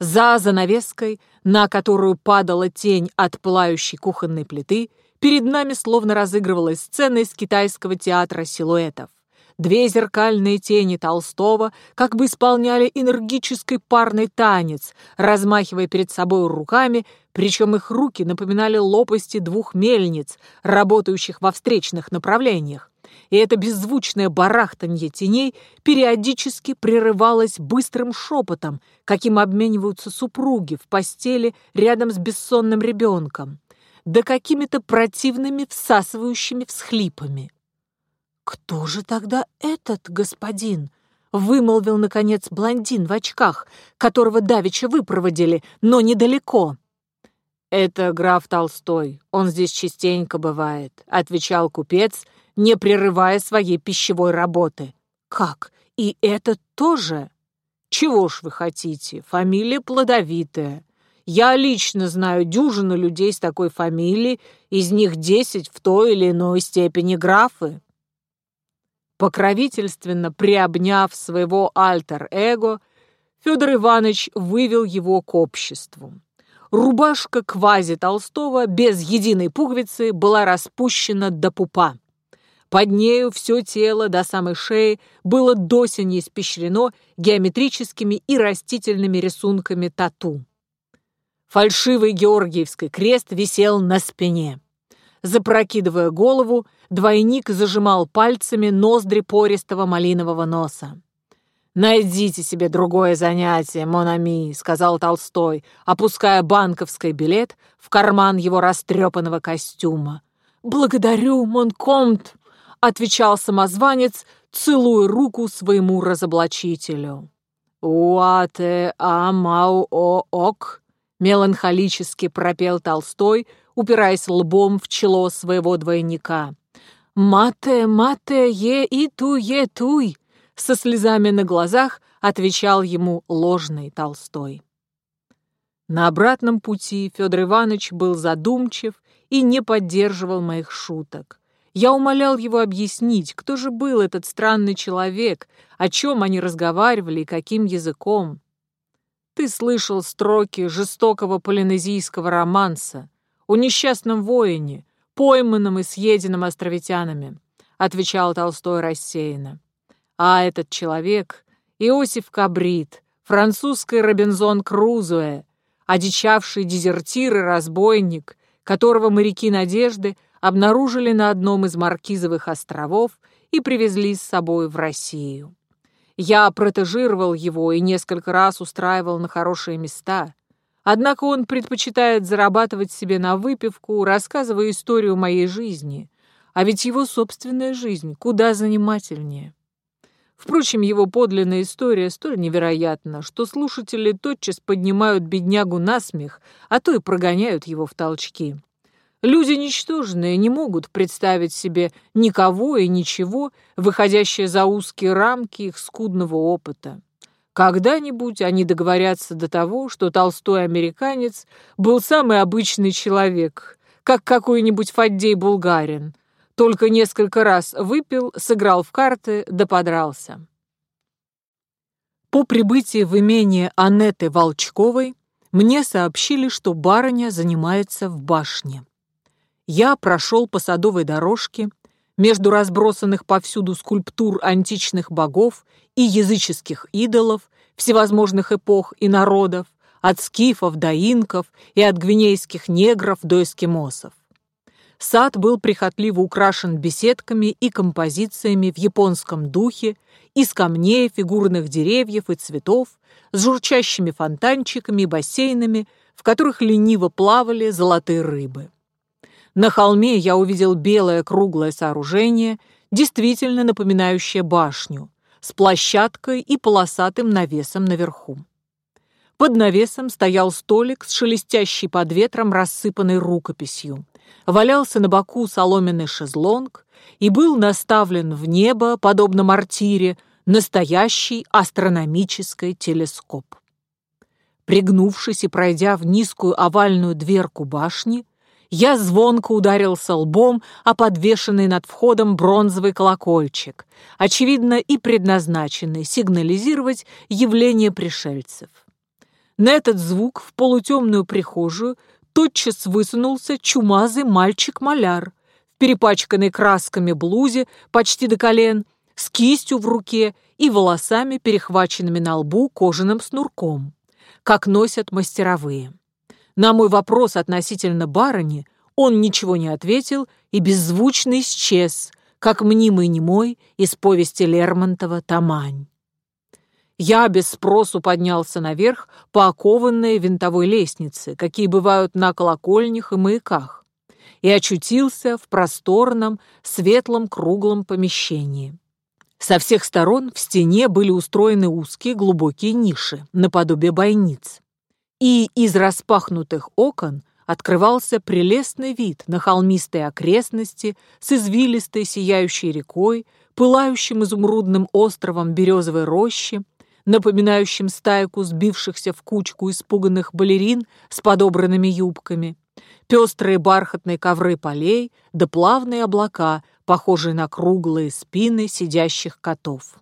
За занавеской, на которую падала тень от пылающей кухонной плиты, перед нами словно разыгрывалась сцена из китайского театра силуэтов. Две зеркальные тени Толстого как бы исполняли энергический парный танец, размахивая перед собой руками, причем их руки напоминали лопасти двух мельниц, работающих во встречных направлениях и это беззвучное барахтанье теней периодически прерывалось быстрым шепотом, каким обмениваются супруги в постели рядом с бессонным ребенком, да какими-то противными всасывающими всхлипами. «Кто же тогда этот господин?» — вымолвил, наконец, блондин в очках, которого давеча выпроводили, но недалеко. «Это граф Толстой, он здесь частенько бывает», — отвечал купец, не прерывая своей пищевой работы. «Как? И это тоже?» «Чего ж вы хотите? Фамилия плодовитая. Я лично знаю дюжину людей с такой фамилией, из них десять в той или иной степени графы». Покровительственно приобняв своего альтер-эго, Федор Иванович вывел его к обществу. Рубашка квази Толстого без единой пуговицы была распущена до пупа. Под нею все тело до самой шеи было досень испещрено геометрическими и растительными рисунками тату. Фальшивый Георгиевский крест висел на спине. Запрокидывая голову, двойник зажимал пальцами ноздри пористого малинового носа. «Найдите себе другое занятие, Монами», — сказал Толстой, опуская банковский билет в карман его растрепанного костюма. «Благодарю, Монкомт», — отвечал самозванец, целуя руку своему разоблачителю. «Уате амау о ок», — меланхолически пропел Толстой, упираясь лбом в чело своего двойника. «Мате, мате, е и ту, е туй», со слезами на глазах отвечал ему ложный Толстой. На обратном пути Федор Иванович был задумчив и не поддерживал моих шуток. Я умолял его объяснить, кто же был этот странный человек, о чем они разговаривали и каким языком. Ты слышал строки жестокого полинезийского романса о несчастном воине, пойманном и съеденном островитянами, отвечал Толстой рассеянно. А этот человек — Иосиф Кабрит, французский Робинзон Крузуэ, одичавший дезертир и разбойник, которого моряки Надежды обнаружили на одном из Маркизовых островов и привезли с собой в Россию. Я протежировал его и несколько раз устраивал на хорошие места. Однако он предпочитает зарабатывать себе на выпивку, рассказывая историю моей жизни. А ведь его собственная жизнь куда занимательнее. Впрочем, его подлинная история столь невероятна, что слушатели тотчас поднимают беднягу на смех, а то и прогоняют его в толчки. Люди ничтожные не могут представить себе никого и ничего, выходящее за узкие рамки их скудного опыта. Когда-нибудь они договорятся до того, что толстой американец был самый обычный человек, как какой-нибудь Фаддей-булгарин, только несколько раз выпил, сыграл в карты да подрался. По прибытии в имение Анеты Волчковой мне сообщили, что барыня занимается в башне. Я прошел по садовой дорожке между разбросанных повсюду скульптур античных богов и языческих идолов всевозможных эпох и народов, от скифов до инков и от гвинейских негров до эскимосов. Сад был прихотливо украшен беседками и композициями в японском духе из камней, фигурных деревьев и цветов, с журчащими фонтанчиками и бассейнами, в которых лениво плавали золотые рыбы. На холме я увидел белое круглое сооружение, действительно напоминающее башню, с площадкой и полосатым навесом наверху. Под навесом стоял столик с шелестящей под ветром рассыпанной рукописью – валялся на боку соломенный шезлонг и был наставлен в небо, подобно мортире, настоящий астрономический телескоп. Пригнувшись и пройдя в низкую овальную дверку башни, я звонко ударился лбом о подвешенный над входом бронзовый колокольчик, очевидно и предназначенный сигнализировать явление пришельцев. На этот звук в полутемную прихожую тотчас высунулся чумазый мальчик-маляр в перепачканной красками блузе почти до колен, с кистью в руке и волосами, перехваченными на лбу кожаным снурком, как носят мастеровые. На мой вопрос относительно барыни он ничего не ответил и беззвучно исчез, как мнимый немой из повести Лермонтова «Тамань». Я без спросу поднялся наверх по окованной винтовой лестнице, какие бывают на колокольнях и маяках, и очутился в просторном, светлом, круглом помещении. Со всех сторон в стене были устроены узкие глубокие ниши, наподобие бойниц. И из распахнутых окон открывался прелестный вид на холмистые окрестности с извилистой сияющей рекой, пылающим изумрудным островом березовой рощи, напоминающим стайку сбившихся в кучку испуганных балерин с подобранными юбками, пестрые бархатные ковры полей да плавные облака, похожие на круглые спины сидящих котов.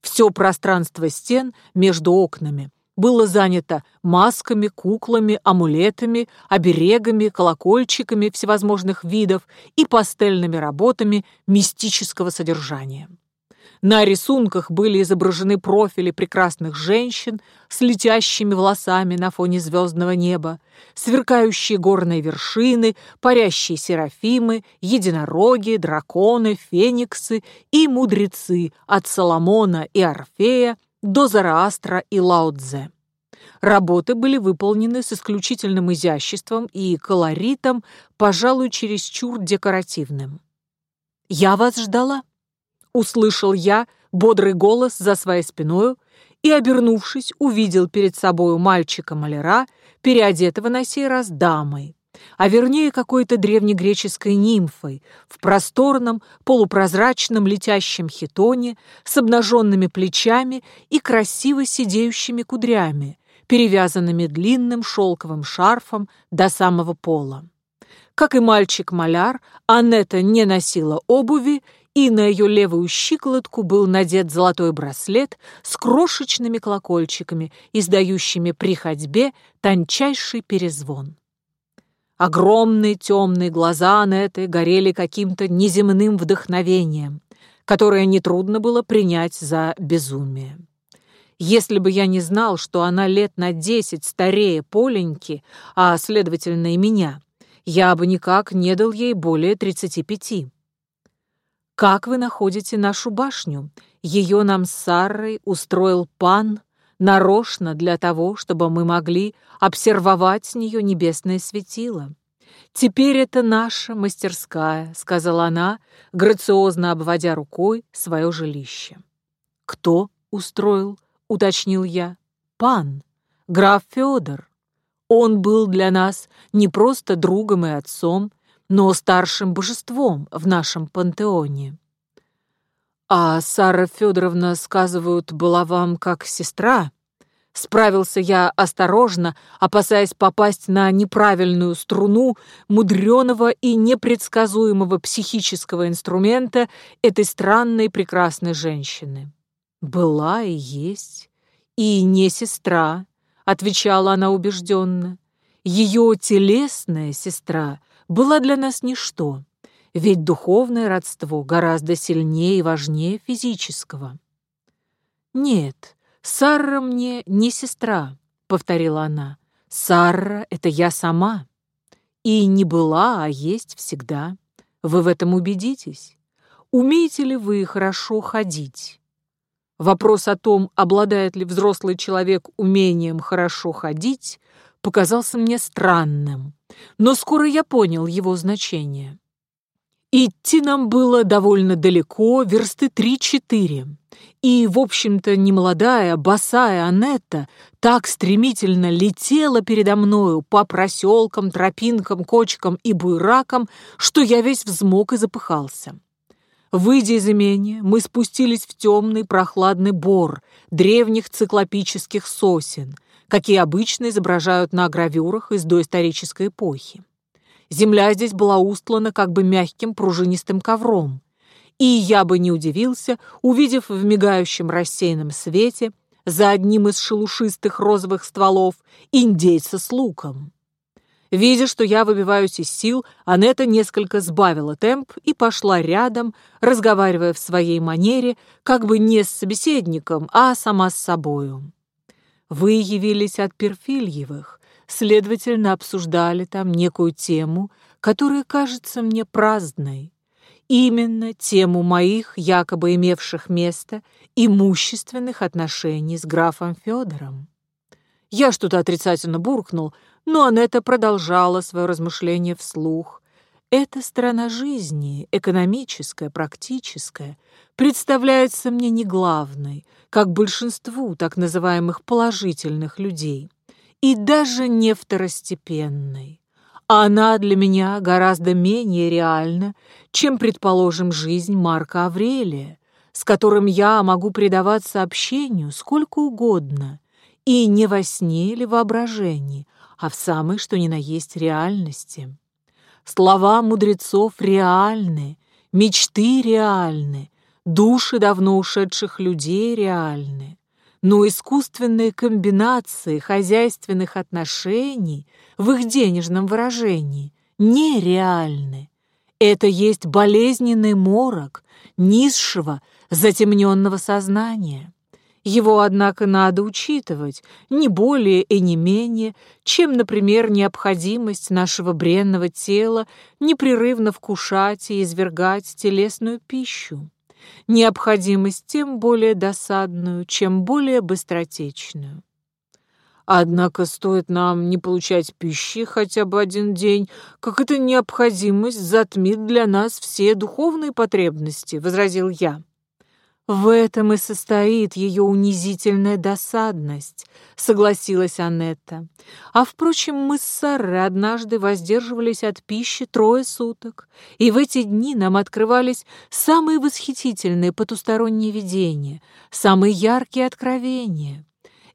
Все пространство стен между окнами было занято масками, куклами, амулетами, оберегами, колокольчиками всевозможных видов и пастельными работами мистического содержания. На рисунках были изображены профили прекрасных женщин с летящими волосами на фоне звездного неба, сверкающие горные вершины, парящие серафимы, единороги, драконы, фениксы и мудрецы от Соломона и Орфея до Зараастра и Лаудзе. Работы были выполнены с исключительным изяществом и колоритом, пожалуй, чересчур декоративным. «Я вас ждала», — услышал я бодрый голос за своей спиною и, обернувшись, увидел перед собою мальчика-маляра, переодетого на сей раз дамой, а вернее какой-то древнегреческой нимфой в просторном полупрозрачном летящем хитоне с обнаженными плечами и красиво сидеющими кудрями, перевязанными длинным шелковым шарфом до самого пола. Как и мальчик-маляр, Аннета не носила обуви, и на ее левую щиколотку был надет золотой браслет с крошечными колокольчиками, издающими при ходьбе тончайший перезвон. Огромные темные глаза Аннеты горели каким-то неземным вдохновением, которое нетрудно было принять за безумие. Если бы я не знал, что она лет на десять старее Поленьки, а, следовательно, и меня, я бы никак не дал ей более тридцати пяти. «Как вы находите нашу башню? Ее нам с Сарой устроил пан нарочно для того, чтобы мы могли обсервовать с нее небесное светило. Теперь это наша мастерская», — сказала она, грациозно обводя рукой свое жилище. «Кто устроил?» — уточнил я. «Пан, граф Федор. Он был для нас не просто другом и отцом, но старшим божеством в нашем пантеоне». «А Сара Федоровна, сказывают, была вам как сестра?» Справился я осторожно, опасаясь попасть на неправильную струну мудреного и непредсказуемого психического инструмента этой странной прекрасной женщины. «Была и есть, и не сестра», — отвечала она убежденно. «Ее телесная сестра была для нас ничто, ведь духовное родство гораздо сильнее и важнее физического». «Нет, Сарра мне не сестра», — повторила она. «Сарра — это я сама. И не была, а есть всегда. Вы в этом убедитесь. Умеете ли вы хорошо ходить?» Вопрос о том, обладает ли взрослый человек умением хорошо ходить, показался мне странным, но скоро я понял его значение. Идти нам было довольно далеко, версты три-четыре, и, в общем-то, немолодая, босая Анетта так стремительно летела передо мною по проселкам, тропинкам, кочкам и буйракам, что я весь взмок и запыхался. Выйдя из имения, мы спустились в темный прохладный бор древних циклопических сосен, какие обычно изображают на гравюрах из доисторической эпохи. Земля здесь была устлана как бы мягким пружинистым ковром, и я бы не удивился, увидев в мигающем рассеянном свете за одним из шелушистых розовых стволов индейца с луком. Видя, что я выбиваюсь из сил, Анетта несколько сбавила темп и пошла рядом, разговаривая в своей манере, как бы не с собеседником, а сама с собою. Вы явились от Перфильевых, следовательно, обсуждали там некую тему, которая кажется мне праздной. Именно тему моих, якобы имевших место, имущественных отношений с графом Федором. Я что-то отрицательно буркнул, но Анетта продолжала свое размышление вслух. Эта сторона жизни, экономическая, практическая, представляется мне не главной, как большинству так называемых положительных людей, и даже не второстепенной. Она для меня гораздо менее реальна, чем, предположим, жизнь Марка Аврелия, с которым я могу предаваться общению сколько угодно, и не во сне или воображении, а в самой что ни на есть реальности. Слова мудрецов реальны, мечты реальны, души давно ушедших людей реальны. Но искусственные комбинации хозяйственных отношений в их денежном выражении нереальны. Это есть болезненный морок низшего, затемненного сознания. Его, однако, надо учитывать не более и не менее, чем, например, необходимость нашего бренного тела непрерывно вкушать и извергать телесную пищу. Необходимость тем более досадную, чем более быстротечную. Однако стоит нам не получать пищи хотя бы один день, как эта необходимость затмит для нас все духовные потребности, — возразил я. В этом и состоит ее унизительная досадность, согласилась Анетта. А впрочем, мы с Сарой однажды воздерживались от пищи трое суток, и в эти дни нам открывались самые восхитительные потусторонние видения, самые яркие откровения.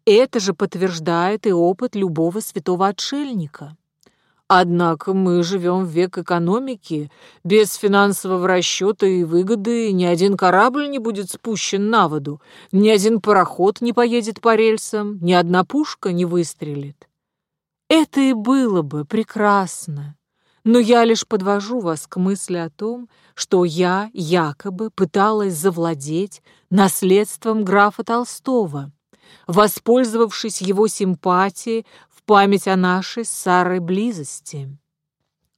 Это же подтверждает и опыт любого святого отшельника. Однако мы живем в век экономики. Без финансового расчета и выгоды ни один корабль не будет спущен на воду, ни один пароход не поедет по рельсам, ни одна пушка не выстрелит. Это и было бы прекрасно. Но я лишь подвожу вас к мысли о том, что я якобы пыталась завладеть наследством графа Толстого, воспользовавшись его симпатией память о нашей с Сарой близости.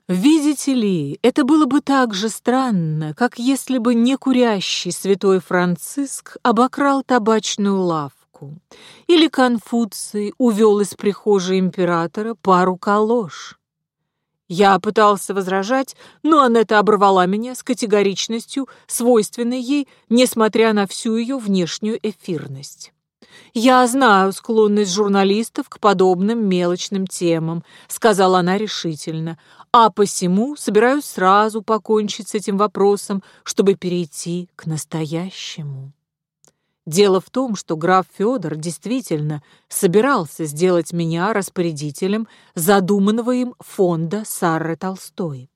Видите ли, это было бы так же странно, как если бы некурящий святой Франциск обокрал табачную лавку, или Конфуций увел из прихожей императора пару калош. Я пытался возражать, но Анетта оборвала меня с категоричностью, свойственной ей, несмотря на всю ее внешнюю эфирность. «Я знаю склонность журналистов к подобным мелочным темам», — сказала она решительно, «а посему собираюсь сразу покончить с этим вопросом, чтобы перейти к настоящему». Дело в том, что граф Федор действительно собирался сделать меня распорядителем задуманного им фонда Сарры Толстой.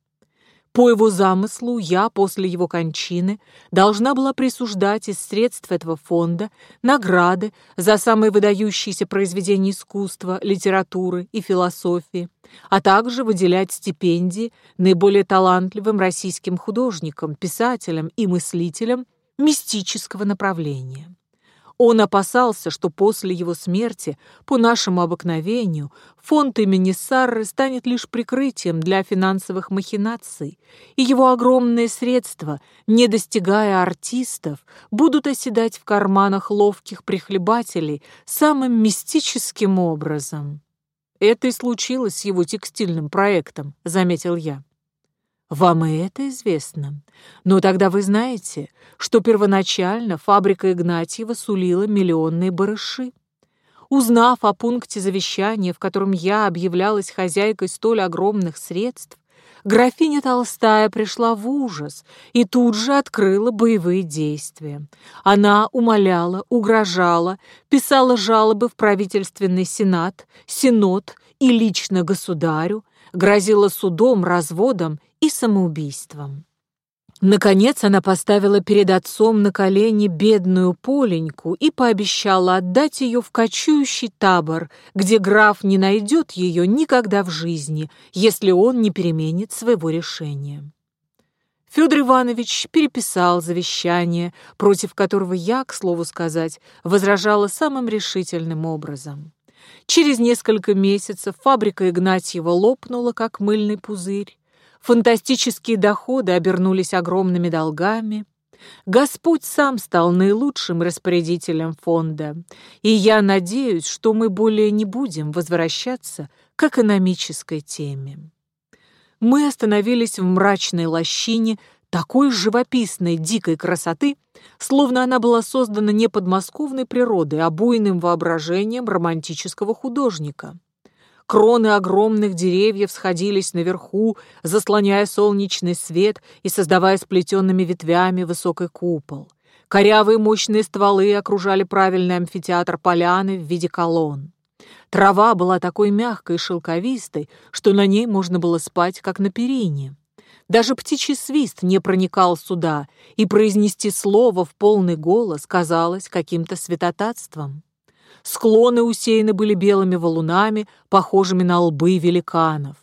По его замыслу я после его кончины должна была присуждать из средств этого фонда награды за самые выдающиеся произведения искусства, литературы и философии, а также выделять стипендии наиболее талантливым российским художникам, писателям и мыслителям мистического направления. Он опасался, что после его смерти, по нашему обыкновению, фонд имени Сарры станет лишь прикрытием для финансовых махинаций, и его огромные средства, не достигая артистов, будут оседать в карманах ловких прихлебателей самым мистическим образом. Это и случилось с его текстильным проектом, заметил я. Вам и это известно. Но тогда вы знаете, что первоначально фабрика Игнатьева сулила миллионные барыши. Узнав о пункте завещания, в котором я объявлялась хозяйкой столь огромных средств, графиня Толстая пришла в ужас и тут же открыла боевые действия. Она умоляла, угрожала, писала жалобы в правительственный сенат, синод и лично государю, грозила судом, разводом и самоубийством. Наконец она поставила перед отцом на колени бедную Поленьку и пообещала отдать ее в кочующий табор, где граф не найдет ее никогда в жизни, если он не переменит своего решения. Федор Иванович переписал завещание, против которого я, к слову сказать, возражала самым решительным образом. Через несколько месяцев фабрика Игнатьева лопнула, как мыльный пузырь. Фантастические доходы обернулись огромными долгами. Господь сам стал наилучшим распорядителем фонда, и я надеюсь, что мы более не будем возвращаться к экономической теме. Мы остановились в мрачной лощине такой живописной дикой красоты, словно она была создана не подмосковной природой, а буйным воображением романтического художника. Кроны огромных деревьев сходились наверху, заслоняя солнечный свет и создавая сплетенными ветвями высокий купол. Корявые мощные стволы окружали правильный амфитеатр поляны в виде колонн. Трава была такой мягкой и шелковистой, что на ней можно было спать, как на перине. Даже птичий свист не проникал сюда, и произнести слово в полный голос казалось каким-то святотатством. Склоны усеяны были белыми валунами, похожими на лбы великанов.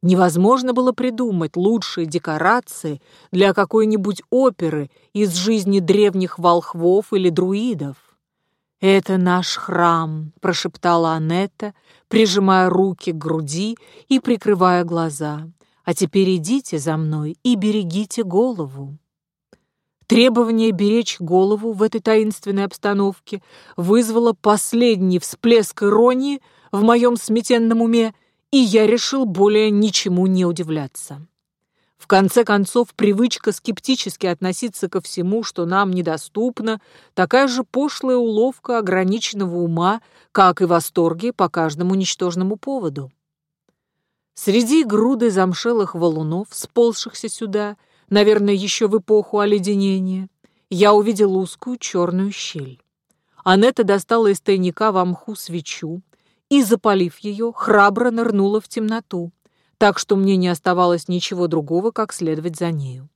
Невозможно было придумать лучшие декорации для какой-нибудь оперы из жизни древних волхвов или друидов. «Это наш храм», — прошептала Анетта, прижимая руки к груди и прикрывая глаза. «А теперь идите за мной и берегите голову». Требование беречь голову в этой таинственной обстановке вызвало последний всплеск иронии в моем сметенном уме, и я решил более ничему не удивляться. В конце концов, привычка скептически относиться ко всему, что нам недоступно, такая же пошлая уловка ограниченного ума, как и восторги по каждому ничтожному поводу. Среди груды замшелых валунов, сползшихся сюда, наверное, еще в эпоху оледенения, я увидел узкую черную щель. Анетта достала из тайника в мху свечу и, запалив ее, храбро нырнула в темноту, так что мне не оставалось ничего другого, как следовать за нею.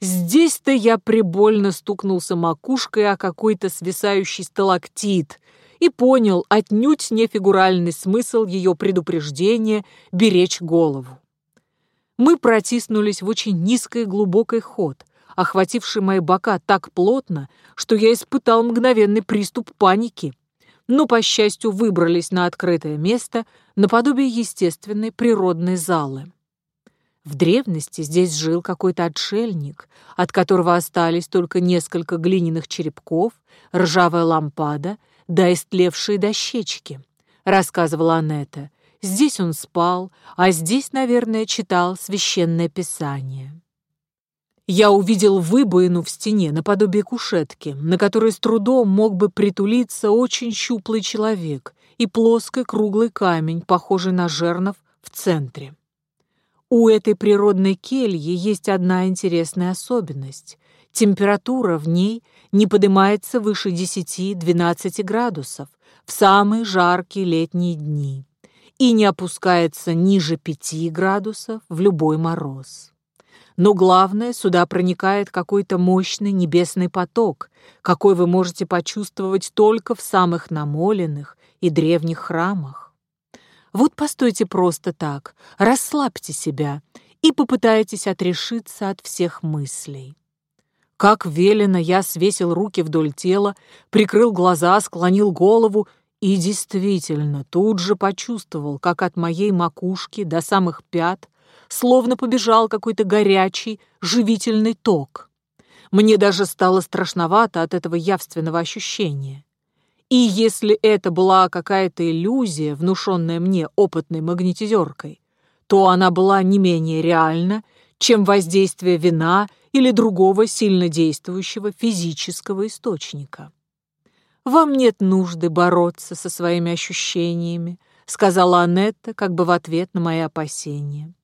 Здесь-то я прибольно стукнулся макушкой о какой-то свисающий сталактит и понял отнюдь не фигуральный смысл ее предупреждения беречь голову. Мы протиснулись в очень низкий глубокий ход, охвативший мои бока так плотно, что я испытал мгновенный приступ паники, но, по счастью, выбрались на открытое место наподобие естественной природной залы. В древности здесь жил какой-то отшельник, от которого остались только несколько глиняных черепков, ржавая лампада да истлевшие дощечки, рассказывала Анетта. Здесь он спал, а здесь, наверное, читал священное писание. Я увидел выбоину в стене наподобие кушетки, на которой с трудом мог бы притулиться очень щуплый человек и плоский круглый камень, похожий на жернов, в центре. У этой природной кельи есть одна интересная особенность. Температура в ней не поднимается выше 10-12 градусов в самые жаркие летние дни и не опускается ниже 5 градусов в любой мороз. Но главное, сюда проникает какой-то мощный небесный поток, какой вы можете почувствовать только в самых намоленных и древних храмах. Вот постойте просто так, расслабьте себя и попытайтесь отрешиться от всех мыслей. Как велено, я свесил руки вдоль тела, прикрыл глаза, склонил голову и действительно тут же почувствовал, как от моей макушки до самых пят словно побежал какой-то горячий, живительный ток. Мне даже стало страшновато от этого явственного ощущения. И если это была какая-то иллюзия, внушенная мне опытной магнетизеркой, то она была не менее реальна, чем воздействие вина или другого сильно действующего физического источника. «Вам нет нужды бороться со своими ощущениями», сказала Анетта как бы в ответ на мои опасения.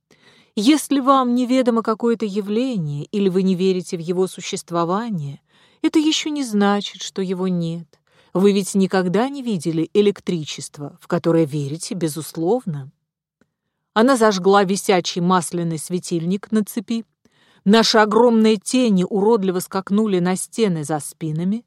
Если вам неведомо какое-то явление или вы не верите в его существование, это еще не значит, что его нет. Вы ведь никогда не видели электричество, в которое верите, безусловно. Она зажгла висячий масляный светильник на цепи. Наши огромные тени уродливо скакнули на стены за спинами,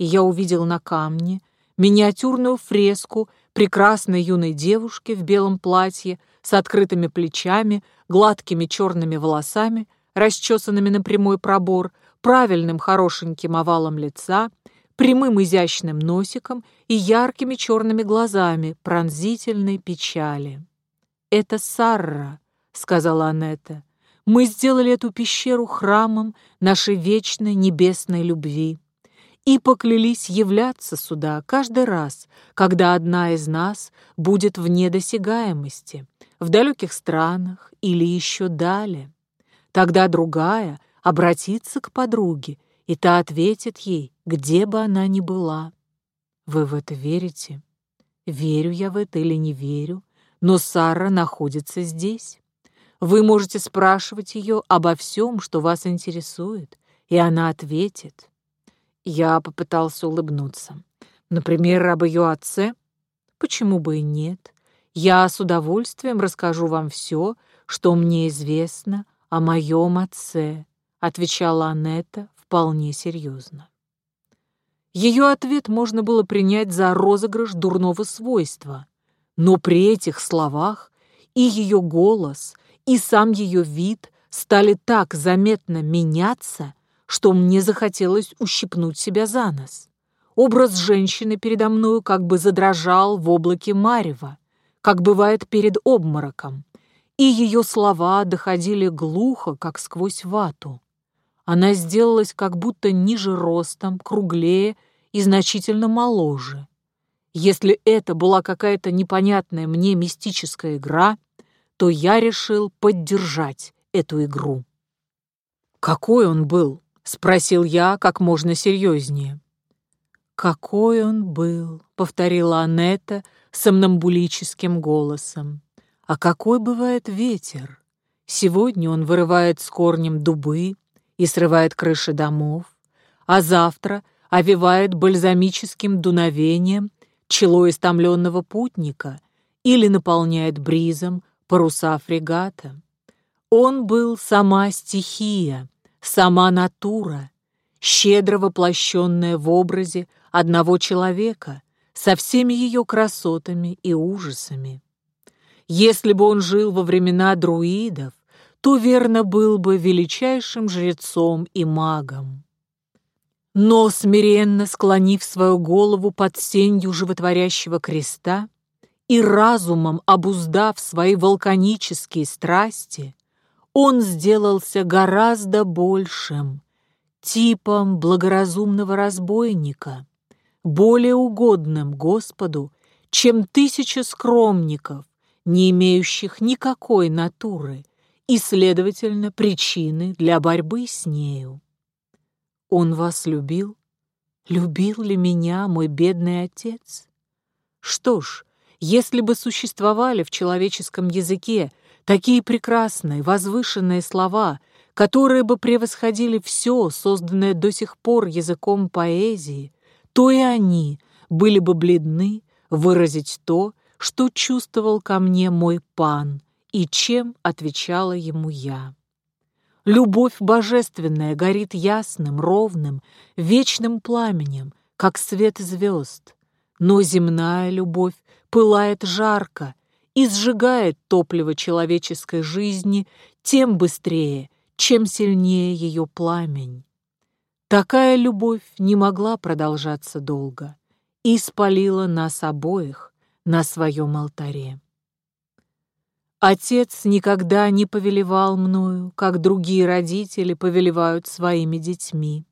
и я увидел на камне миниатюрную фреску прекрасной юной девушки в белом платье с открытыми плечами, гладкими черными волосами, расчесанными на прямой пробор, правильным хорошеньким овалом лица, прямым изящным носиком и яркими черными глазами пронзительной печали. «Это Сарра», — сказала Анетта. «Мы сделали эту пещеру храмом нашей вечной небесной любви и поклялись являться сюда каждый раз, когда одна из нас будет вне досягаемости, в далеких странах или еще далее. Тогда другая обратится к подруге, и та ответит ей, где бы она ни была. Вы в это верите? Верю я в это или не верю, но Сара находится здесь. Вы можете спрашивать ее обо всем, что вас интересует, и она ответит. Я попытался улыбнуться. Например, об ее отце? Почему бы и нет? Я с удовольствием расскажу вам все, что мне известно о моем отце», — отвечала Анетта вполне серьезно. Ее ответ можно было принять за розыгрыш дурного свойства, но при этих словах и ее голос, и сам ее вид стали так заметно меняться, что мне захотелось ущипнуть себя за нос. Образ женщины передо мною как бы задрожал в облаке марева, как бывает перед обмороком, и ее слова доходили глухо, как сквозь вату. Она сделалась как будто ниже ростом, круглее и значительно моложе. Если это была какая-то непонятная мне мистическая игра, то я решил поддержать эту игру. «Какой он был?» — спросил я как можно серьезнее. «Какой он был!» — повторила Анетта сомнамбулическим голосом. «А какой бывает ветер! Сегодня он вырывает с корнем дубы и срывает крыши домов, а завтра овивает бальзамическим дуновением чело истомленного путника или наполняет бризом паруса фрегата. Он был сама стихия, сама натура, щедро воплощенная в образе одного человека со всеми ее красотами и ужасами. Если бы он жил во времена друидов, то верно был бы величайшим жрецом и магом. Но, смиренно склонив свою голову под сенью животворящего креста и разумом обуздав свои вулканические страсти, он сделался гораздо большим, типом благоразумного разбойника, более угодным Господу, чем тысяча скромников, не имеющих никакой натуры и, следовательно, причины для борьбы с нею. Он вас любил? Любил ли меня мой бедный отец? Что ж, если бы существовали в человеческом языке такие прекрасные, возвышенные слова, которые бы превосходили все, созданное до сих пор языком поэзии, то и они были бы бледны выразить то, что чувствовал ко мне мой пан и чем отвечала ему я. Любовь божественная горит ясным, ровным, вечным пламенем, как свет звезд. Но земная любовь пылает жарко и сжигает топливо человеческой жизни тем быстрее, чем сильнее ее пламень. Такая любовь не могла продолжаться долго и спалила нас обоих на своем алтаре. Отец никогда не повелевал мною, как другие родители повелевают своими детьми.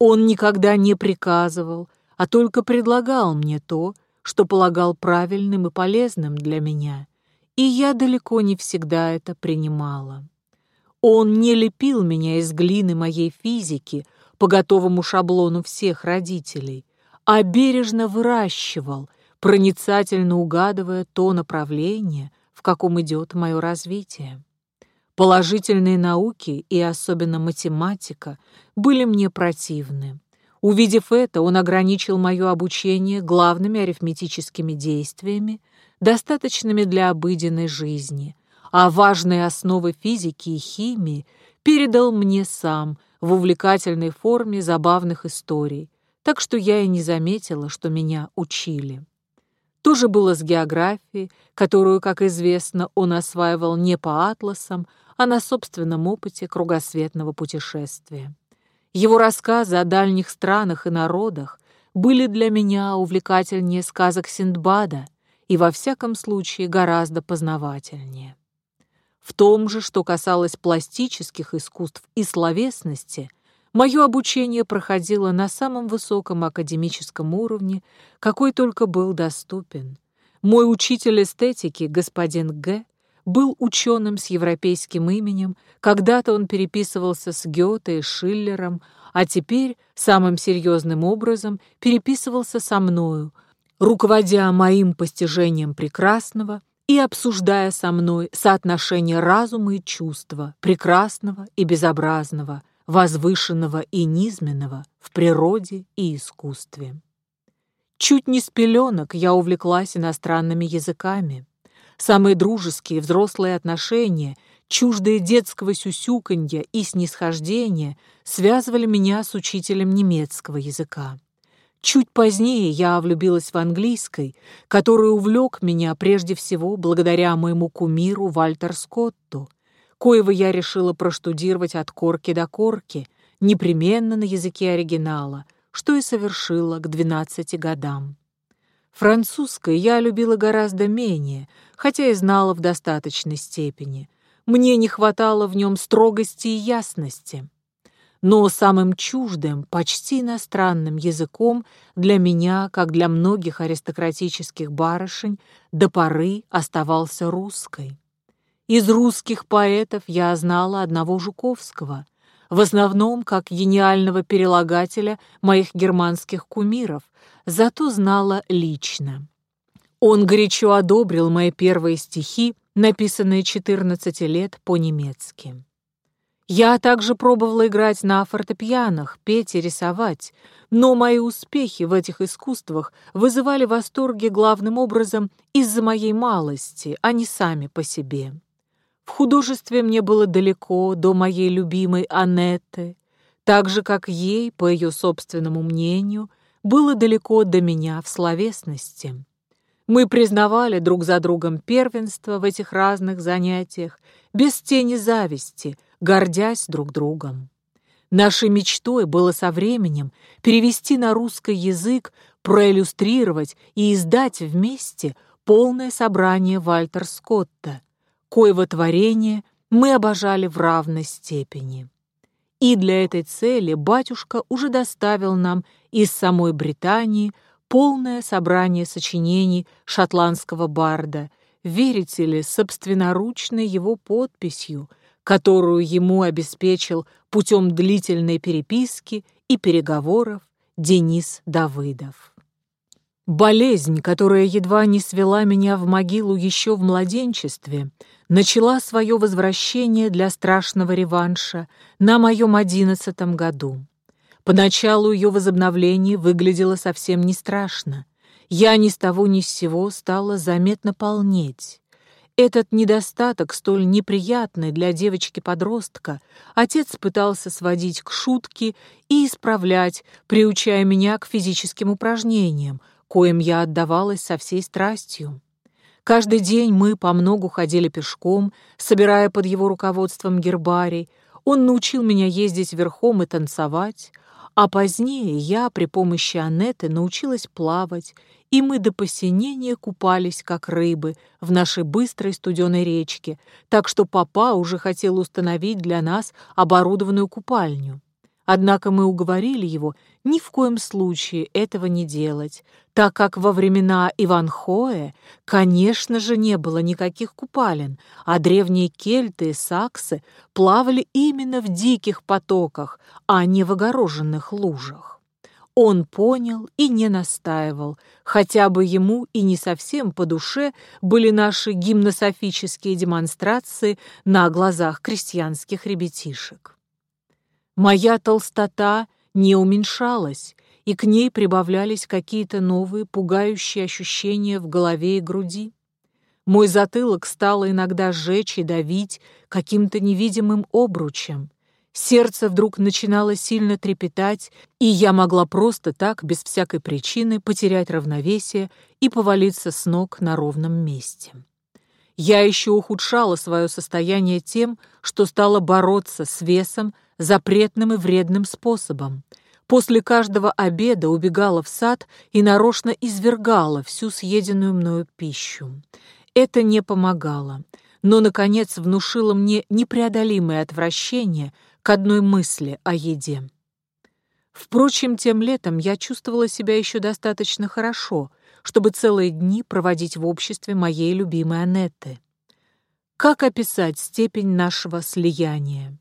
Он никогда не приказывал, а только предлагал мне то, что полагал правильным и полезным для меня, и я далеко не всегда это принимала. Он не лепил меня из глины моей физики по готовому шаблону всех родителей, а бережно выращивал, проницательно угадывая то направление, в каком идет мое развитие. Положительные науки и особенно математика были мне противны. Увидев это, он ограничил мое обучение главными арифметическими действиями, достаточными для обыденной жизни, а важные основы физики и химии передал мне сам в увлекательной форме забавных историй, так что я и не заметила, что меня учили. То же было с географией, которую, как известно, он осваивал не по атласам, а на собственном опыте кругосветного путешествия. Его рассказы о дальних странах и народах были для меня увлекательнее сказок Синдбада и, во всяком случае, гораздо познавательнее. В том же, что касалось пластических искусств и словесности – Мое обучение проходило на самом высоком академическом уровне, какой только был доступен. Мой учитель эстетики, господин Г., был ученым с европейским именем, когда-то он переписывался с Гёте и Шиллером, а теперь самым серьезным образом переписывался со мною, руководя моим постижением прекрасного и обсуждая со мной соотношение разума и чувства, прекрасного и безобразного, возвышенного и низменного в природе и искусстве. Чуть не с пеленок я увлеклась иностранными языками. Самые дружеские взрослые отношения, чуждые детского сюсюканья и снисхождения связывали меня с учителем немецкого языка. Чуть позднее я влюбилась в английской, который увлек меня прежде всего благодаря моему кумиру Вальтер Скотту, коего я решила проштудировать от корки до корки, непременно на языке оригинала, что и совершила к 12 годам. Французской я любила гораздо менее, хотя и знала в достаточной степени. Мне не хватало в нем строгости и ясности но самым чуждым, почти иностранным языком для меня, как для многих аристократических барышень, до поры оставался русской. Из русских поэтов я знала одного Жуковского, в основном как гениального перелагателя моих германских кумиров, зато знала лично. Он горячо одобрил мои первые стихи, написанные 14 лет по-немецки. Я также пробовала играть на фортепианах, петь и рисовать, но мои успехи в этих искусствах вызывали восторги главным образом из-за моей малости, а не сами по себе. В художестве мне было далеко до моей любимой Анетты, так же, как ей, по ее собственному мнению, было далеко до меня в словесности. Мы признавали друг за другом первенство в этих разных занятиях, без тени зависти — гордясь друг другом. Нашей мечтой было со временем перевести на русский язык, проиллюстрировать и издать вместе полное собрание Вальтер Скотта, коего творение мы обожали в равной степени. И для этой цели батюшка уже доставил нам из самой Британии полное собрание сочинений шотландского барда, верите ли, собственноручной его подписью – которую ему обеспечил путем длительной переписки и переговоров Денис Давыдов. Болезнь, которая едва не свела меня в могилу еще в младенчестве, начала свое возвращение для страшного реванша на моем одиннадцатом году. Поначалу ее возобновление выглядело совсем не страшно. Я ни с того ни с сего стала заметно полнеть. Этот недостаток, столь неприятный для девочки-подростка, отец пытался сводить к шутке и исправлять, приучая меня к физическим упражнениям, коим я отдавалась со всей страстью. Каждый день мы по многу ходили пешком, собирая под его руководством гербарий. Он научил меня ездить верхом и танцевать, а позднее я при помощи Анеты научилась плавать и мы до посинения купались, как рыбы, в нашей быстрой студеной речке, так что папа уже хотел установить для нас оборудованную купальню. Однако мы уговорили его ни в коем случае этого не делать, так как во времена Иванхоэ, конечно же, не было никаких купалин, а древние кельты и саксы плавали именно в диких потоках, а не в огороженных лужах. Он понял и не настаивал, хотя бы ему и не совсем по душе были наши гимнософические демонстрации на глазах крестьянских ребятишек. Моя толстота не уменьшалась, и к ней прибавлялись какие-то новые пугающие ощущения в голове и груди. Мой затылок стало иногда сжечь и давить каким-то невидимым обручем, Сердце вдруг начинало сильно трепетать, и я могла просто так, без всякой причины, потерять равновесие и повалиться с ног на ровном месте. Я еще ухудшала свое состояние тем, что стала бороться с весом запретным и вредным способом. После каждого обеда убегала в сад и нарочно извергала всю съеденную мною пищу. Это не помогало, но, наконец, внушило мне непреодолимое отвращение — к одной мысли о еде. Впрочем, тем летом я чувствовала себя еще достаточно хорошо, чтобы целые дни проводить в обществе моей любимой Анетты. Как описать степень нашего слияния?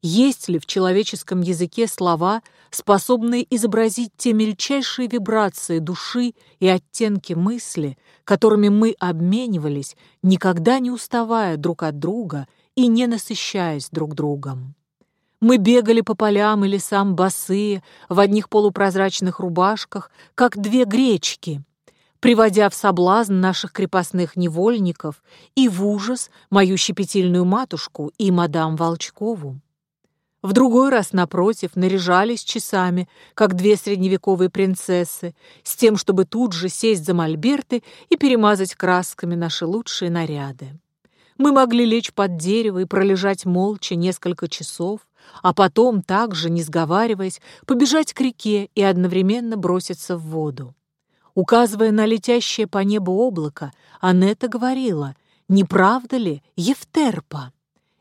Есть ли в человеческом языке слова, способные изобразить те мельчайшие вибрации души и оттенки мысли, которыми мы обменивались, никогда не уставая друг от друга и не насыщаясь друг другом? Мы бегали по полям и лесам босые, в одних полупрозрачных рубашках, как две гречки, приводя в соблазн наших крепостных невольников и в ужас мою щепетильную матушку и мадам Волчкову. В другой раз, напротив, наряжались часами, как две средневековые принцессы, с тем, чтобы тут же сесть за мольберты и перемазать красками наши лучшие наряды. Мы могли лечь под дерево и пролежать молча несколько часов, а потом, также, не сговариваясь, побежать к реке и одновременно броситься в воду. Указывая на летящее по небу облако, Анетта говорила, «Не правда ли, Евтерпа?»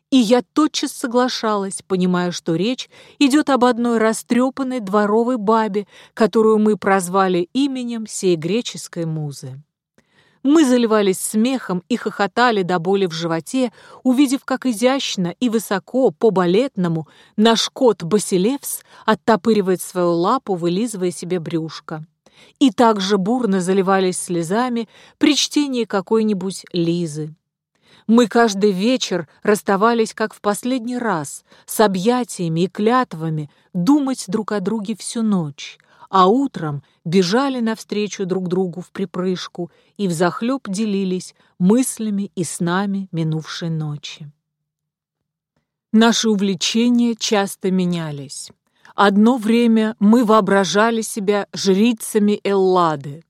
И я тотчас соглашалась, понимая, что речь идет об одной растрепанной дворовой бабе, которую мы прозвали именем сей греческой музы. Мы заливались смехом и хохотали до боли в животе, увидев, как изящно и высоко, по-балетному, наш кот Басилевс оттопыривает свою лапу, вылизывая себе брюшко. И также бурно заливались слезами при чтении какой-нибудь Лизы. Мы каждый вечер расставались, как в последний раз, с объятиями и клятвами, думать друг о друге всю ночь, а утром бежали навстречу друг другу в припрыжку и взахлеб делились мыслями и снами минувшей ночи. Наши увлечения часто менялись. Одно время мы воображали себя жрицами Эллады,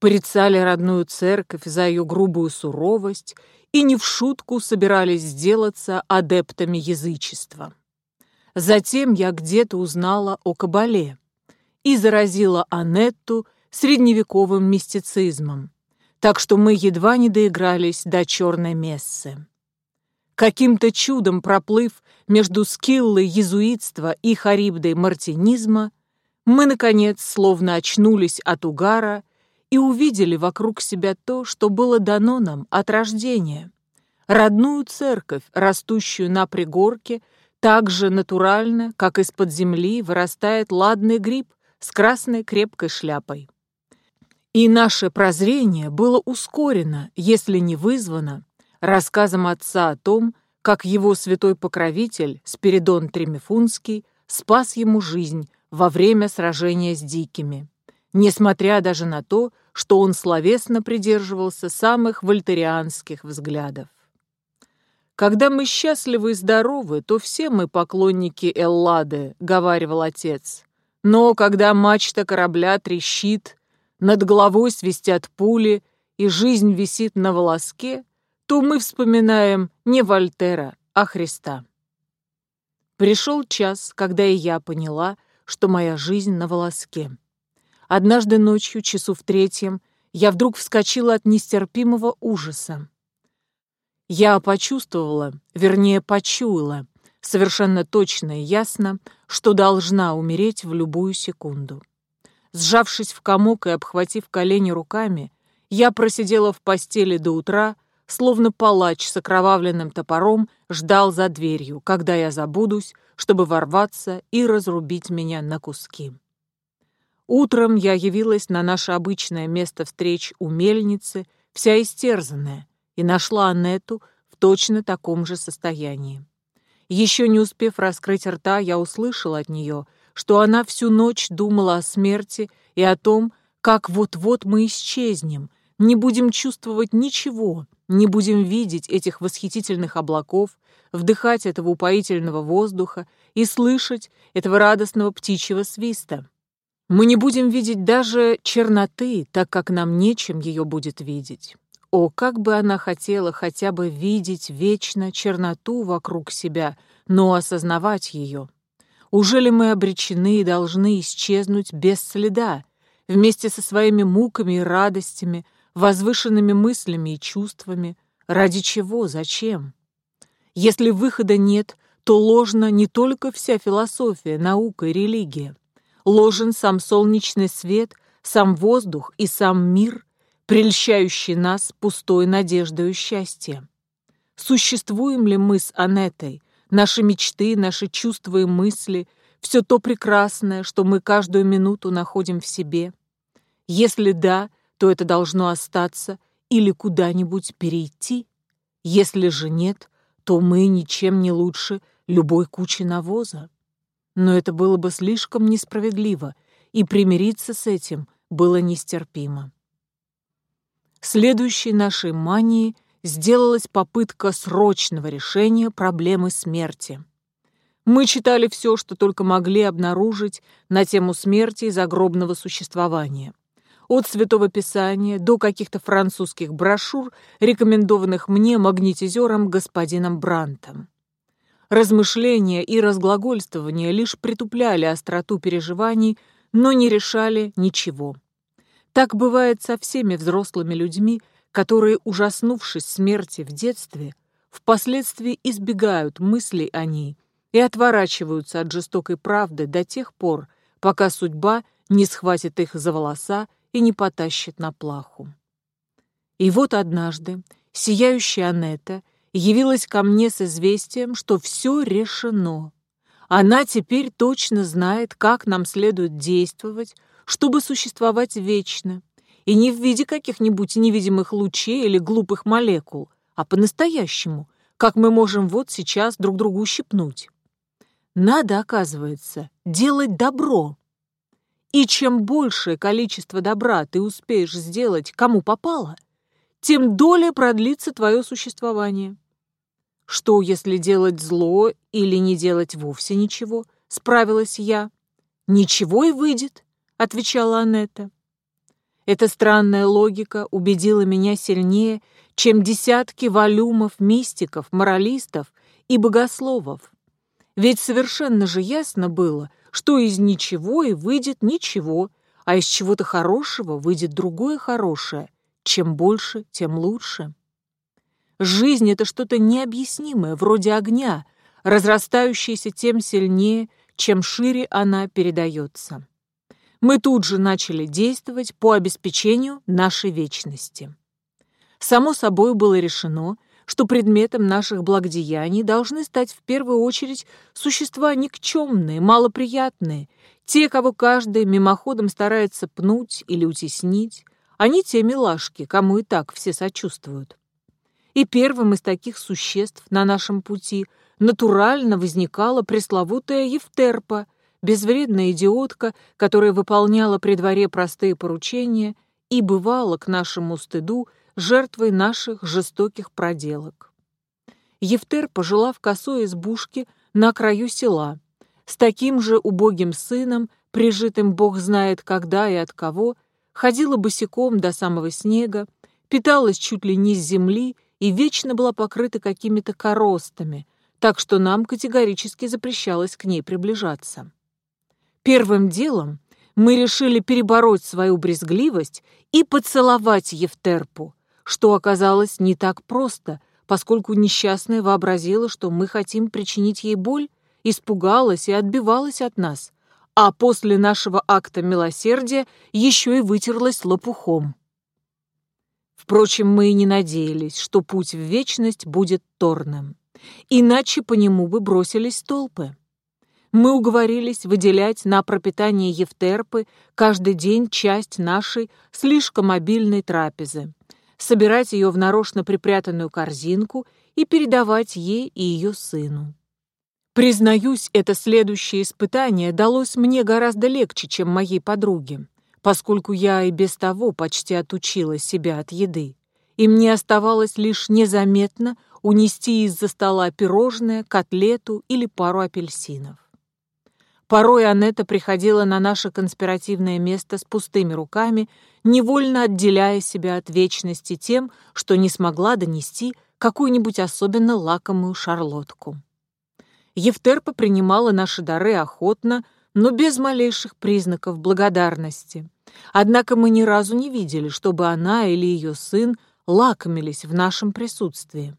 порицали родную церковь за ее грубую суровость и не в шутку собирались сделаться адептами язычества. Затем я где-то узнала о Кабале и заразила Анетту средневековым мистицизмом, так что мы едва не доигрались до черной мессы. Каким-то чудом проплыв между скиллой езуитства и харибдой мартинизма, мы, наконец, словно очнулись от угара и увидели вокруг себя то, что было дано нам от рождения. Родную церковь, растущую на пригорке, так же натурально, как из-под земли вырастает ладный гриб с красной крепкой шляпой. И наше прозрение было ускорено, если не вызвано, рассказом отца о том, как его святой покровитель Спиридон Тремифунский спас ему жизнь во время сражения с дикими несмотря даже на то, что он словесно придерживался самых вольтерианских взглядов. «Когда мы счастливы и здоровы, то все мы поклонники Эллады», — говаривал отец. «Но когда мачта корабля трещит, над головой свистят пули, и жизнь висит на волоске, то мы вспоминаем не Вольтера, а Христа». Пришел час, когда и я поняла, что моя жизнь на волоске. Однажды ночью, часу в третьем, я вдруг вскочила от нестерпимого ужаса. Я почувствовала, вернее, почуяла, совершенно точно и ясно, что должна умереть в любую секунду. Сжавшись в комок и обхватив колени руками, я просидела в постели до утра, словно палач с окровавленным топором ждал за дверью, когда я забудусь, чтобы ворваться и разрубить меня на куски. Утром я явилась на наше обычное место встреч у мельницы, вся истерзанная, и нашла Анетту в точно таком же состоянии. Еще не успев раскрыть рта, я услышала от нее, что она всю ночь думала о смерти и о том, как вот-вот мы исчезнем, не будем чувствовать ничего, не будем видеть этих восхитительных облаков, вдыхать этого упоительного воздуха и слышать этого радостного птичьего свиста. Мы не будем видеть даже черноты, так как нам нечем ее будет видеть. О, как бы она хотела хотя бы видеть вечно черноту вокруг себя, но осознавать ее. Уже ли мы обречены и должны исчезнуть без следа, вместе со своими муками и радостями, возвышенными мыслями и чувствами? Ради чего? Зачем? Если выхода нет, то ложна не только вся философия, наука и религия ложен сам солнечный свет, сам воздух и сам мир, прельщающий нас пустой надеждой счастья. Существуем ли мы с Анетой, наши мечты, наши чувства и мысли, все то прекрасное, что мы каждую минуту находим в себе? Если да, то это должно остаться или куда-нибудь перейти. Если же нет, то мы ничем не лучше любой кучи навоза. Но это было бы слишком несправедливо, и примириться с этим было нестерпимо. Следующей нашей манией сделалась попытка срочного решения проблемы смерти. Мы читали все, что только могли обнаружить на тему смерти и загробного существования. От Святого Писания до каких-то французских брошюр, рекомендованных мне магнетизером господином Брантом. Размышления и разглагольствования лишь притупляли остроту переживаний, но не решали ничего. Так бывает со всеми взрослыми людьми, которые, ужаснувшись смерти в детстве, впоследствии избегают мыслей о ней и отворачиваются от жестокой правды до тех пор, пока судьба не схватит их за волоса и не потащит на плаху. И вот однажды сияющая Анетта явилась ко мне с известием, что все решено. Она теперь точно знает, как нам следует действовать, чтобы существовать вечно, и не в виде каких-нибудь невидимых лучей или глупых молекул, а по-настоящему, как мы можем вот сейчас друг другу щипнуть. Надо, оказывается, делать добро. И чем большее количество добра ты успеешь сделать кому попало, тем долее продлится твое существование. Что, если делать зло или не делать вовсе ничего? Справилась я. Ничего и выйдет, отвечала Анетта. Эта странная логика убедила меня сильнее, чем десятки волюмов мистиков, моралистов и богословов. Ведь совершенно же ясно было, что из ничего и выйдет ничего, а из чего-то хорошего выйдет другое хорошее. Чем больше, тем лучше. Жизнь — это что-то необъяснимое, вроде огня, разрастающееся тем сильнее, чем шире она передается. Мы тут же начали действовать по обеспечению нашей вечности. Само собой было решено, что предметом наших благодеяний должны стать в первую очередь существа никчемные, малоприятные, те, кого каждый мимоходом старается пнуть или утеснить, они те милашки, кому и так все сочувствуют. И первым из таких существ на нашем пути натурально возникала пресловутая Евтерпа, безвредная идиотка, которая выполняла при дворе простые поручения и бывала, к нашему стыду, жертвой наших жестоких проделок. Евтер пожила в косой избушке на краю села, с таким же убогим сыном, прижитым бог знает когда и от кого, ходила босиком до самого снега, питалась чуть ли не с земли и вечно была покрыта какими-то коростами, так что нам категорически запрещалось к ней приближаться. Первым делом мы решили перебороть свою брезгливость и поцеловать Евтерпу, что оказалось не так просто, поскольку несчастная вообразила, что мы хотим причинить ей боль, испугалась и отбивалась от нас, а после нашего акта милосердия еще и вытерлась лопухом. Впрочем, мы и не надеялись, что путь в вечность будет торным, иначе по нему бы бросились толпы. Мы уговорились выделять на пропитание Евтерпы каждый день часть нашей слишком обильной трапезы, собирать ее в нарочно припрятанную корзинку и передавать ей и ее сыну. Признаюсь, это следующее испытание далось мне гораздо легче, чем моей подруге, поскольку я и без того почти отучила себя от еды, и мне оставалось лишь незаметно унести из-за стола пирожное, котлету или пару апельсинов. Порой Анетта приходила на наше конспиративное место с пустыми руками, невольно отделяя себя от вечности тем, что не смогла донести какую-нибудь особенно лакомую шарлотку. Евтерпа принимала наши дары охотно, но без малейших признаков благодарности. Однако мы ни разу не видели, чтобы она или ее сын лакомились в нашем присутствии.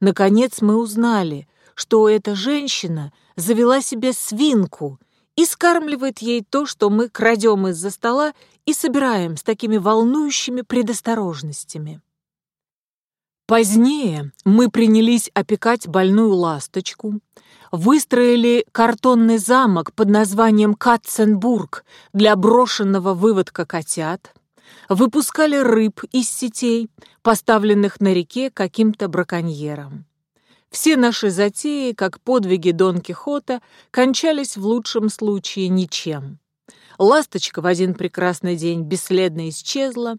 Наконец мы узнали, что эта женщина завела себе свинку и скармливает ей то, что мы крадем из-за стола и собираем с такими волнующими предосторожностями. Позднее мы принялись опекать больную ласточку, выстроили картонный замок под названием Катценбург для брошенного выводка котят, выпускали рыб из сетей, поставленных на реке каким-то браконьером. Все наши затеи, как подвиги Дон Кихота, кончались в лучшем случае ничем. Ласточка в один прекрасный день бесследно исчезла.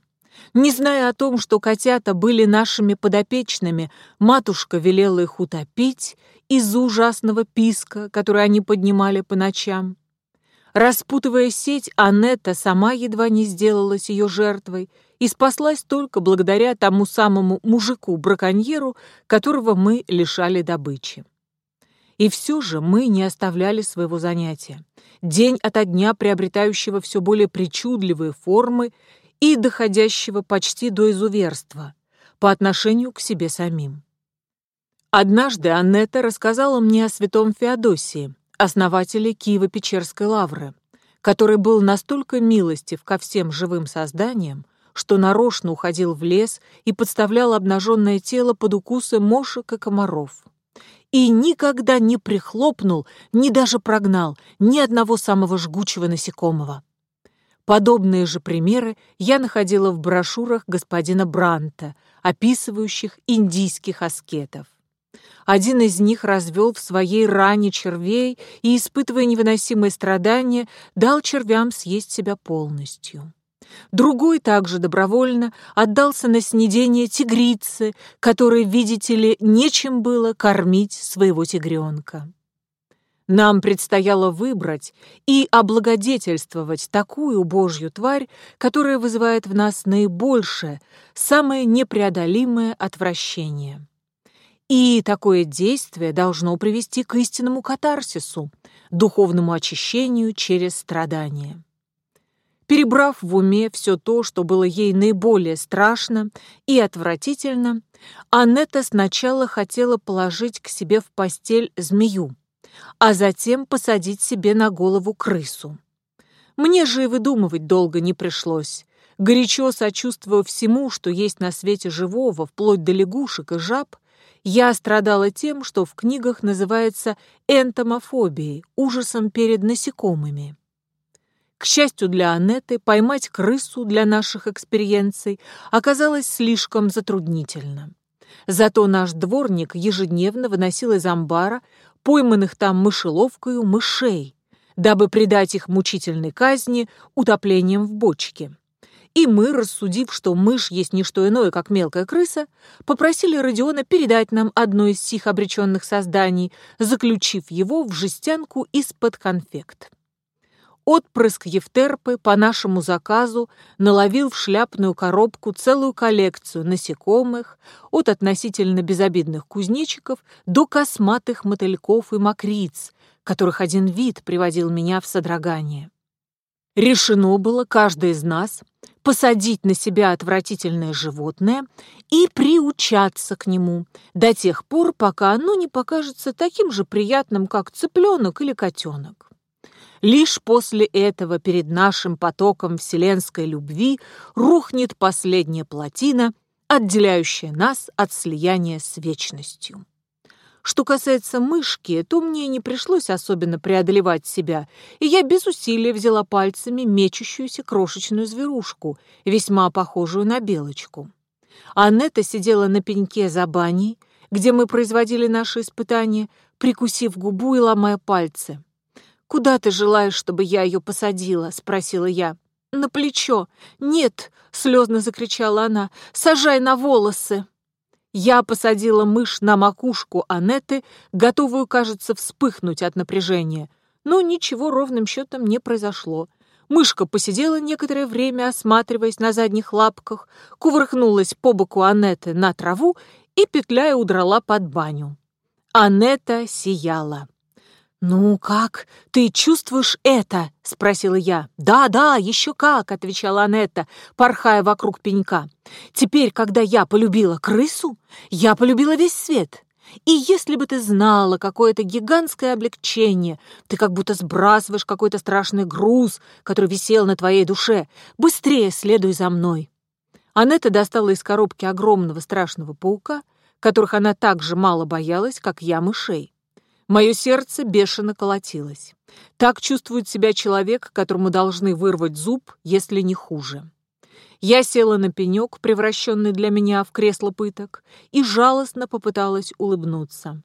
Не зная о том, что котята были нашими подопечными, матушка велела их утопить из-за ужасного писка, который они поднимали по ночам. Распутывая сеть, Анетта сама едва не сделалась ее жертвой и спаслась только благодаря тому самому мужику-браконьеру, которого мы лишали добычи. И все же мы не оставляли своего занятия, день ото дня приобретающего все более причудливые формы и доходящего почти до изуверства по отношению к себе самим. Однажды Аннета рассказала мне о святом Феодосии, основателе Киево-Печерской лавры, который был настолько милостив ко всем живым созданиям, что нарочно уходил в лес и подставлял обнаженное тело под укусы мошек и комаров. И никогда не прихлопнул, ни даже прогнал ни одного самого жгучего насекомого. Подобные же примеры я находила в брошюрах господина Бранта, описывающих индийских аскетов. Один из них развел в своей ране червей и, испытывая невыносимые страдания, дал червям съесть себя полностью. Другой также добровольно отдался на снедение тигрицы, которой, видите ли, нечем было кормить своего тигренка. Нам предстояло выбрать и облагодетельствовать такую божью тварь, которая вызывает в нас наибольшее, самое непреодолимое отвращение. И такое действие должно привести к истинному катарсису, духовному очищению через страдания. Перебрав в уме все то, что было ей наиболее страшно и отвратительно, Анетта сначала хотела положить к себе в постель змею, а затем посадить себе на голову крысу. Мне же и выдумывать долго не пришлось. Горячо сочувствуя всему, что есть на свете живого, вплоть до лягушек и жаб, я страдала тем, что в книгах называется энтомофобией, ужасом перед насекомыми. К счастью для Анеты, поймать крысу для наших экспериенций оказалось слишком затруднительно. Зато наш дворник ежедневно выносил из амбара пойманных там мышеловкою мышей, дабы придать их мучительной казни утоплением в бочке. И мы, рассудив, что мышь есть не что иное, как мелкая крыса, попросили Родиона передать нам одно из сих обреченных созданий, заключив его в жестянку из-под конфект. Отпрыск Евтерпы по нашему заказу наловил в шляпную коробку целую коллекцию насекомых, от относительно безобидных кузнечиков до косматых мотыльков и мокриц, которых один вид приводил меня в содрогание. Решено было каждый из нас посадить на себя отвратительное животное и приучаться к нему до тех пор, пока оно не покажется таким же приятным, как цыпленок или котенок. Лишь после этого перед нашим потоком вселенской любви рухнет последняя плотина, отделяющая нас от слияния с вечностью. Что касается мышки, то мне не пришлось особенно преодолевать себя, и я без усилия взяла пальцами мечущуюся крошечную зверушку, весьма похожую на белочку. Анетта сидела на пеньке за баней, где мы производили наши испытания, прикусив губу и ломая пальцы. «Куда ты желаешь, чтобы я ее посадила?» — спросила я. «На плечо». «Нет!» — слезно закричала она. «Сажай на волосы!» Я посадила мышь на макушку Анеты, готовую, кажется, вспыхнуть от напряжения. Но ничего ровным счетом не произошло. Мышка посидела некоторое время, осматриваясь на задних лапках, кувыркнулась по боку Анеты на траву и, петляя, удрала под баню. Анета сияла. «Ну как? Ты чувствуешь это?» — спросила я. «Да, да, еще как!» — отвечала Анетта, порхая вокруг пенька. «Теперь, когда я полюбила крысу, я полюбила весь свет. И если бы ты знала какое-то гигантское облегчение, ты как будто сбрасываешь какой-то страшный груз, который висел на твоей душе, быстрее следуй за мной». Анетта достала из коробки огромного страшного паука, которых она так же мало боялась, как я мышей. Мое сердце бешено колотилось. Так чувствует себя человек, которому должны вырвать зуб, если не хуже. Я села на пенек, превращенный для меня в кресло пыток, и жалостно попыталась улыбнуться.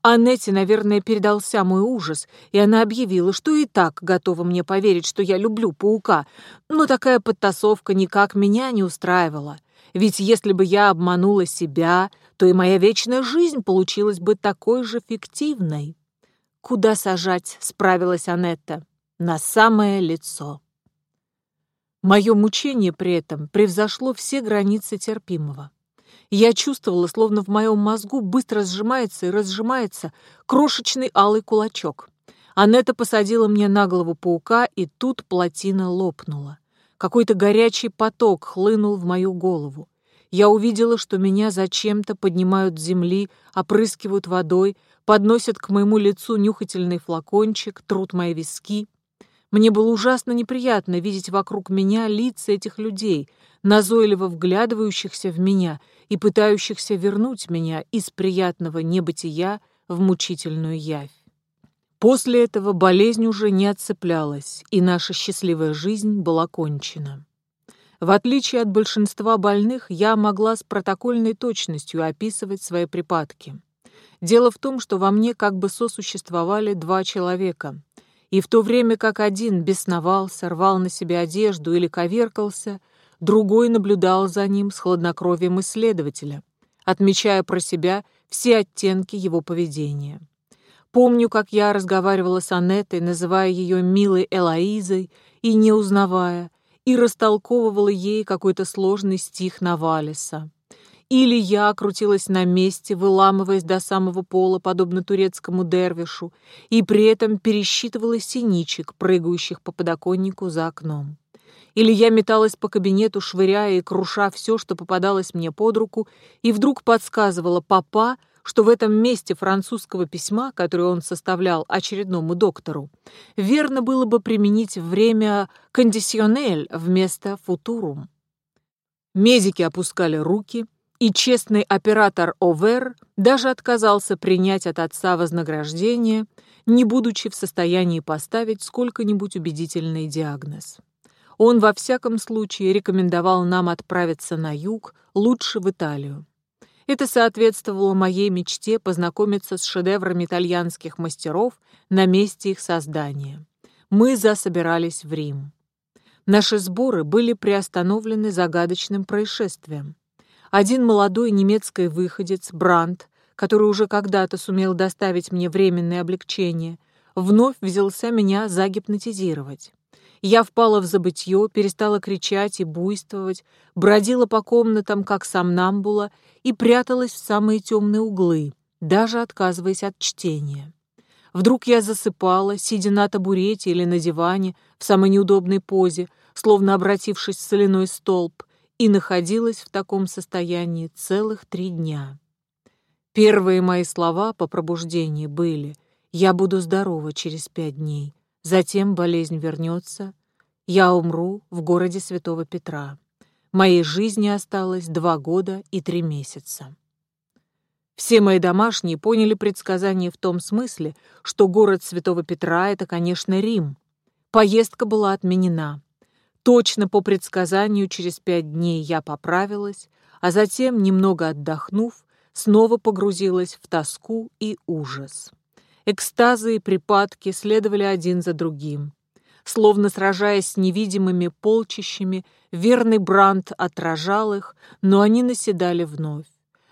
Аннете, наверное, передался мой ужас, и она объявила, что и так готова мне поверить, что я люблю паука, но такая подтасовка никак меня не устраивала. Ведь если бы я обманула себя, то и моя вечная жизнь получилась бы такой же фиктивной. «Куда сажать?» — справилась Анетта. «На самое лицо». Мое мучение при этом превзошло все границы терпимого. Я чувствовала, словно в моем мозгу быстро сжимается и разжимается крошечный алый кулачок. Анетта посадила мне на голову паука, и тут плотина лопнула. Какой-то горячий поток хлынул в мою голову. Я увидела, что меня зачем-то поднимают с земли, опрыскивают водой, подносят к моему лицу нюхательный флакончик, трут мои виски. Мне было ужасно неприятно видеть вокруг меня лица этих людей, назойливо вглядывающихся в меня и пытающихся вернуть меня из приятного небытия в мучительную явь. После этого болезнь уже не отцеплялась, и наша счастливая жизнь была кончена. В отличие от большинства больных, я могла с протокольной точностью описывать свои припадки. Дело в том, что во мне как бы сосуществовали два человека, и в то время как один бесновался, рвал на себе одежду или коверкался, другой наблюдал за ним с хладнокровием исследователя, отмечая про себя все оттенки его поведения. Помню, как я разговаривала с Анеттой, называя ее милой Элоизой и не узнавая, и растолковывала ей какой-то сложный стих Навалиса. Или я крутилась на месте, выламываясь до самого пола, подобно турецкому дервишу, и при этом пересчитывала синичек, прыгающих по подоконнику за окном. Или я металась по кабинету, швыряя и круша все, что попадалось мне под руку, и вдруг подсказывала папа, что в этом месте французского письма, которое он составлял очередному доктору, верно было бы применить время «кондиционель» вместо «футурум». Медики опускали руки, и честный оператор Овер даже отказался принять от отца вознаграждение, не будучи в состоянии поставить сколько-нибудь убедительный диагноз. Он во всяком случае рекомендовал нам отправиться на юг, лучше в Италию. Это соответствовало моей мечте познакомиться с шедеврами итальянских мастеров на месте их создания. Мы засобирались в Рим. Наши сборы были приостановлены загадочным происшествием. Один молодой немецкий выходец, Брандт, который уже когда-то сумел доставить мне временное облегчение, вновь взялся меня загипнотизировать. Я впала в забытье, перестала кричать и буйствовать, бродила по комнатам, как сомнамбула, и пряталась в самые темные углы, даже отказываясь от чтения. Вдруг я засыпала, сидя на табурете или на диване, в самой неудобной позе, словно обратившись в соляной столб, и находилась в таком состоянии целых три дня. Первые мои слова по пробуждении были «Я буду здорова через пять дней», Затем болезнь вернется. Я умру в городе Святого Петра. Моей жизни осталось два года и три месяца. Все мои домашние поняли предсказание в том смысле, что город Святого Петра — это, конечно, Рим. Поездка была отменена. Точно по предсказанию через пять дней я поправилась, а затем, немного отдохнув, снова погрузилась в тоску и ужас. Экстазы и припадки следовали один за другим. Словно сражаясь с невидимыми полчищами, верный Бранд отражал их, но они наседали вновь.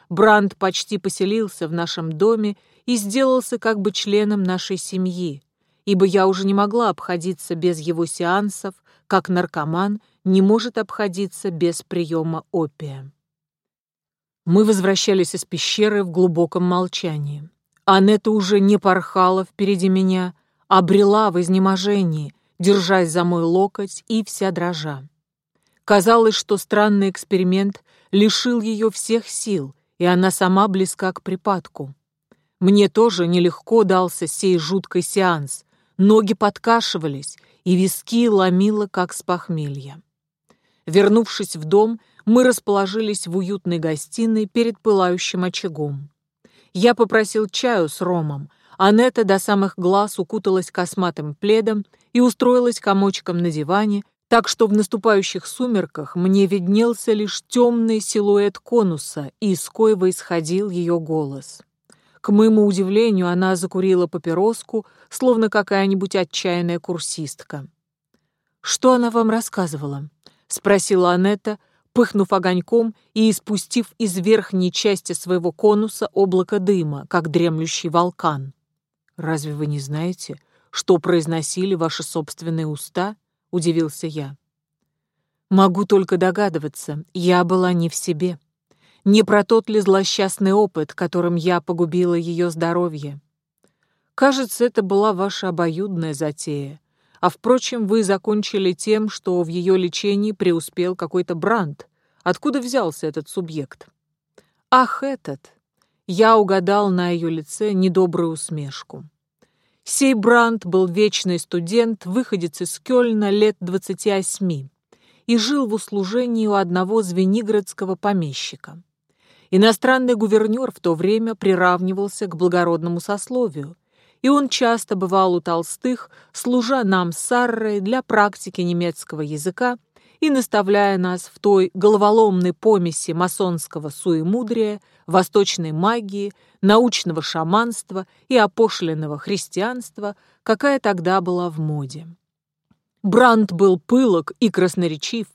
Бранд почти поселился в нашем доме и сделался как бы членом нашей семьи, ибо я уже не могла обходиться без его сеансов, как наркоман не может обходиться без приема опия. Мы возвращались из пещеры в глубоком молчании. Анетта уже не порхала впереди меня, а брела в изнеможении, держась за мой локоть и вся дрожа. Казалось, что странный эксперимент лишил ее всех сил, и она сама близка к припадку. Мне тоже нелегко дался сей жуткий сеанс. Ноги подкашивались, и виски ломило, как с похмелья. Вернувшись в дом, мы расположились в уютной гостиной перед пылающим очагом. Я попросил чаю с ромом. Анетта до самых глаз укуталась косматым пледом и устроилась комочком на диване, так что в наступающих сумерках мне виднелся лишь темный силуэт конуса, и из коего исходил ее голос. К моему удивлению, она закурила папироску, словно какая-нибудь отчаянная курсистка. «Что она вам рассказывала?» — спросила Анетта, пыхнув огоньком и испустив из верхней части своего конуса облако дыма, как дремлющий волкан. «Разве вы не знаете, что произносили ваши собственные уста?» — удивился я. «Могу только догадываться, я была не в себе. Не про тот ли злосчастный опыт, которым я погубила ее здоровье? Кажется, это была ваша обоюдная затея. А впрочем, вы закончили тем, что в ее лечении преуспел какой-то бранд. Откуда взялся этот субъект? Ах, этот! Я угадал на ее лице недобрую усмешку. Сей Бранд был вечный студент, выходец из Кёльна лет двадцати восьми и жил в услужении у одного звенигородского помещика. Иностранный гувернер в то время приравнивался к благородному сословию, и он часто бывал у Толстых, служа нам с Саррой для практики немецкого языка и наставляя нас в той головоломной помеси масонского суемудрия, восточной магии, научного шаманства и опошленного христианства, какая тогда была в моде. Бранд был пылок и красноречив,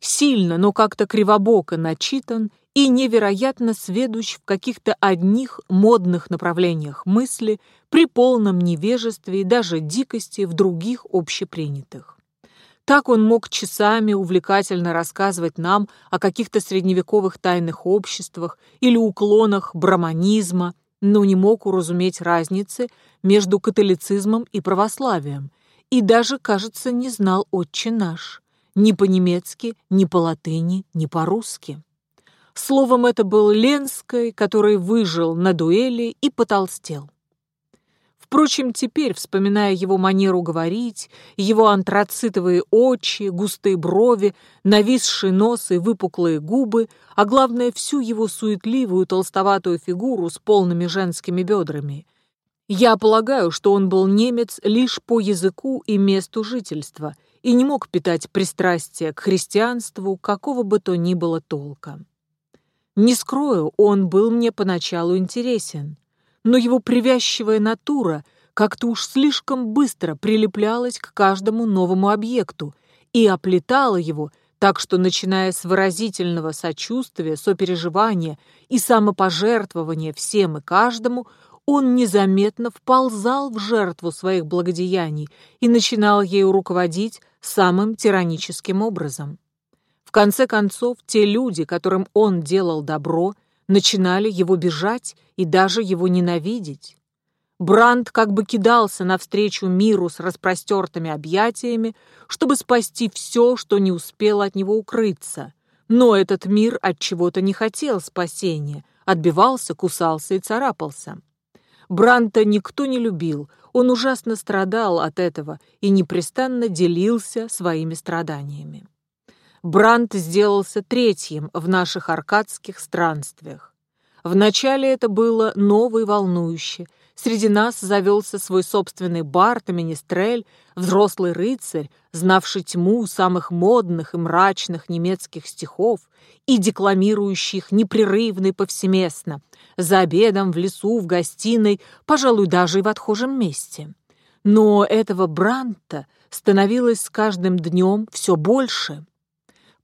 сильно, но как-то кривобоко начитан и невероятно сведущ в каких-то одних модных направлениях мысли при полном невежестве и даже дикости в других общепринятых. Так он мог часами увлекательно рассказывать нам о каких-то средневековых тайных обществах или уклонах браманизма, но не мог уразуметь разницы между католицизмом и православием, и даже, кажется, не знал «Отче наш» ни по-немецки, ни по-латыни, ни по-русски. Словом, это был Ленской, который выжил на дуэли и потолстел. Впрочем, теперь, вспоминая его манеру говорить, его антрацитовые очи, густые брови, нависший нос и выпуклые губы, а главное, всю его суетливую толстоватую фигуру с полными женскими бедрами, я полагаю, что он был немец лишь по языку и месту жительства и не мог питать пристрастия к христианству какого бы то ни было толка. Не скрою, он был мне поначалу интересен, но его привязчивая натура как-то уж слишком быстро прилеплялась к каждому новому объекту и оплетала его, так что, начиная с выразительного сочувствия, сопереживания и самопожертвования всем и каждому, он незаметно вползал в жертву своих благодеяний и начинал ею руководить самым тираническим образом. В конце концов, те люди, которым он делал добро, начинали его бежать и даже его ненавидеть. Бранд как бы кидался навстречу миру с распростертыми объятиями, чтобы спасти все, что не успело от него укрыться. Но этот мир от чего-то не хотел спасения, отбивался, кусался и царапался. Бранта никто не любил, он ужасно страдал от этого и непрестанно делился своими страданиями. Брант сделался третьим в наших аркадских странствиях. Вначале это было ново и волнующе. Среди нас завелся свой собственный Барт и Министрель, взрослый рыцарь, знавший тьму самых модных и мрачных немецких стихов и декламирующий их непрерывно и повсеместно, за обедом, в лесу, в гостиной, пожалуй, даже и в отхожем месте. Но этого Бранта становилось с каждым днем все больше.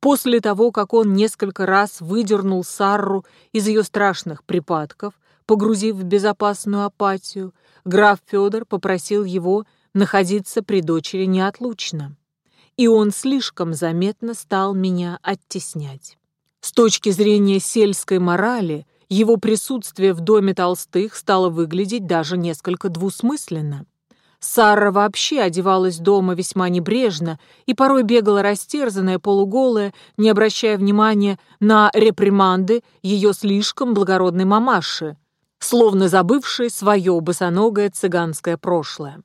После того, как он несколько раз выдернул Сарру из ее страшных припадков, погрузив в безопасную апатию, граф Федор попросил его находиться при дочери неотлучно. И он слишком заметно стал меня оттеснять. С точки зрения сельской морали, его присутствие в доме Толстых стало выглядеть даже несколько двусмысленно. Сара вообще одевалась дома весьма небрежно и порой бегала растерзанная, полуголая, не обращая внимания на реприманды ее слишком благородной мамаши, словно забывшей свое босоногое цыганское прошлое.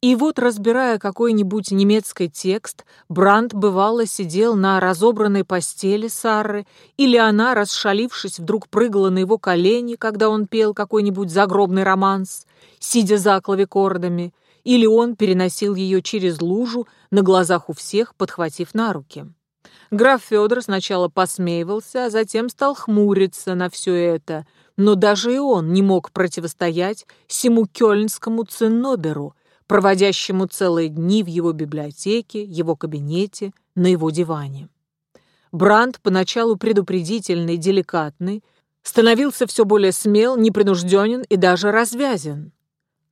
И вот, разбирая какой-нибудь немецкий текст, Бранд бывало сидел на разобранной постели Сары, или она, расшалившись, вдруг прыгала на его колени, когда он пел какой-нибудь загробный романс, сидя за клавикордами, или он переносил ее через лужу на глазах у всех, подхватив на руки. Граф Федор сначала посмеивался, а затем стал хмуриться на все это, но даже и он не мог противостоять всему кёльнскому цинноберу, проводящему целые дни в его библиотеке, его кабинете, на его диване. Бранд, поначалу предупредительный, деликатный, становился все более смел, непринужденен и даже развязен.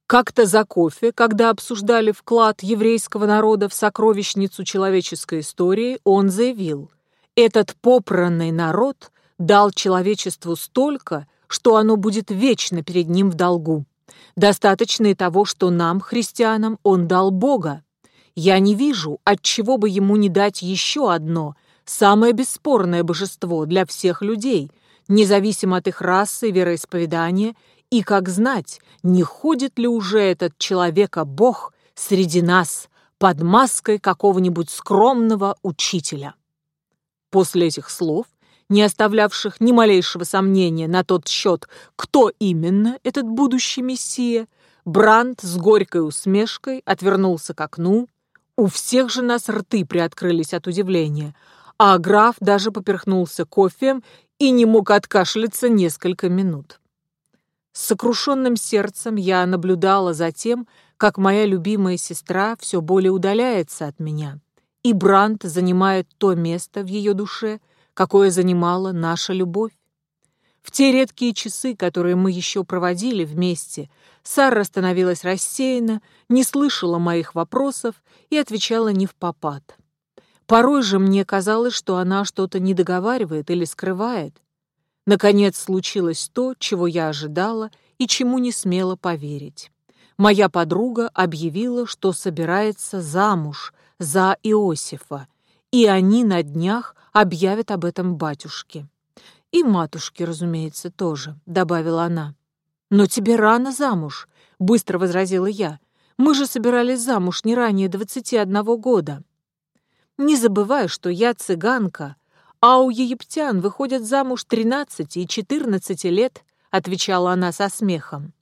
Как-то за кофе, когда обсуждали вклад еврейского народа в сокровищницу человеческой истории, он заявил, «Этот попранный народ дал человечеству столько, что оно будет вечно перед ним в долгу. Достаточно и того, что нам, христианам, он дал Бога. Я не вижу, от чего бы ему не дать еще одно, самое бесспорное божество для всех людей, независимо от их расы, вероисповедания, и как знать, не ходит ли уже этот человека-бог среди нас под маской какого-нибудь скромного учителя. После этих слов, не оставлявших ни малейшего сомнения на тот счет, кто именно этот будущий мессия, Бранд с горькой усмешкой отвернулся к окну. У всех же нас рты приоткрылись от удивления, а граф даже поперхнулся кофеем и не мог откашляться несколько минут. С сокрушенным сердцем я наблюдала за тем, как моя любимая сестра все более удаляется от меня, и Брант занимает то место в ее душе, какое занимала наша любовь. В те редкие часы, которые мы еще проводили вместе, Сара становилась рассеяна, не слышала моих вопросов и отвечала не в попад. Порой же мне казалось, что она что-то недоговаривает или скрывает. Наконец случилось то, чего я ожидала и чему не смела поверить. Моя подруга объявила, что собирается замуж за Иосифа, и они на днях объявят об этом батюшке. И матушке, разумеется, тоже, добавила она. Но тебе рано замуж, быстро возразила я. Мы же собирались замуж не ранее двадцати одного года. Не забывай, что я цыганка, а у египтян выходят замуж 13 и 14 лет, отвечала она со смехом.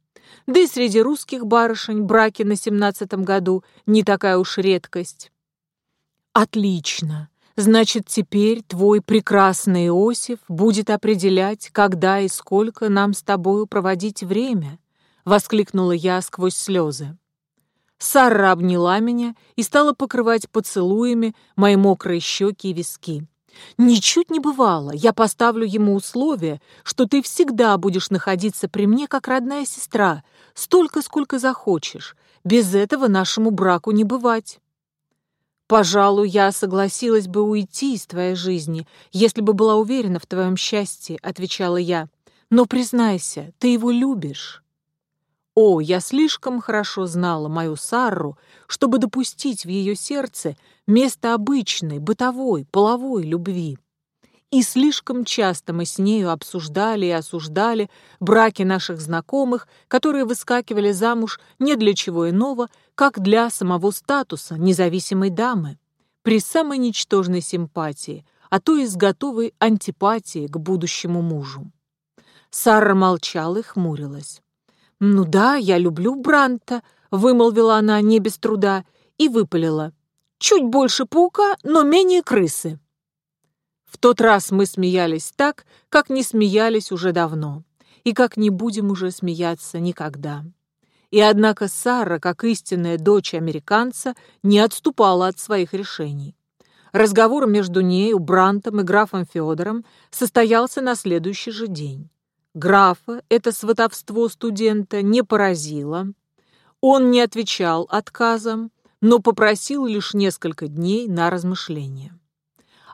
Да и среди русских барышень браки на семнадцатом году не такая уж редкость. Отлично. Значит, теперь твой прекрасный Иосиф будет определять, когда и сколько нам с тобою проводить время, воскликнула я сквозь слезы. Сара обняла меня и стала покрывать поцелуями мои мокрые щеки и виски. «Ничуть не бывало. Я поставлю ему условие, что ты всегда будешь находиться при мне как родная сестра, столько, сколько захочешь. Без этого нашему браку не бывать». «Пожалуй, я согласилась бы уйти из твоей жизни, если бы была уверена в твоем счастье», — отвечала я. «Но признайся, ты его любишь». О, я слишком хорошо знала мою Сарру, чтобы допустить в ее сердце место обычной, бытовой, половой любви. И слишком часто мы с нею обсуждали и осуждали браки наших знакомых, которые выскакивали замуж не для чего иного, как для самого статуса независимой дамы, при самой ничтожной симпатии, а то и с готовой антипатией к будущему мужу. Сара молчала и хмурилась. «Ну да, я люблю Бранта», — вымолвила она не без труда и выпалила. «Чуть больше паука, но менее крысы». В тот раз мы смеялись так, как не смеялись уже давно, и как не будем уже смеяться никогда. И однако Сара, как истинная дочь американца, не отступала от своих решений. Разговор между нею, Брантом и графом Федором состоялся на следующий же день. Графа это сватовство студента не поразило. Он не отвечал отказом, но попросил лишь несколько дней на размышление.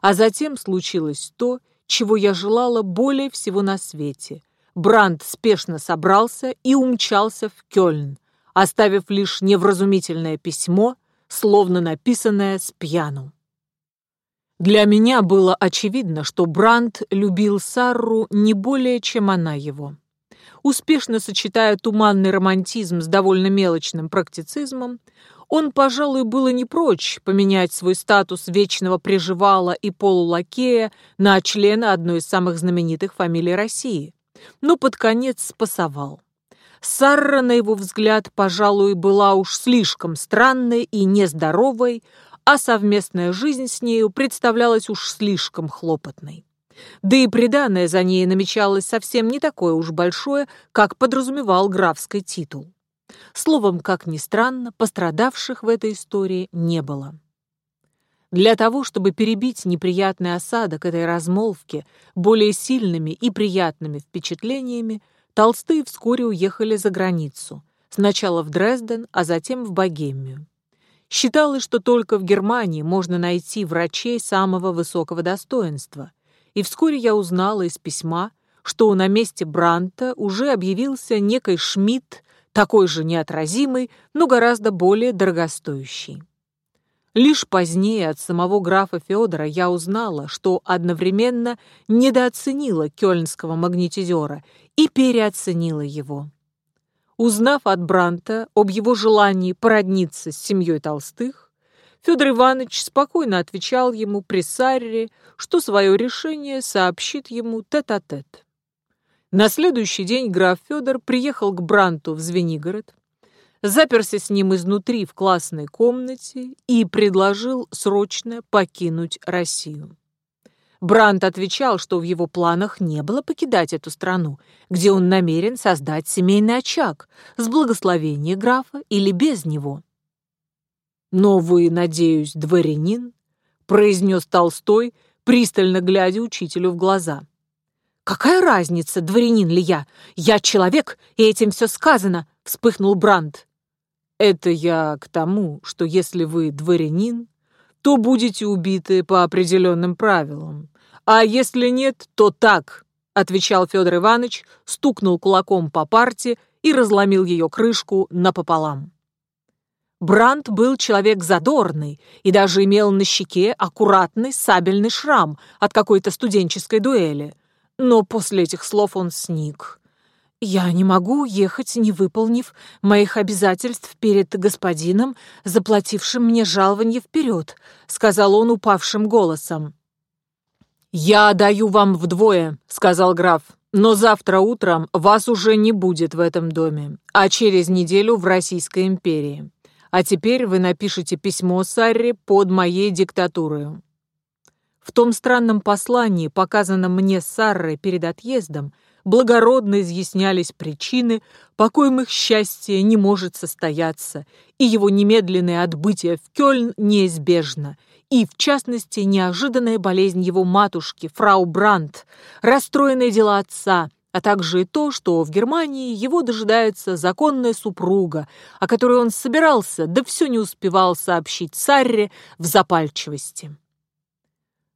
А затем случилось то, чего я желала более всего на свете. Бранд спешно собрался и умчался в Кёльн, оставив лишь невразумительное письмо, словно написанное с пьяну. Для меня было очевидно, что Бранд любил Сарру не более, чем она его. Успешно сочетая туманный романтизм с довольно мелочным практицизмом, он, пожалуй, было не прочь поменять свой статус вечного приживала и полулакея на члена одной из самых знаменитых фамилий России, но под конец спасовал. Сарра, на его взгляд, пожалуй, была уж слишком странной и нездоровой, а совместная жизнь с нею представлялась уж слишком хлопотной. Да и приданное за ней намечалось совсем не такое уж большое, как подразумевал графский титул. Словом, как ни странно, пострадавших в этой истории не было. Для того, чтобы перебить неприятный осадок этой размолвки более сильными и приятными впечатлениями, Толстые вскоре уехали за границу, сначала в Дрезден, а затем в Богемию. Считалось, что только в Германии можно найти врачей самого высокого достоинства, и вскоре я узнала из письма, что на месте Бранта уже объявился некий Шмидт, такой же неотразимый, но гораздо более дорогостоящий. Лишь позднее от самого графа Федора я узнала, что одновременно недооценила кёльнского магнетизера и переоценила его. Узнав от Бранта об его желании породниться с семьей Толстых, Федор Иванович спокойно отвечал ему при Сарре, что свое решение сообщит ему тет-а-тет. -тет. На следующий день граф Федор приехал к Бранту в Звенигород, заперся с ним изнутри в классной комнате и предложил срочно покинуть Россию. Брандт отвечал, что в его планах не было покидать эту страну, где он намерен создать семейный очаг с благословения графа или без него. «Но вы, надеюсь, дворянин?» — произнес Толстой, пристально глядя учителю в глаза. «Какая разница, дворянин ли я? Я человек, и этим все сказано!» — вспыхнул Брандт. Это я к тому, что если вы дворянин, то будете убиты по определенным правилам. А если нет, то так, отвечал Федор Иванович, стукнул кулаком по парте и разломил ее крышку напополам. Бранд был человек задорный и даже имел на щеке аккуратный сабельный шрам от какой-то студенческой дуэли. Но после этих слов он сник. «Я не могу уехать, не выполнив моих обязательств перед господином, заплатившим мне жалование вперед», — сказал он упавшим голосом. «Я даю вам вдвое», — сказал граф, «но завтра утром вас уже не будет в этом доме, а через неделю в Российской империи. А теперь вы напишите письмо Сарре под моей диктатурой». В том странном послании, показанном мне Саррой перед отъездом, благородно изъяснялись причины, по коим их счастье не может состояться, и его немедленное отбытие в Кёльн неизбежно, и, в частности, неожиданная болезнь его матушки, фрау Брандт, расстроенные дела отца, а также и то, что в Германии его дожидается законная супруга, о которой он собирался, да все не успевал сообщить Сарре в запальчивости.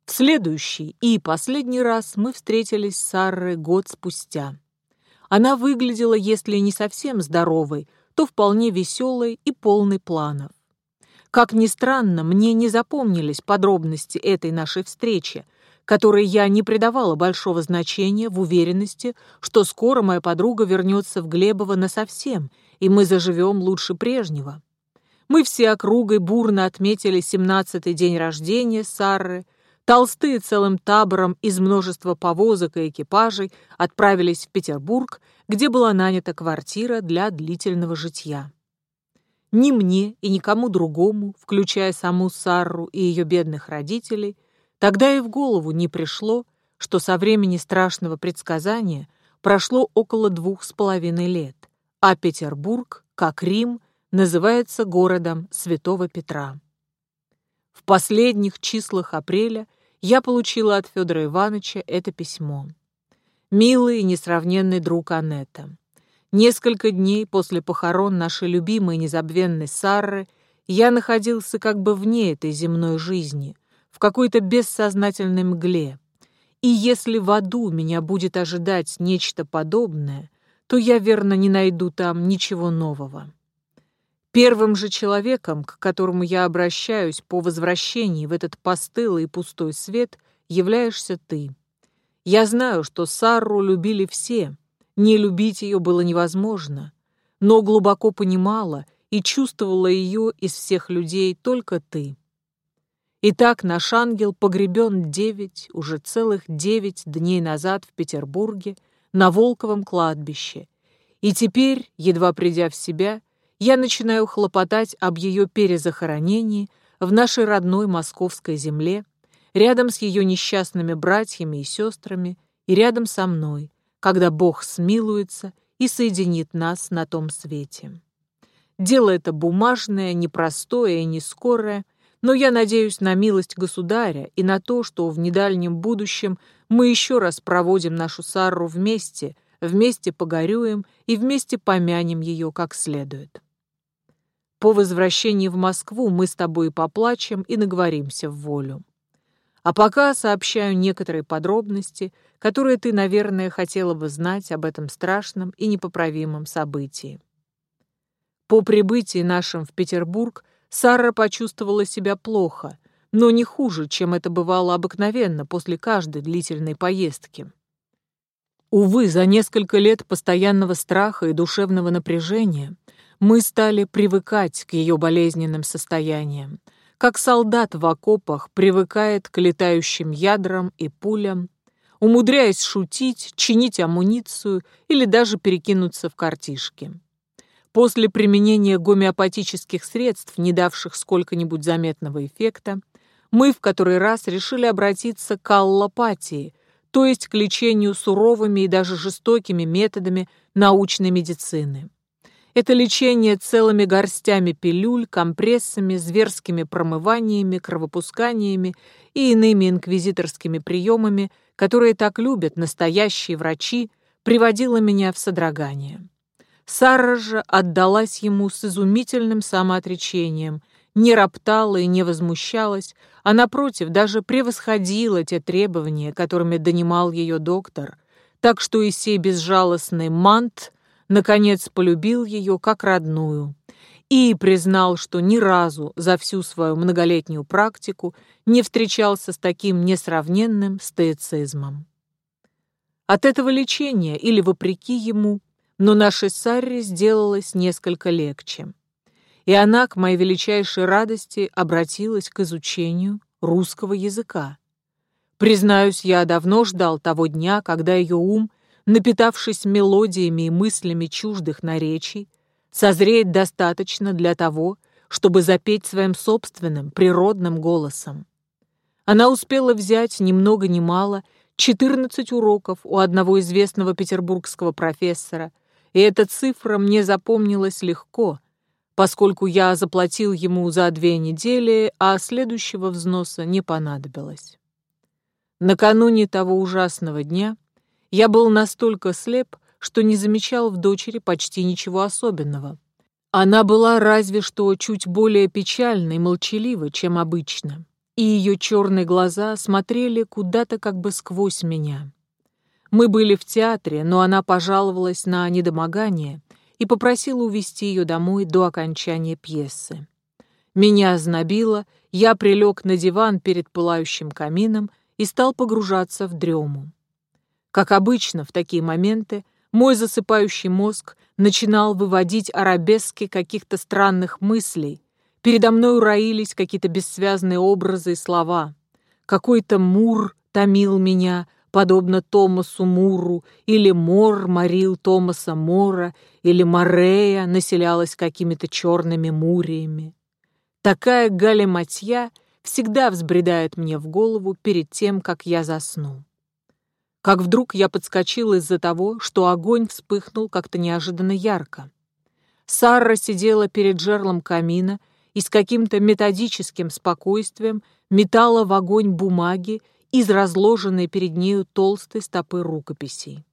В следующий и последний раз мы встретились с Саррой год спустя. Она выглядела, если не совсем здоровой, то вполне веселой и полной планов. Как ни странно, мне не запомнились подробности этой нашей встречи, которой я не придавала большого значения в уверенности, что скоро моя подруга вернется в Глебово насовсем, и мы заживем лучше прежнего. Мы все округой бурно отметили семнадцатый день рождения Сарры, Толстые целым табором из множества повозок и экипажей отправились в Петербург, где была нанята квартира для длительного житья. Ни мне и никому другому, включая саму Сарру и ее бедных родителей, тогда и в голову не пришло, что со времени страшного предсказания прошло около двух с половиной лет, а Петербург, как Рим, называется городом Святого Петра. В последних числах апреля я получила от Федора Ивановича это письмо. «Милый и несравненный друг Анетта, несколько дней после похорон нашей любимой незабвенной Сарры я находился как бы вне этой земной жизни, в какой-то бессознательной мгле. И если в аду меня будет ожидать нечто подобное, то я, верно, не найду там ничего нового. Первым же человеком, к которому я обращаюсь по возвращении в этот постылый и пустой свет, являешься ты. Я знаю, что Сарру любили все, не любить ее было невозможно, но глубоко понимала и чувствовала ее из всех людей только ты. Итак, наш ангел погребен девять, уже целых девять дней назад в Петербурге, на Волковом кладбище, и теперь, едва придя в себя, я начинаю хлопотать об ее перезахоронении в нашей родной московской земле, рядом с ее несчастными братьями и сестрами и рядом со мной, когда Бог смилуется и соединит нас на том свете. Дело это бумажное, непростое и не скорое, но я надеюсь на милость государя и на то, что в недальнем будущем мы еще раз проводим нашу Сарру вместе, вместе погорюем и вместе помянем ее как следует. По возвращении в Москву мы с тобой поплачем и наговоримся в волю. А пока сообщаю некоторые подробности, которые ты, наверное, хотела бы знать об этом страшном и непоправимом событии. По прибытии нашим в Петербург Сара почувствовала себя плохо, но не хуже, чем это бывало обыкновенно после каждой длительной поездки. Увы, за несколько лет постоянного страха и душевного напряжения мы стали привыкать к ее болезненным состояниям, как солдат в окопах привыкает к летающим ядрам и пулям, умудряясь шутить, чинить амуницию или даже перекинуться в картишки. После применения гомеопатических средств, не давших сколько-нибудь заметного эффекта, мы в который раз решили обратиться к аллопатии, то есть к лечению суровыми и даже жестокими методами научной медицины. Это лечение целыми горстями пилюль, компрессами, зверскими промываниями, кровопусканиями и иными инквизиторскими приемами, которые так любят настоящие врачи, приводило меня в содрогание. Сара же отдалась ему с изумительным самоотречением, не роптала и не возмущалась, а, напротив, даже превосходила те требования, которыми донимал ее доктор, так что и сей безжалостный мант — наконец полюбил ее как родную и признал, что ни разу за всю свою многолетнюю практику не встречался с таким несравненным стоицизмом. От этого лечения, или вопреки ему, но нашей Сарре сделалось несколько легче. И она, к моей величайшей радости, обратилась к изучению русского языка. Признаюсь, я давно ждал того дня, когда ее ум напитавшись мелодиями и мыслями чуждых наречий, созреет достаточно для того, чтобы запеть своим собственным природным голосом. Она успела взять ни много ни мало 14 уроков у одного известного петербургского профессора, и эта цифра мне запомнилась легко, поскольку я заплатил ему за две недели, а следующего взноса не понадобилось. Накануне того ужасного дня я был настолько слеп, что не замечал в дочери почти ничего особенного. Она была разве что чуть более печальной и молчаливой, чем обычно, и ее черные глаза смотрели куда-то как бы сквозь меня. Мы были в театре, но она пожаловалась на недомогание и попросила увезти ее домой до окончания пьесы. Меня ознобило, я прилег на диван перед пылающим камином и стал погружаться в дрему. Как обычно в такие моменты, мой засыпающий мозг начинал выводить арабески каких-то странных мыслей. Передо мной роились какие-то бессвязные образы и слова. Какой-то мур томил меня, подобно Томасу Муру, или Мор морил Томаса Мора, или Морея населялась какими-то черными муриями. Такая галиматья всегда взбредает мне в голову перед тем, как я засну как вдруг я подскочил из-за того, что огонь вспыхнул как-то неожиданно ярко. Сара сидела перед жерлом камина и с каким-то методическим спокойствием метала в огонь бумаги из разложенной перед нею толстой стопы рукописей.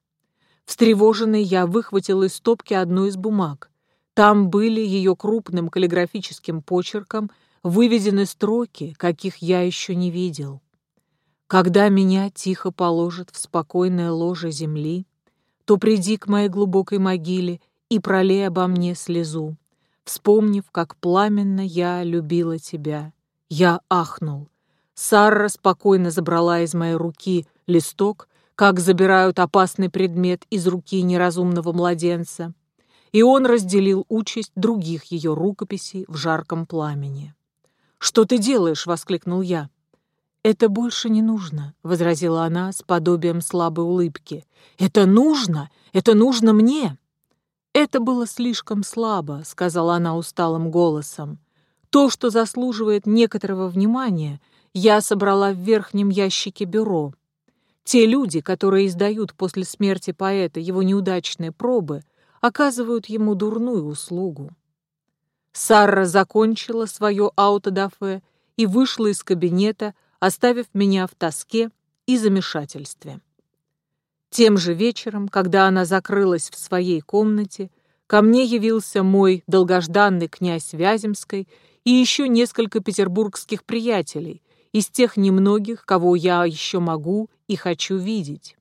Встревоженный я выхватил из стопки одну из бумаг. Там были ее крупным каллиграфическим почерком выведены строки, каких я еще не видел. Когда меня тихо положат в спокойное ложе земли, то приди к моей глубокой могиле и пролей обо мне слезу, вспомнив, как пламенно я любила тебя. Я ахнул. Сара спокойно забрала из моей руки листок, как забирают опасный предмет из руки неразумного младенца, и он разделил участь других ее рукописей в жарком пламени. «Что ты делаешь?» — воскликнул я. «Это больше не нужно», — возразила она с подобием слабой улыбки. «Это нужно! Это нужно мне!» «Это было слишком слабо», — сказала она усталым голосом. То, что заслуживает некоторого внимания, я собрала в верхнем ящике бюро. Те люди, которые издают после смерти поэта его неудачные пробы, оказывают ему дурную услугу. Сарра закончила свое аутодафе и вышла из кабинета, оставив меня в тоске и замешательстве. Тем же вечером, когда она закрылась в своей комнате, ко мне явился мой долгожданный князь Вяземской и еще несколько петербургских приятелей, из тех немногих, кого я еще могу и хочу видеть.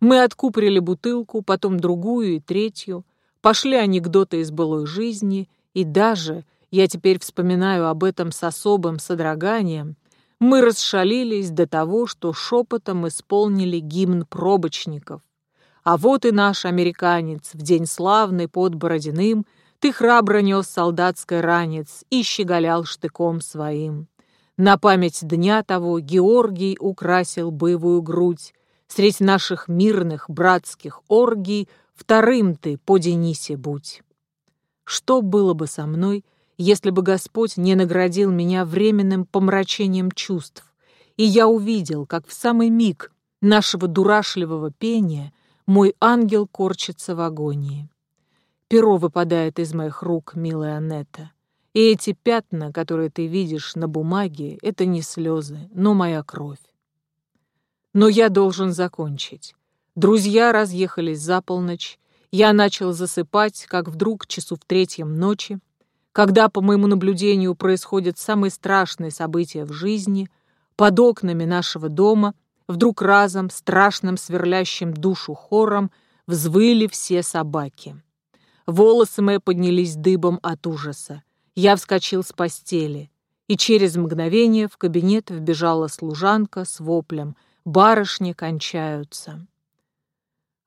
Мы откупорили бутылку, потом другую и третью, пошли анекдоты из былой жизни, и даже, я теперь вспоминаю об этом с особым содроганием, мы расшалились до того, что шепотом исполнили гимн пробочников. А вот и наш американец в день славный под Бородиным — ты храбро нес солдатский ранец и щеголял штыком своим. На память дня того Георгий украсил боевую грудь. Средь наших мирных братских оргий Вторым ты по Денисе будь. Что было бы со мной, если бы Господь не наградил меня временным помрачением чувств, и я увидел, как в самый миг нашего дурашливого пения мой ангел корчится в агонии. Перо выпадает из моих рук, милая Анетта. И эти пятна, которые ты видишь на бумаге, это не слезы, но моя кровь. Но я должен закончить. Друзья разъехались за полночь. Я начал засыпать, как вдруг часу в третьем ночи, когда, по моему наблюдению, происходят самые страшные события в жизни, под окнами нашего дома вдруг разом, страшным сверлящим душу хором, взвыли все собаки. Волосы мои поднялись дыбом от ужаса. Я вскочил с постели, и через мгновение в кабинет вбежала служанка с воплем «Барышни кончаются».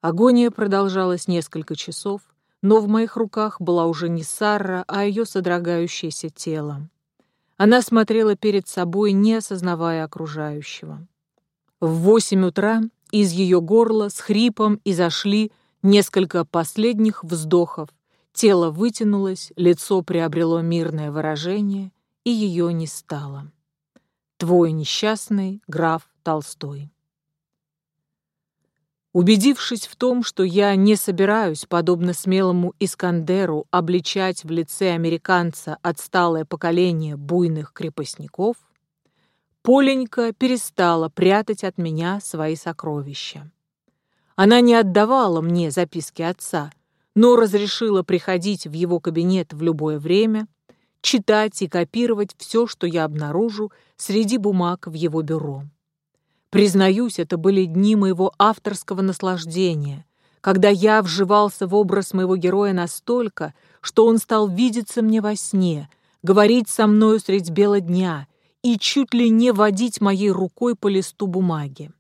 Агония продолжалась несколько часов, но в моих руках была уже не Сарра, а ее содрогающееся тело. Она смотрела перед собой, не осознавая окружающего. В восемь утра из ее горла с хрипом изошли Несколько последних вздохов. Тело вытянулось, лицо приобрело мирное выражение, и ее не стало. Твой несчастный граф Толстой. Убедившись в том, что я не собираюсь, подобно смелому Искандеру, обличать в лице американца отсталое поколение буйных крепостников, Поленька перестала прятать от меня свои сокровища. Она не отдавала мне записки отца, но разрешила приходить в его кабинет в любое время, читать и копировать все, что я обнаружу среди бумаг в его бюро. Признаюсь, это были дни моего авторского наслаждения, когда я вживался в образ моего героя настолько, что он стал видеться мне во сне, говорить со мною средь бела дня и чуть ли не водить моей рукой по листу бумаги.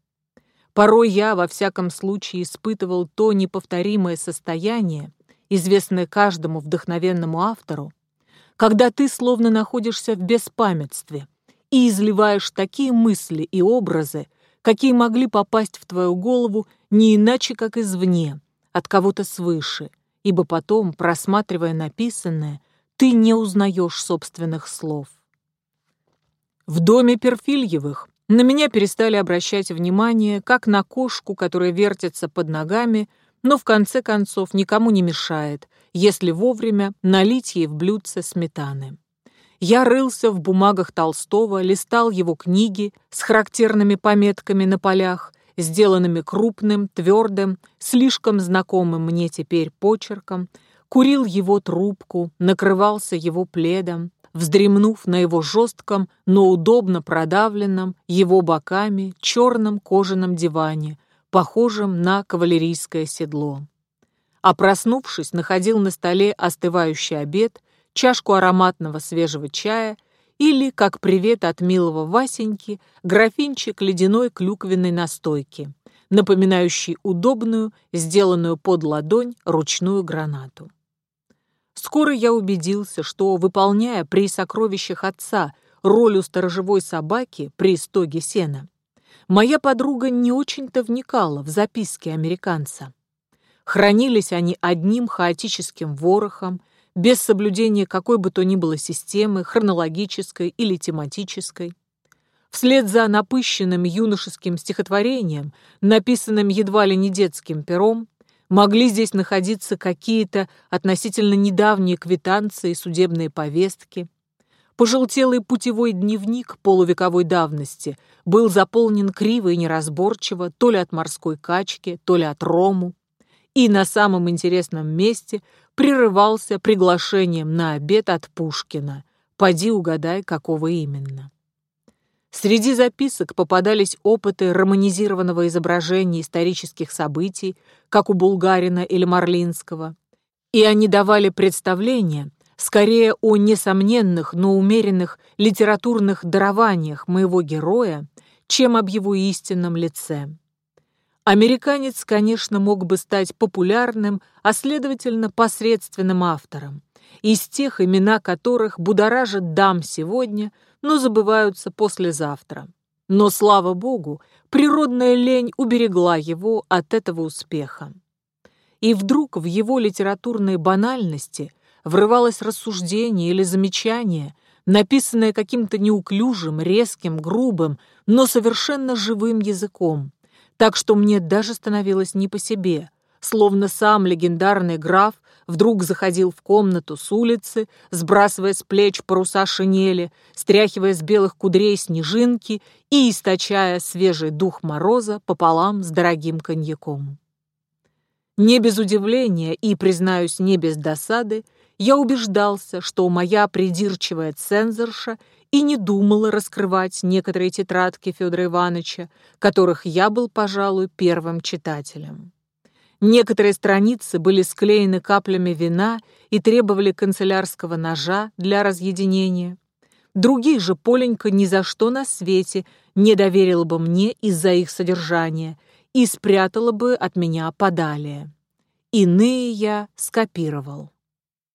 Порой я, во всяком случае, испытывал то неповторимое состояние, известное каждому вдохновенному автору, когда ты словно находишься в беспамятстве и изливаешь такие мысли и образы, какие могли попасть в твою голову не иначе, как извне, от кого-то свыше, ибо потом, просматривая написанное, ты не узнаешь собственных слов. В доме Перфильевых на меня перестали обращать внимание, как на кошку, которая вертится под ногами, но в конце концов никому не мешает, если вовремя налить ей в блюдце сметаны. Я рылся в бумагах Толстого, листал его книги с характерными пометками на полях, сделанными крупным, твердым, слишком знакомым мне теперь почерком, курил его трубку, накрывался его пледом, вздремнув на его жестком, но удобно продавленном его боками черном кожаном диване, похожем на кавалерийское седло. А проснувшись, находил на столе остывающий обед, чашку ароматного свежего чая или, как привет от милого Васеньки, графинчик ледяной клюквенной настойки, напоминающий удобную, сделанную под ладонь, ручную гранату. Скоро я убедился, что, выполняя при сокровищах отца роль у сторожевой собаки при стоге сена, моя подруга не очень-то вникала в записки американца. Хранились они одним хаотическим ворохом, без соблюдения какой бы то ни было системы, хронологической или тематической. Вслед за напыщенным юношеским стихотворением, написанным едва ли не детским пером, могли здесь находиться какие-то относительно недавние квитанции, судебные повестки. Пожелтелый путевой дневник полувековой давности был заполнен криво и неразборчиво то ли от морской качки, то ли от рому, и на самом интересном месте прерывался приглашением на обед от Пушкина. Поди угадай, какого именно. Среди записок попадались опыты романизированного изображения исторических событий, как у Булгарина или Марлинского, и они давали представление скорее о несомненных, но умеренных литературных дарованиях моего героя, чем об его истинном лице. Американец, конечно, мог бы стать популярным, а следовательно посредственным автором, из тех имена которых будоражат дам сегодня, но забываются послезавтра. Но, слава богу, природная лень уберегла его от этого успеха. И вдруг в его литературной банальности врывалось рассуждение или замечание, написанное каким-то неуклюжим, резким, грубым, но совершенно живым языком, так что мне даже становилось не по себе, словно сам легендарный граф вдруг заходил в комнату с улицы, сбрасывая с плеч паруса шинели, стряхивая с белых кудрей снежинки и источая свежий дух мороза пополам с дорогим коньяком. Не без удивления и, признаюсь, не без досады, я убеждался, что моя придирчивая цензорша и не думала раскрывать некоторые тетрадки Федора Ивановича, которых я был, пожалуй, первым читателем. Некоторые страницы были склеены каплями вина и требовали канцелярского ножа для разъединения. Другие же Поленька ни за что на свете не доверила бы мне из-за их содержания и спрятала бы от меня подалее. Иные я скопировал.